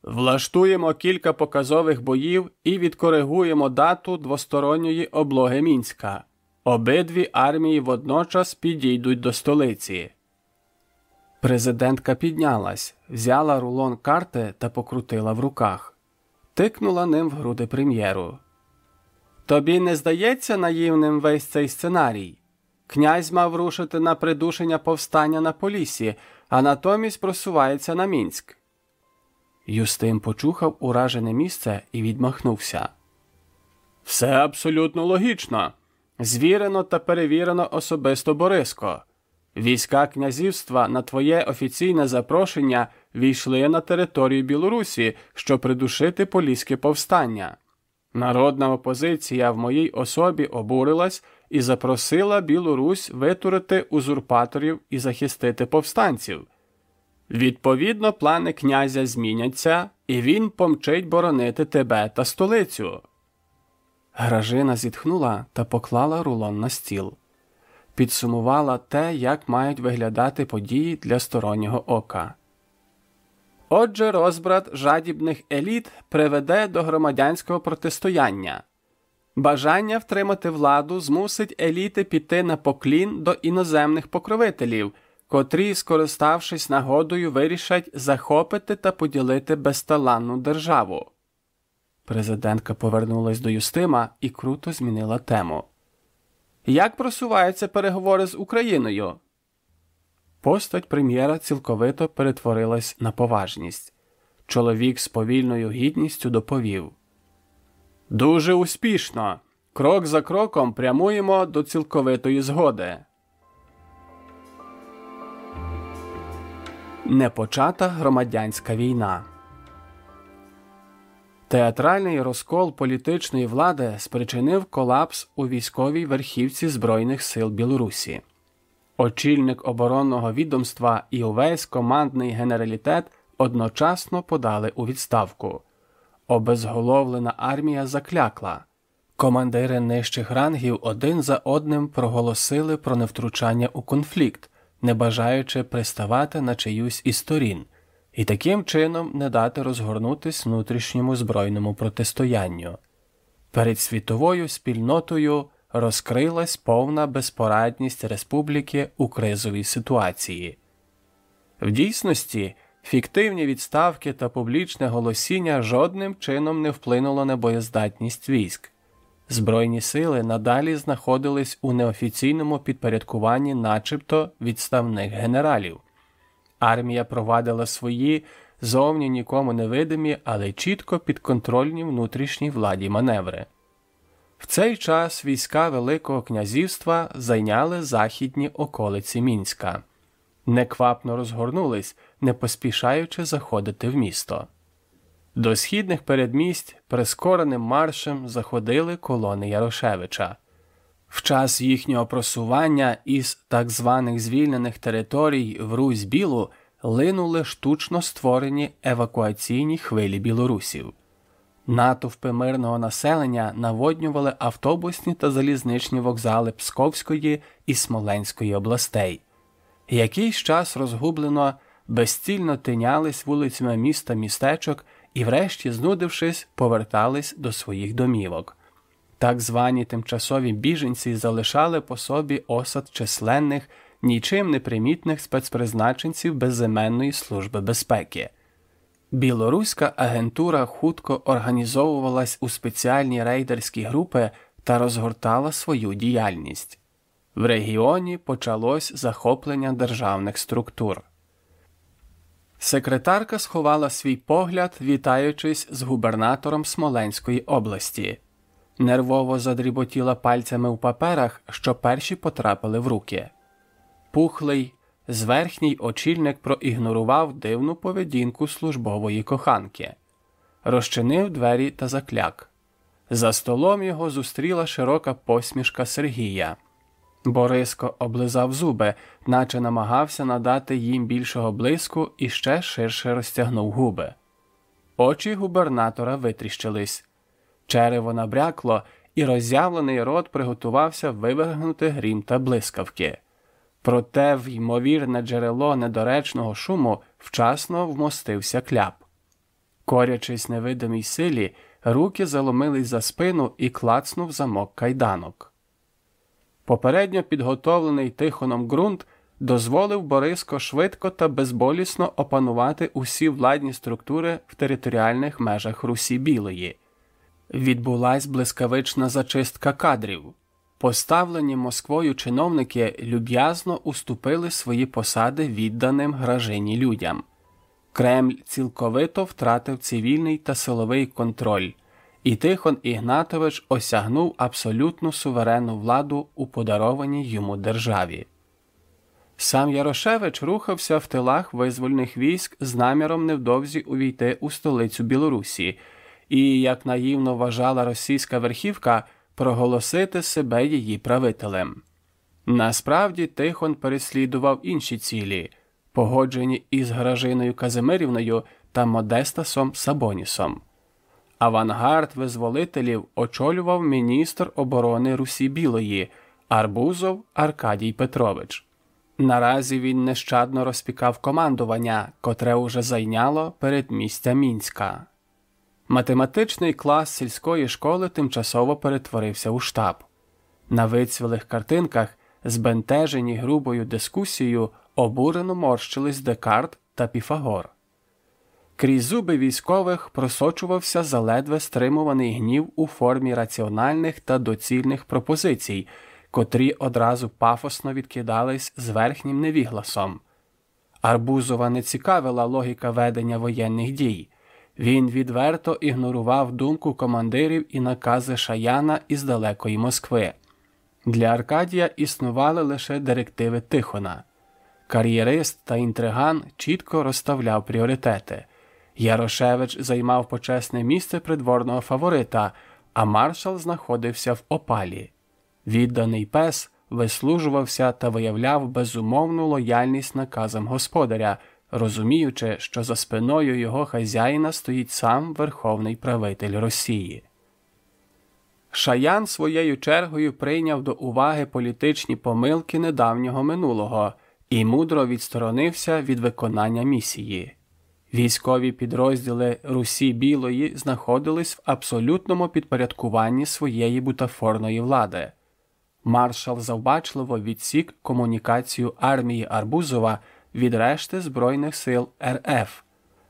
Влаштуємо кілька показових боїв і відкоригуємо дату двосторонньої облоги мінська. Обидві армії водночас підійдуть до столиці. Президентка піднялась, взяла рулон карти та покрутила в руках, тикнула ним в груди прем'єру. Тобі не здається наївним весь цей сценарій? Князь мав рушити на придушення повстання на Полісі, а натомість просувається на мінськ. Юстин почухав уражене місце і відмахнувся. Все абсолютно логічно. Звірено та перевірено особисто Бориско. Війська князівства на твоє офіційне запрошення війшли на територію Білорусі, щоб придушити поліське повстання. Народна опозиція в моїй особі обурилась і запросила Білорусь витурити узурпаторів і захистити повстанців. Відповідно, плани князя зміняться, і він помчить боронити тебе та столицю. Гражина зітхнула та поклала рулон на стіл, підсумувала те, як мають виглядати події для стороннього ока. Отже, розбрат жадібних еліт приведе до громадянського протистояння. Бажання втримати владу змусить еліти піти на поклін до іноземних покровителів, котрі, скориставшись нагодою, вирішать захопити та поділити безталанну державу. Президентка повернулась до Юстима і круто змінила тему. Як просуваються переговори з Україною? Постать прем'єра цілковито перетворилась на поважність. Чоловік з повільною гідністю доповів. Дуже успішно. Крок за кроком прямуємо до цілковитої згоди. Непочата громадянська війна. Театральний розкол політичної влади спричинив колапс у військовій верхівці Збройних сил Білорусі. Очільник оборонного відомства і увесь командний генералітет одночасно подали у відставку. Обезголовлена армія заклякла. Командири нижчих рангів один за одним проголосили про невтручання у конфлікт, не бажаючи приставати на чиюсь із сторін, і таким чином не дати розгорнутись внутрішньому збройному протистоянню. Перед світовою спільнотою розкрилась повна безпорадність республіки у кризовій ситуації. В дійсності фіктивні відставки та публічне голосіння жодним чином не вплинуло на боєздатність військ. Збройні сили надалі знаходились у неофіційному підпорядкуванні, начебто відставних генералів. Армія провадила свої зовні нікому невидимі, але чітко підконтрольні внутрішній владі маневри. В цей час війська Великого князівства зайняли західні околиці мінська, неквапно розгорнулись, не поспішаючи заходити в місто. До східних передмість прискореним маршем заходили колони Ярошевича. В час їхнього просування із так званих звільнених територій в Русь Білу линули штучно створені евакуаційні хвилі білорусів. Натовпи мирного населення наводнювали автобусні та залізничні вокзали Псковської і Смоленської областей. Якийсь час розгублено, безцільно тинялись вулицями міста містечок і, врешті, знудившись, повертались до своїх домівок. Так звані тимчасові біженці залишали по собі осад численних, нічим не примітних спецпризначенців безіменної служби безпеки. Білоруська агентура хутко організовувалась у спеціальні рейдерські групи та розгортала свою діяльність. В регіоні почалось захоплення державних структур. Секретарка сховала свій погляд, вітаючись з губернатором Смоленської області, нервово задріботіла пальцями у паперах, що перші потрапили в руки. Пухлий, зверхній очільник проігнорував дивну поведінку службової коханки, розчинив двері та закляк. За столом його зустріла широка посмішка Сергія. Бориско облизав зуби, наче намагався надати їм більшого блиску і ще ширше розтягнув губи. Очі губернатора витріщились. Черево набрякло, і роззявлений рот приготувався вивергнути грім та блискавки. Проте в ймовірне джерело недоречного шуму вчасно вмостився кляп. Корячись невидимій силі, руки заломились за спину і клацнув замок кайданок. Попередньо підготовлений тихоном ґрунт дозволив Бориско швидко та безболісно опанувати усі владні структури в територіальних межах Русі Білої. Відбулась блискавична зачистка кадрів. Поставлені Москвою чиновники люб'язно уступили свої посади відданим гражині людям. Кремль цілковито втратив цивільний та силовий контроль і Тихон Ігнатович осягнув абсолютну суверенну владу у подарованій йому державі. Сам Ярошевич рухався в тилах визвольних військ з наміром невдовзі увійти у столицю Білорусі і, як наївно вважала російська верхівка, проголосити себе її правителем. Насправді Тихон переслідував інші цілі, погоджені із Гражиною Казимирівною та Модестасом Сабонісом. Авангард визволителів очолював міністр оборони Русі Білої Арбузов Аркадій Петрович. Наразі він нещадно розпікав командування, котре уже зайняло передмістя Мінська. Математичний клас сільської школи тимчасово перетворився у штаб. На вицвілих картинках, збентежені грубою дискусією, обурено морщились Декарт та Піфагор. Крізь зуби військових просочувався заледве стримуваний гнів у формі раціональних та доцільних пропозицій, котрі одразу пафосно відкидались з верхнім невігласом. Арбузова не цікавила логіка ведення воєнних дій. Він відверто ігнорував думку командирів і накази Шаяна із далекої Москви. Для Аркадія існували лише директиви Тихона. Кар'єрист та інтриган чітко розставляв пріоритети. Ярошевич займав почесне місце придворного фаворита, а маршал знаходився в опалі. Відданий пес вислужувався та виявляв безумовну лояльність наказам господаря, розуміючи, що за спиною його хазяїна стоїть сам верховний правитель Росії. Шаян своєю чергою прийняв до уваги політичні помилки недавнього минулого і мудро відсторонився від виконання місії. Військові підрозділи Русі Білої знаходились в абсолютному підпорядкуванні своєї бутафорної влади. Маршал завбачливо відсік комунікацію армії Арбузова від решти Збройних сил РФ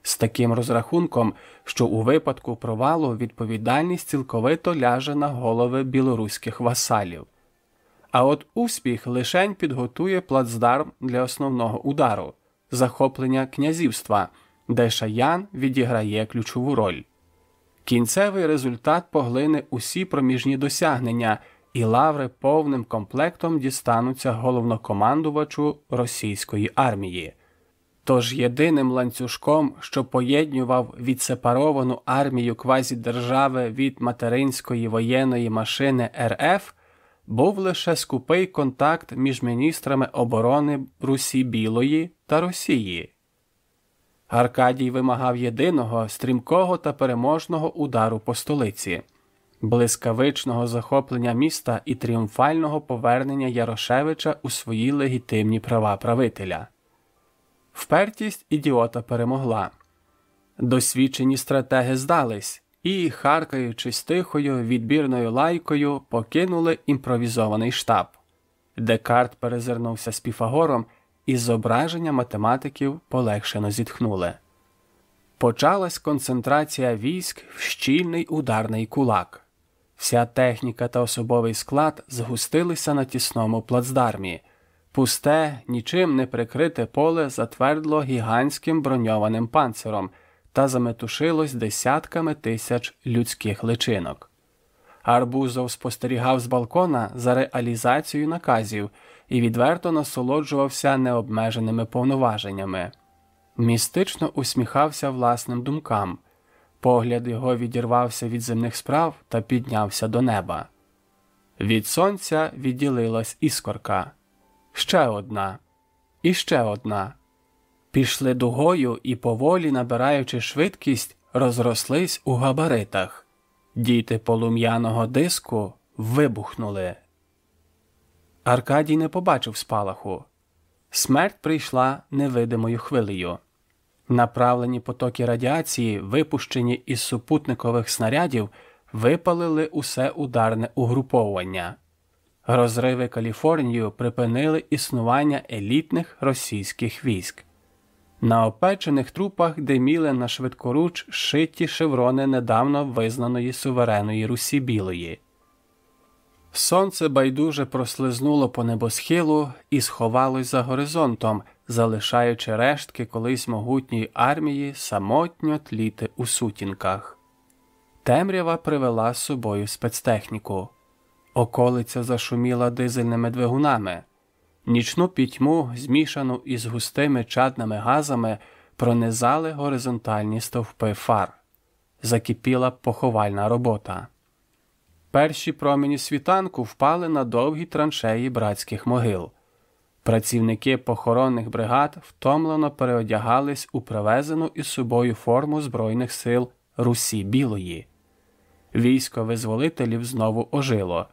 з таким розрахунком, що у випадку провалу відповідальність цілковито ляже на голови білоруських васалів. А от успіх лишень підготує плацдарм для основного удару захоплення князівства де Шаян відіграє ключову роль. Кінцевий результат поглине усі проміжні досягнення, і лаври повним комплектом дістануться головнокомандувачу російської армії. Тож єдиним ланцюжком, що поєднював відсепаровану армію квазідержави від материнської воєнної машини РФ, був лише скупий контакт між міністрами оборони Русі Білої та Росії. Аркадій вимагав єдиного, стрімкого та переможного удару по столиці, блискавичного захоплення міста і тріумфального повернення Ярошевича у свої легітимні права правителя. Впертість ідіота перемогла. Досвідчені стратеги здались і, харкаючись тихою відбірною лайкою, покинули імпровізований штаб. Декарт перезирнувся з Піфагором, і зображення математиків полегшено зітхнули. Почалась концентрація військ в щільний ударний кулак. Вся техніка та особовий склад згустилися на тісному плацдармі. Пусте, нічим не прикрите поле затвердло гігантським броньованим панциром та заметушилось десятками тисяч людських личинок. Арбузов спостерігав з балкона за реалізацією наказів і відверто насолоджувався необмеженими повноваженнями. Містично усміхався власним думкам. Погляд його відірвався від земних справ та піднявся до неба. Від сонця відділилась іскорка. Ще одна, і ще одна. Пішли дугою і, поволі набираючи швидкість, розрослись у габаритах. Діти полум'яного диску вибухнули. Аркадій не побачив спалаху. Смерть прийшла невидимою хвилею. Направлені потоки радіації, випущені із супутникових снарядів, випалили усе ударне угруповування. Розриви Каліфорнію припинили існування елітних російських військ. На опечених трупах диміли на швидкоруч шиті шеврони недавно визнаної сувереної Русі Білої. Сонце байдуже прослизнуло по небосхилу і сховалось за горизонтом, залишаючи рештки колись могутньої армії самотньо тліти у сутінках. Темрява привела з собою спецтехніку. Околиця зашуміла дизельними двигунами. Нічну пітьму, змішану із густими чадними газами, пронизали горизонтальні стовпи фар. Закипіла поховальна робота. Перші промені світанку впали на довгі траншеї братських могил. Працівники похоронних бригад втомлено переодягались у привезену із собою форму Збройних сил Русі Білої. Військо визволителів знову ожило.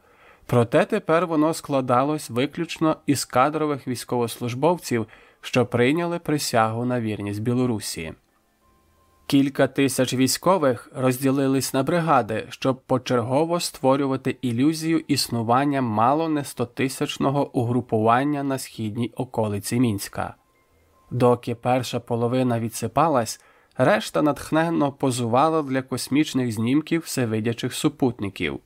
Проте тепер воно складалось виключно із кадрових військовослужбовців, що прийняли присягу на вірність Білорусі. Кілька тисяч військових розділились на бригади, щоб почергово створювати ілюзію існування мало не стотисячного угрупування на східній околиці Мінська. Доки перша половина відсипалась, решта натхненно позувала для космічних знімків всевидячих супутників.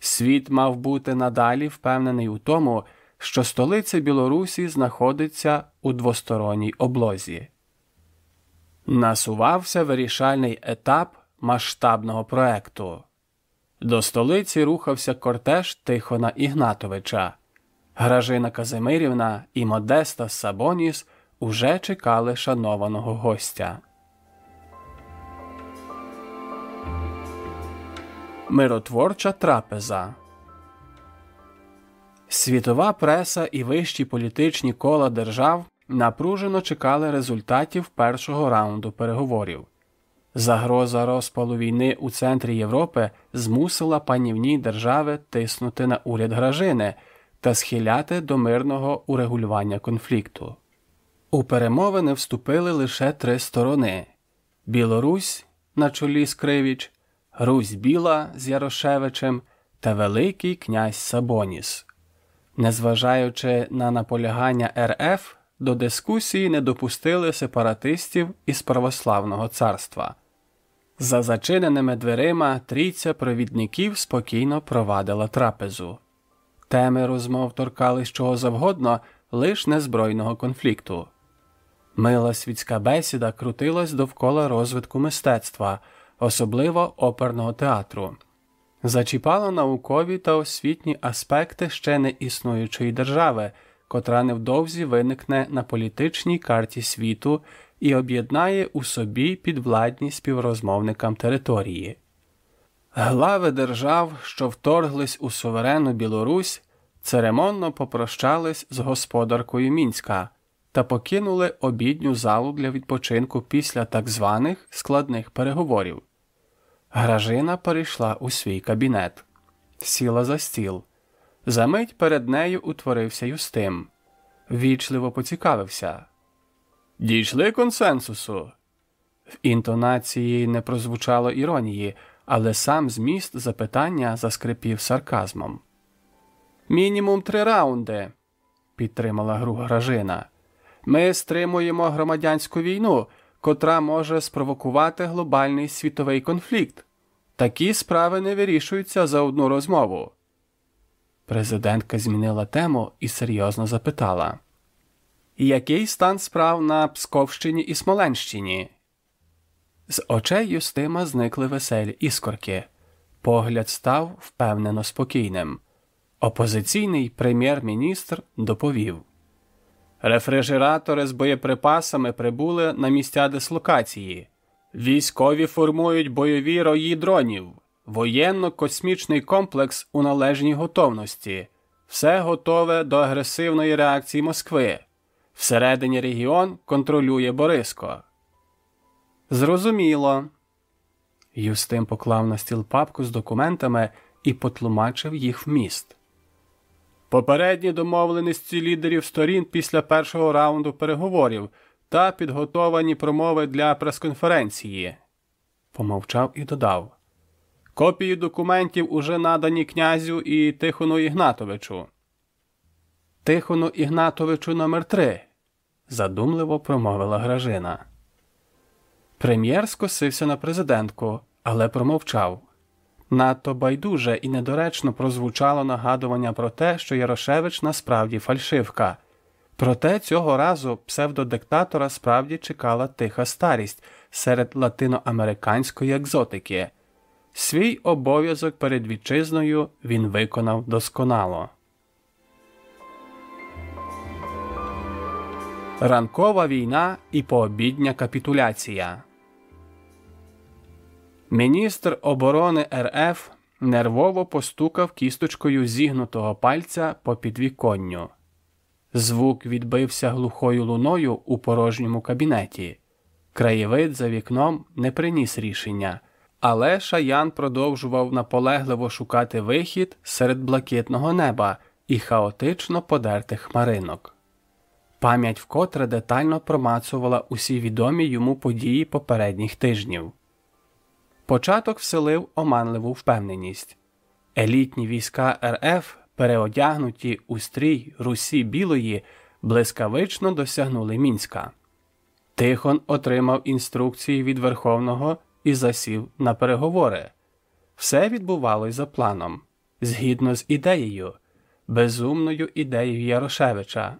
Світ мав бути надалі впевнений у тому, що столиця Білорусі знаходиться у двосторонній облозі. Насувався вирішальний етап масштабного проекту. До столиці рухався кортеж Тихона Ігнатовича. Гражина Казимирівна і Модеста Сабоніс уже чекали шанованого гостя. Миротворча трапеза Світова преса і вищі політичні кола держав напружено чекали результатів першого раунду переговорів. Загроза розпалу війни у центрі Європи змусила панівні держави тиснути на уряд Гражини та схиляти до мирного урегулювання конфлікту. У перемовини вступили лише три сторони Білорусь на чолі з Кривіч, Русь Біла з Ярошевичем та Великий князь Сабоніс. Незважаючи на наполягання РФ, до дискусії не допустили сепаратистів із православного царства. За зачиненими дверима трійця провідників спокійно провадила трапезу. Теми розмов торкались чого завгодно, лиш незбройного конфлікту. Мила світська бесіда крутилась довкола розвитку мистецтва, особливо оперного театру, зачіпала наукові та освітні аспекти ще не існуючої держави котра невдовзі виникне на політичній карті світу і об'єднає у собі підвладні співрозмовникам території. Глави держав, що вторглись у суверенну Білорусь, церемонно попрощались з господаркою мінська, та покинули обідню залу для відпочинку після так званих складних переговорів. Гражина перейшла у свій кабінет, сіла за стіл. Замить перед нею утворився Юстим. Вічливо поцікавився. Дійшли консенсусу. В інтонації не прозвучало іронії, але сам зміст запитання заскрипів сарказмом. Мінімум три раунди, підтримала гру Гражина. Ми стримуємо громадянську війну, котра може спровокувати глобальний світовий конфлікт. Такі справи не вирішуються за одну розмову. Президентка змінила тему і серйозно запитала: Який стан справ на Псковщині і Смоленщині? З очей Юстима зникли веселі іскорки. Погляд став впевнено спокійним. Опозиційний прем'єр-міністр доповів Рефрижератори з боєприпасами прибули на місця дислокації. Військові формують бойові рої дронів, воєнно-космічний комплекс у належній готовності. Все готове до агресивної реакції Москви. Всередині регіон контролює Бориско. Зрозуміло. Юстим поклав на стіл папку з документами і потлумачив їх вміст. Попередні домовленості лідерів сторін після першого раунду переговорів та підготовані промови для прес-конференції. Помовчав і додав. Копії документів уже надані князю і Тихону Ігнатовичу. Тихону Ігнатовичу номер 3 задумливо промовила Гражина. Прем'єр скосився на президентку, але промовчав. Надто байдуже і недоречно прозвучало нагадування про те, що Ярошевич насправді фальшивка. Проте цього разу псевдодиктатора справді чекала тиха старість серед латиноамериканської екзотики. Свій обов'язок перед вітчизною він виконав досконало. Ранкова війна і пообідня капітуляція. Міністр оборони РФ нервово постукав кісточкою зігнутого пальця по підвіконню. Звук відбився глухою луною у порожньому кабінеті. Краєвид за вікном не приніс рішення, але шаян продовжував наполегливо шукати вихід серед блакитного неба і хаотично подертих хмаринок. Пам'ять вкотре детально промацувала усі відомі йому події попередніх тижнів. Початок вселив оманливу впевненість. Елітні війська РФ, переодягнуті у стрій Русі Білої, блискавично досягнули мінська. Тихон отримав інструкції від Верховного і засів на переговори. Все відбувалось за планом, згідно з ідеєю, безумною ідеєю Ярошевича.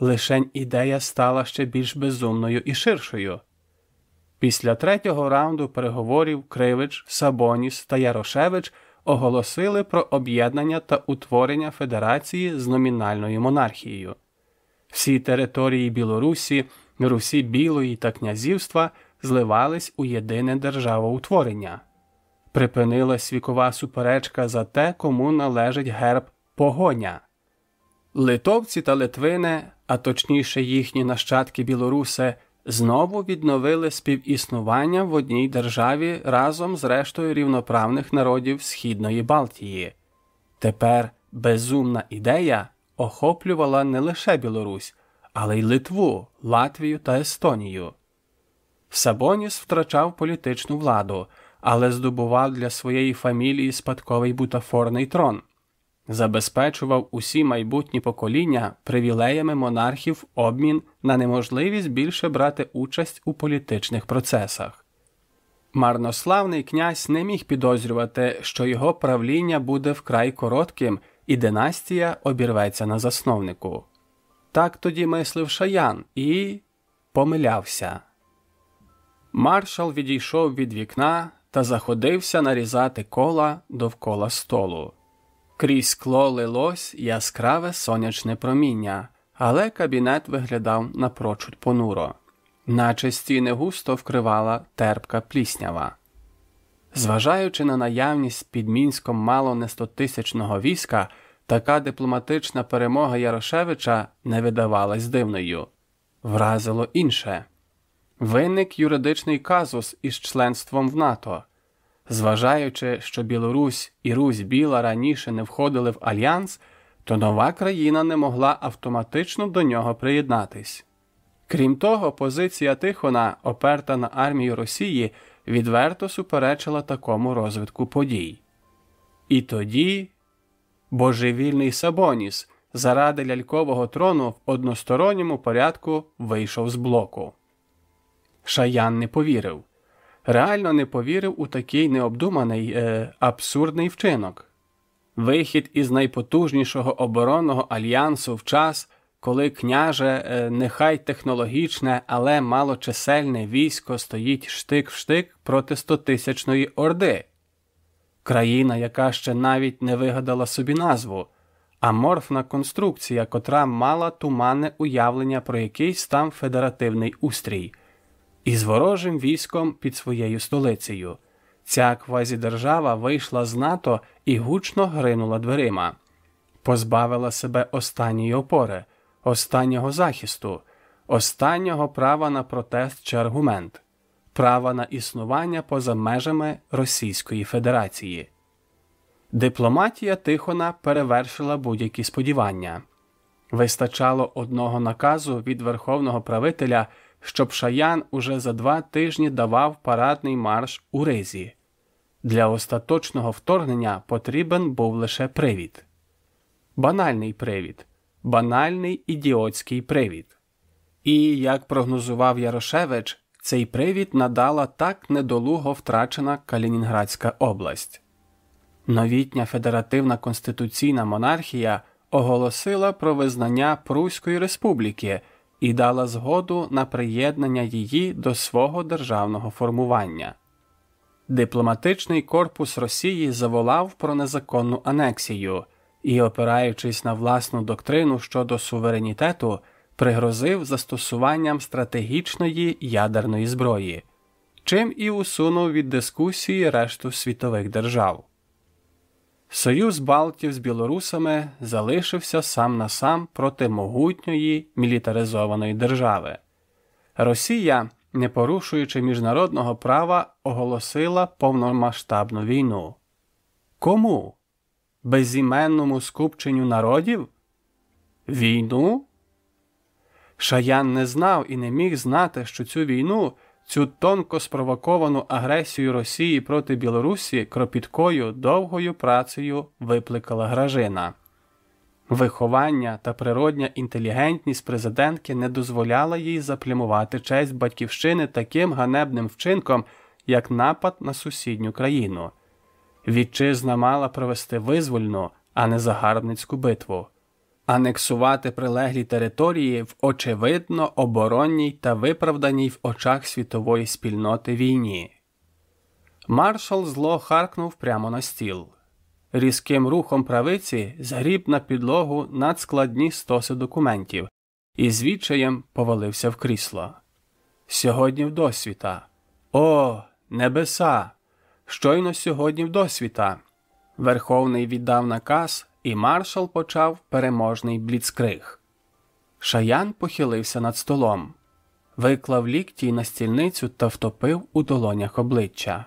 Лишень ідея стала ще більш безумною і ширшою. Після третього раунду переговорів Кривич, Сабоніс та Ярошевич оголосили про об'єднання та утворення федерації з номінальною монархією. Всі території Білорусі, Русі Білої та князівства зливались у єдине державоутворення. Припинилась вікова суперечка за те, кому належить герб погоня. Литовці та Литвини, а точніше їхні нащадки білоруси, знову відновили співіснування в одній державі разом з рештою рівноправних народів Східної Балтії. Тепер безумна ідея охоплювала не лише Білорусь, але й Литву, Латвію та Естонію. Сабоніс втрачав політичну владу, але здобував для своєї фамілії спадковий бутафорний трон забезпечував усі майбутні покоління привілеями монархів обмін на неможливість більше брати участь у політичних процесах. Марнославний князь не міг підозрювати, що його правління буде вкрай коротким і династія обірветься на засновнику. Так тоді мислив шаян і помилявся. Маршал відійшов від вікна та заходився нарізати кола довкола столу. Крізь скло лилось яскраве сонячне проміння, але кабінет виглядав напрочуд понуро, наче стіни густо вкривала терпка пліснява. Зважаючи на наявність під мінськом мало не стотисячного війська, така дипломатична перемога Ярошевича не видавалась дивною. вразило інше. Виник юридичний казус із членством в НАТО. Зважаючи, що Білорусь і Русь Біла раніше не входили в альянс, то нова країна не могла автоматично до нього приєднатись. Крім того, позиція Тихона, оперта на армію Росії, відверто суперечила такому розвитку подій. І тоді божевільний Сабоніс заради лялькового трону в односторонньому порядку вийшов з блоку. Шаян не повірив. Реально не повірив у такий необдуманий, е, абсурдний вчинок. Вихід із найпотужнішого оборонного альянсу в час, коли княже, е, нехай технологічне, але малочисельне військо стоїть штик в штик проти стотисячної орди, країна, яка ще навіть не вигадала собі назву, аморфна конструкція, котра мала туманне уявлення про якийсь там федеративний устрій, із ворожим військом під своєю столицею. Ця квазідержава вийшла з НАТО і гучно гринула дверима, позбавила себе останньої опори, останнього захисту, останнього права на протест чи аргумент, права на існування поза межами Російської Федерації. Дипломатія Тихона перевершила будь-які сподівання. Вистачало одного наказу від верховного правителя, щоб Шаян уже за два тижні давав парадний марш у ризі. Для остаточного вторгнення потрібен був лише привід. Банальний привід, банальний ідіотський привід. І, як прогнозував Ярошевич, цей привід надала так недолуго втрачена Калінінградська область. Новітня федеративна конституційна монархія оголосила про визнання Пруської республіки і дала згоду на приєднання її до свого державного формування. Дипломатичний корпус Росії заволав про незаконну анексію і, опираючись на власну доктрину щодо суверенітету, пригрозив застосуванням стратегічної ядерної зброї, чим і усунув від дискусії решту світових держав. Союз Балтів з білорусами залишився сам на сам проти могутньої мілітаризованої держави. Росія, не порушуючи міжнародного права, оголосила повномасштабну війну. Кому? Безіменному скупченню народів? Війну? Шаян не знав і не міг знати, що цю війну Цю тонко спровоковану агресію Росії проти Білорусі кропіткою довгою працею викликала Гражина. Виховання та природня інтелігентність президентки не дозволяла їй заплямувати честь батьківщини таким ганебним вчинком, як напад на сусідню країну. Вітчизна мала провести визвольну, а не загарбницьку битву анексувати прилеглі території в очевидно оборонній та виправданій в очах світової спільноти війні. Маршал зло харкнув прямо на стіл. Різким рухом правиці згріб на підлогу надскладні стоси документів і звідчаєм повалився в крісло. Сьогодні в досвіта. О, небеса! Щойно сьогодні в досвіта. Верховний віддав наказ і маршал почав переможний бліцкриг. Шаян похилився над столом, виклав лікті на стільницю та втопив у долонях обличчя.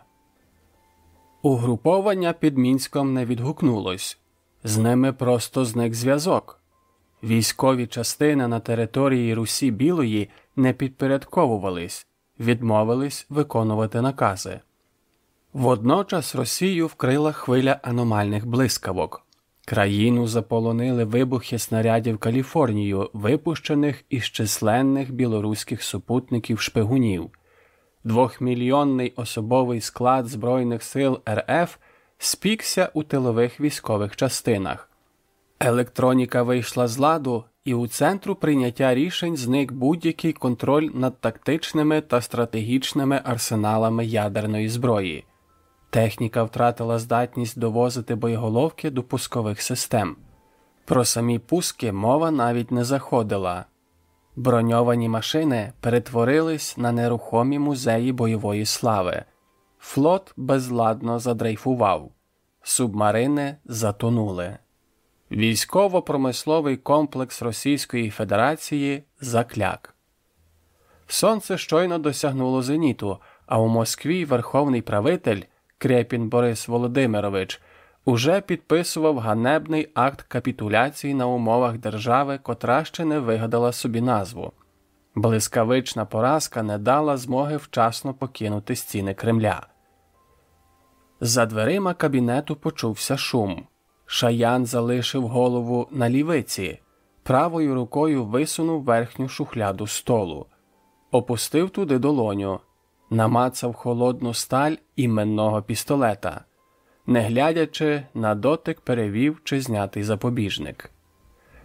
Угруповання під мінськом не відгукнулось, з ними просто зник зв'язок. Військові частини на території Русі Білої не підпорядковувались, відмовились виконувати накази. Водночас Росію вкрила хвиля аномальних блискавок. Країну заполонили вибухи снарядів Каліфорнію, випущених із численних білоруських супутників шпигунів. Двохмільйонний особовий склад Збройних сил РФ спікся у тилових військових частинах. Електроніка вийшла з ладу, і у центру прийняття рішень зник будь-який контроль над тактичними та стратегічними арсеналами ядерної зброї. Техніка втратила здатність довозити боєголовки до пускових систем. Про самі пуски мова навіть не заходила. Броньовані машини перетворились на нерухомі музеї бойової слави. Флот безладно задрейфував, субмарини затонули. Військово-промисловий комплекс Російської Федерації закляк. Сонце щойно досягнуло зеніту, а у Москві верховний правитель Крепін Борис Володимирович уже підписував ганебний акт капітуляції на умовах держави, котра ще не вигадала собі назву. Блискавична поразка не дала змоги вчасно покинути стіни Кремля. За дверима кабінету почувся шум. Шаян залишив голову на лівиці, правою рукою висунув верхню шухляду столу, опустив туди долоню, намацав холодну сталь іменного пістолета, не глядячи, на дотик перевів чи знятий запобіжник.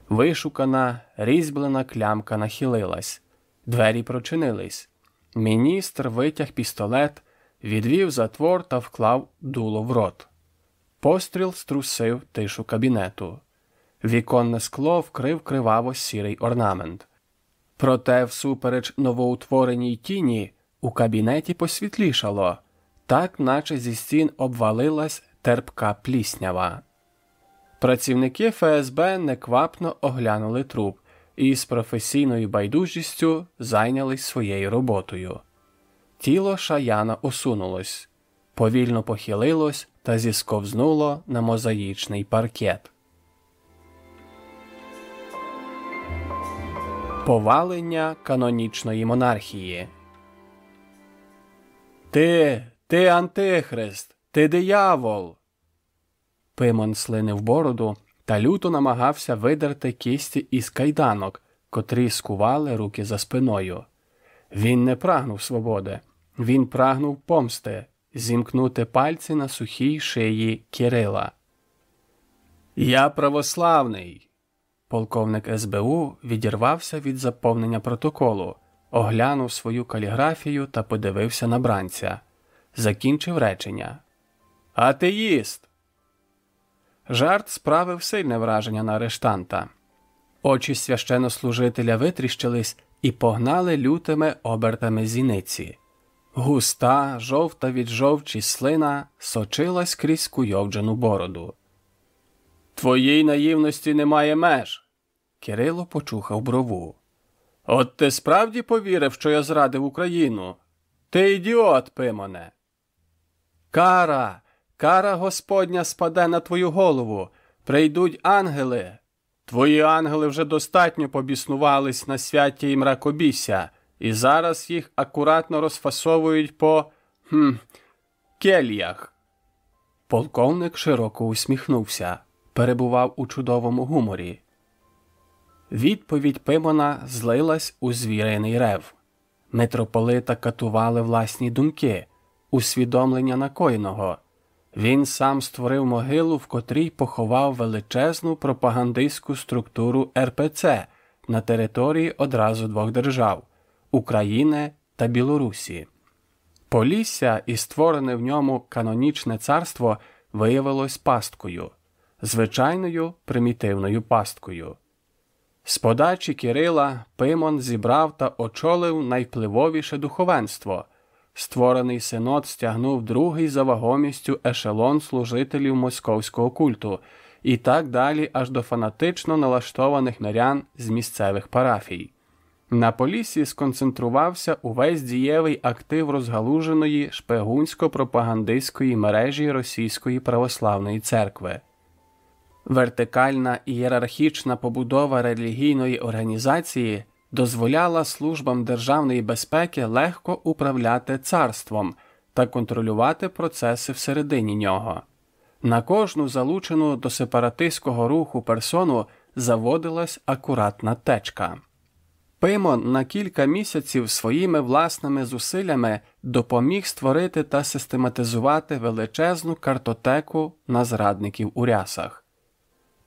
Вишукана, різьблена клямка нахилилась, двері прочинились. Міністр витяг пістолет, відвів затвор та вклав дуло в рот. Постріл струсив тишу кабінету. Віконне скло вкрив криваво сірий орнамент. Проте, всупереч новоутвореній тіні, у кабінеті посвітлішало, так наче зі стін обвалилась терпка пліснява. Працівники ФСБ неквапно оглянули труп і з професійною байдужістю зайнялись своєю роботою. Тіло шаяна осунулось, повільно похилилось та зісковзнуло на мозаїчний паркет. Повалення канонічної монархії. Ти, ти антихрист, ти диявол. Пимон слинив бороду та люто намагався видерти кісті із кайданок, котрі скували руки за спиною. Він не прагнув свободи, він прагнув помсти, зімкнути пальці на сухій шиї Кирила. Я православний. Полковник СБУ відірвався від заповнення протоколу, оглянув свою каліграфію та подивився на бранця. Закінчив речення. Атеїст. Жарт справив сильне враження на арештанта. Очі священнослужителя витріщились і погнали лютими обертами зіниці. Густа, жовта від жовчі слина сочилась крізь куйовджену бороду. Твоїй наївності немає меж. Кирило почухав брову. От ти справді повірив, що я зрадив Україну? Ти ідіот, Пимоне. Кара, кара Господня спаде на твою голову. Прийдуть ангели. Твої ангели вже достатньо побіснувались на святі і мракобісся, і зараз їх акуратно розфасовують по хм, кельях. Полковник широко усміхнувся, перебував у чудовому гуморі. Відповідь Пимона злилась у звіриний рев. Митрополита катували власні думки, усвідомлення накоєного. Він сам створив могилу, в котрій поховав величезну пропагандистську структуру РПЦ на території одразу двох держав України та Білорусі. Полісся і створене в ньому канонічне царство виявилось пасткою, звичайною примітивною пасткою. З подачі Кирила Пимон зібрав та очолив найвпливовіше духовенство. Створений синод стягнув другий за вагомістю ешелон служителів московського культу і так далі аж до фанатично налаштованих мирян з місцевих парафій. На полісі сконцентрувався увесь дієвий актив розгалуженої шпигунсько-пропагандистської мережі Російської православної церкви. Вертикальна ієрархічна побудова релігійної організації дозволяла службам державної безпеки легко управляти царством та контролювати процеси всередині нього. На кожну залучену до сепаратистського руху персону заводилась акуратна течка. Пимон на кілька місяців своїми власними зусиллями допоміг створити та систематизувати величезну картотеку на зрадників у рясах.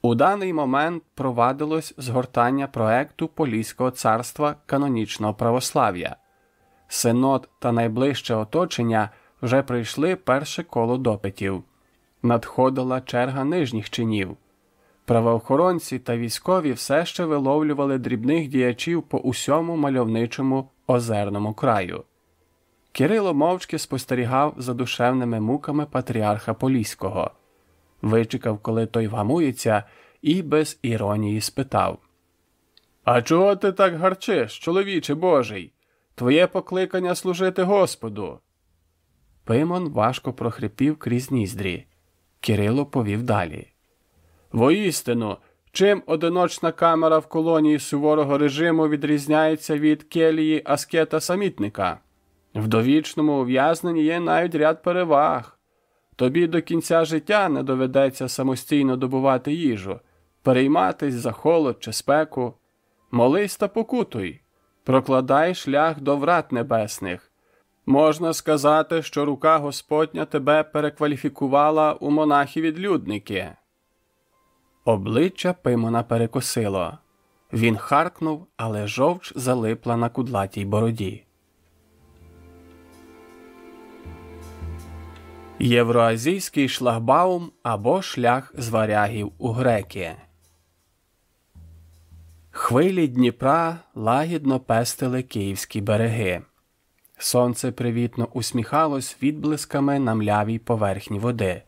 У даний момент провадилось згортання проекту Поліського царства канонічного православ'я. Синод та найближче оточення вже прийшли перше коло допитів. Надходила черга нижніх чинів. Правоохоронці та військові все ще виловлювали дрібних діячів по усьому мальовничому озерному краю. Кирило мовчки спостерігав за душевними муками патріарха Поліського вичекав, коли той вгамується, і без іронії спитав А чого ти так гарчиш, чоловіче божий? твоє покликання служити Господу. Пимон важко прохрипів крізь ніздрі. Кирило повів далі. Воістину, чим одиночна камера в колонії суворого режиму відрізняється від келії аскета самітника? В довічному ув'язненні є навіть ряд переваг. Тобі до кінця життя не доведеться самостійно добувати їжу, перейматись за холод чи спеку. Молись та покутуй, прокладай шлях до врат небесних. Можна сказати, що рука Господня тебе перекваліфікувала у монахи-відлюдники. Обличчя Пимона перекосило. Він харкнув, але жовч залипла на кудлатій бороді. Євроазійський шлагбаум або шлях з варягів у греки. Хвилі Дніпра лагідно пестили київські береги. Сонце привітно усміхалось відблисками на млявій поверхні води.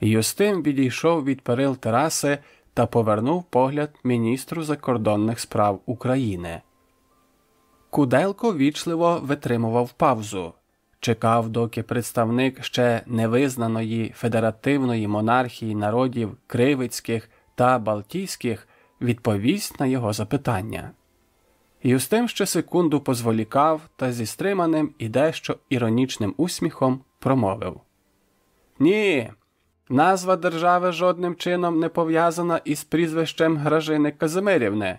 Юстим відійшов від перил тераси та повернув погляд міністру закордонних справ України. Куделко вічливо витримував павзу, чекав, доки представник ще невизнаної федеративної монархії народів Кривицьких та Балтійських відповість на його запитання. Юстим ще секунду позволікав та зі стриманим і дещо іронічним усміхом промовив Ні, назва держави жодним чином не пов'язана із прізвищем Гражини Казимирівни.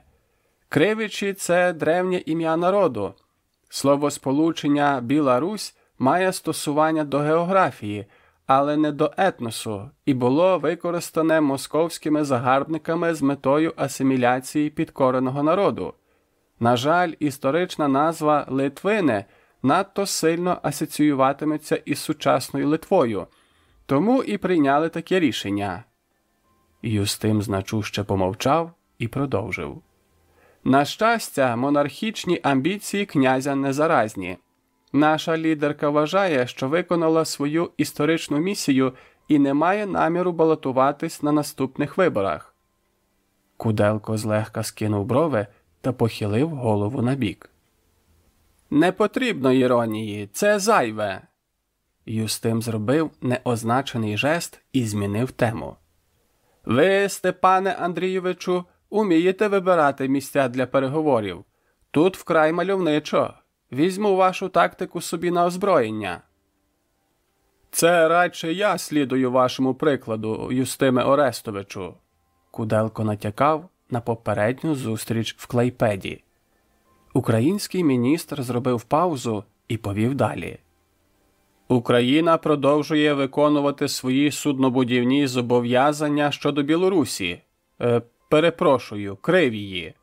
Кривичі це древнє ім'я народу. Словосполучення Біла Русь має стосування до географії, але не до етносу, і було використане московськими загарбниками з метою асиміляції підкореного народу. На жаль, історична назва Литвини надто сильно асоціюватиметься із сучасною Литвою, тому і прийняли таке рішення. Юстим значуще помовчав і продовжив. На щастя, монархічні амбіції князя не заразні. Наша лідерка вважає, що виконала свою історичну місію і не має наміру балотуватись на наступних виборах. Куделко злегка скинув брови та похилив голову набік. Не потрібно іронії, це зайве. Юстим зробив неозначений жест і змінив тему. Ви, Степане Андрійовичу, умієте вибирати місця для переговорів. Тут вкрай мальовничо. Візьму вашу тактику собі на озброєння. Це радше я слідую вашому прикладу, Юстиме Орестовичу. Куделко натякав на попередню зустріч в Клейпеді. Український міністр зробив паузу і повів далі. Україна продовжує виконувати свої суднобудівні зобов'язання щодо Білорусі. Е, перепрошую, Кривії.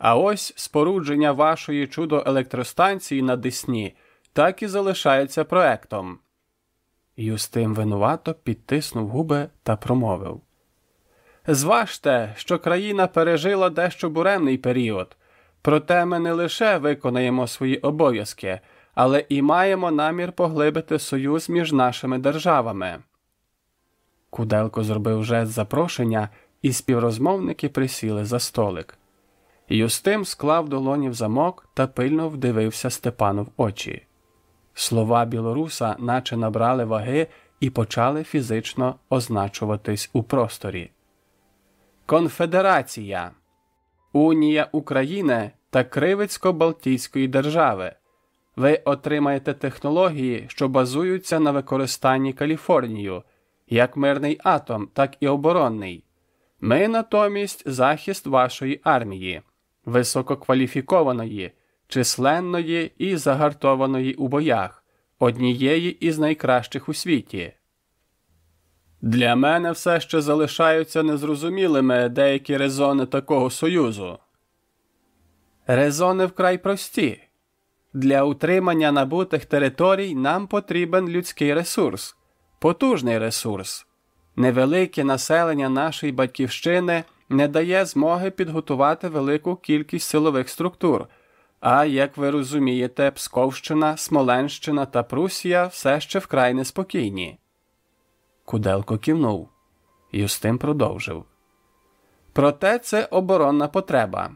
А ось спорудження вашої чудо електростанції на Десні так і залишається проектом. Юстим винувато підтиснув губи та промовив Зважте, що країна пережила дещо буремний період, проте ми не лише виконаємо свої обов'язки, але і маємо намір поглибити союз між нашими державами. Куделко зробив жест запрошення, і співрозмовники присіли за столик. Юстим склав долоні в замок та пильно вдивився Степану в очі. Слова білоруса наче набрали ваги і почали фізично означуватись у просторі. Конфедерація, Унія України та Кривицько-Балтійської держави. Ви отримаєте технології, що базуються на використанні Каліфорнію, як мирний атом, так і оборонний. Ми натомість захист вашої армії, висококваліфікованої, численної і загартованої у боях, однієї із найкращих у світі. Для мене все ще залишаються незрозумілими деякі резони такого союзу. Резони вкрай прості. Для утримання набутих територій нам потрібен людський ресурс, потужний ресурс. Невелике населення нашої батьківщини не дає змоги підготувати велику кількість силових структур. А як ви розумієте, Псковщина, Смоленщина та Прусія все ще вкрай неспокійні. Куделко кивнув. Юстим продовжив. Проте це оборонна потреба.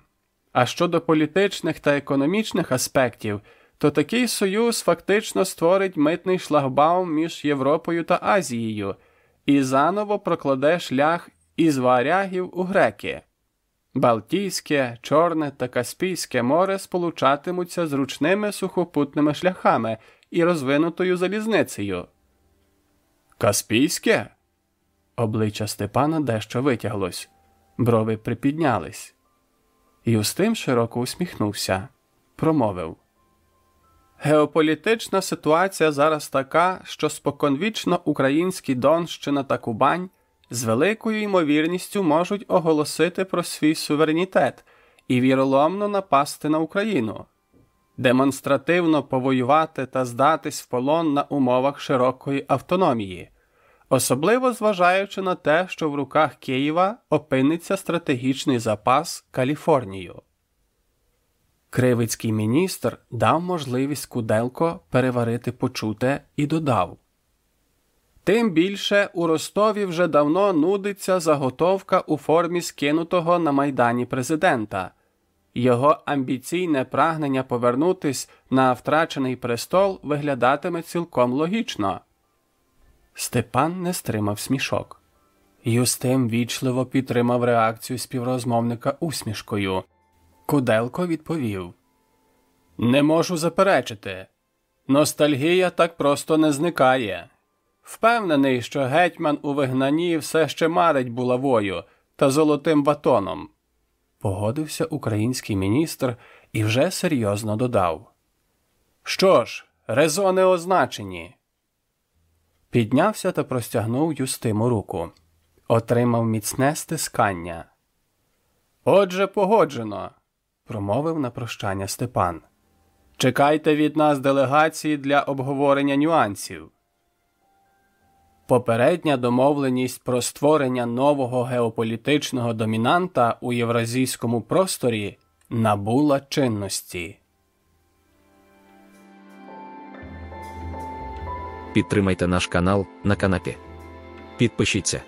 А щодо політичних та економічних аспектів, то такий союз фактично створить митний шлагбаум між Європою та Азією і заново прокладе шлях із варягів у греки. Балтійське, Чорне та Каспійське море сполучатимуться зручними сухопутними шляхами і розвинутою залізницею. Каспійське? Обличчя Степана дещо витяглось, брови припіднялись. Юстим широко усміхнувся, промовив. Геополітична ситуація зараз така, що споконвічно українські Донщина та Кубань з великою ймовірністю можуть оголосити про свій суверенітет і віроломно напасти на Україну, демонстративно повоювати та здатись в полон на умовах широкої автономії, особливо зважаючи на те, що в руках Києва опиниться стратегічний запас Каліфорнію. Кривицький міністр дав можливість Куделко переварити почуте і додав Тим більше у Ростові вже давно нудиться заготовка у формі скинутого на майдані президента. Його амбіційне прагнення повернутись на втрачений престол виглядатиме цілком логічно. Степан не стримав смішок. Юстим вічливо підтримав реакцію співрозмовника усмішкою. Куделко відповів Не можу заперечити. Ностальгія так просто не зникає. Впевнений, що гетьман у вигнанні все ще марить булавою та золотим батоном. Погодився український міністр і вже серйозно додав. Що ж, резони означені. Піднявся та простягнув Юстиму руку. Отримав міцне стискання. Отже, погоджено, промовив на прощання Степан. Чекайте від нас делегації для обговорення нюансів. Попередня домовленість про створення нового геополітичного домінанта у євразійському просторі набула чинності. Підтримайте наш канал на канапі. Підпишіться.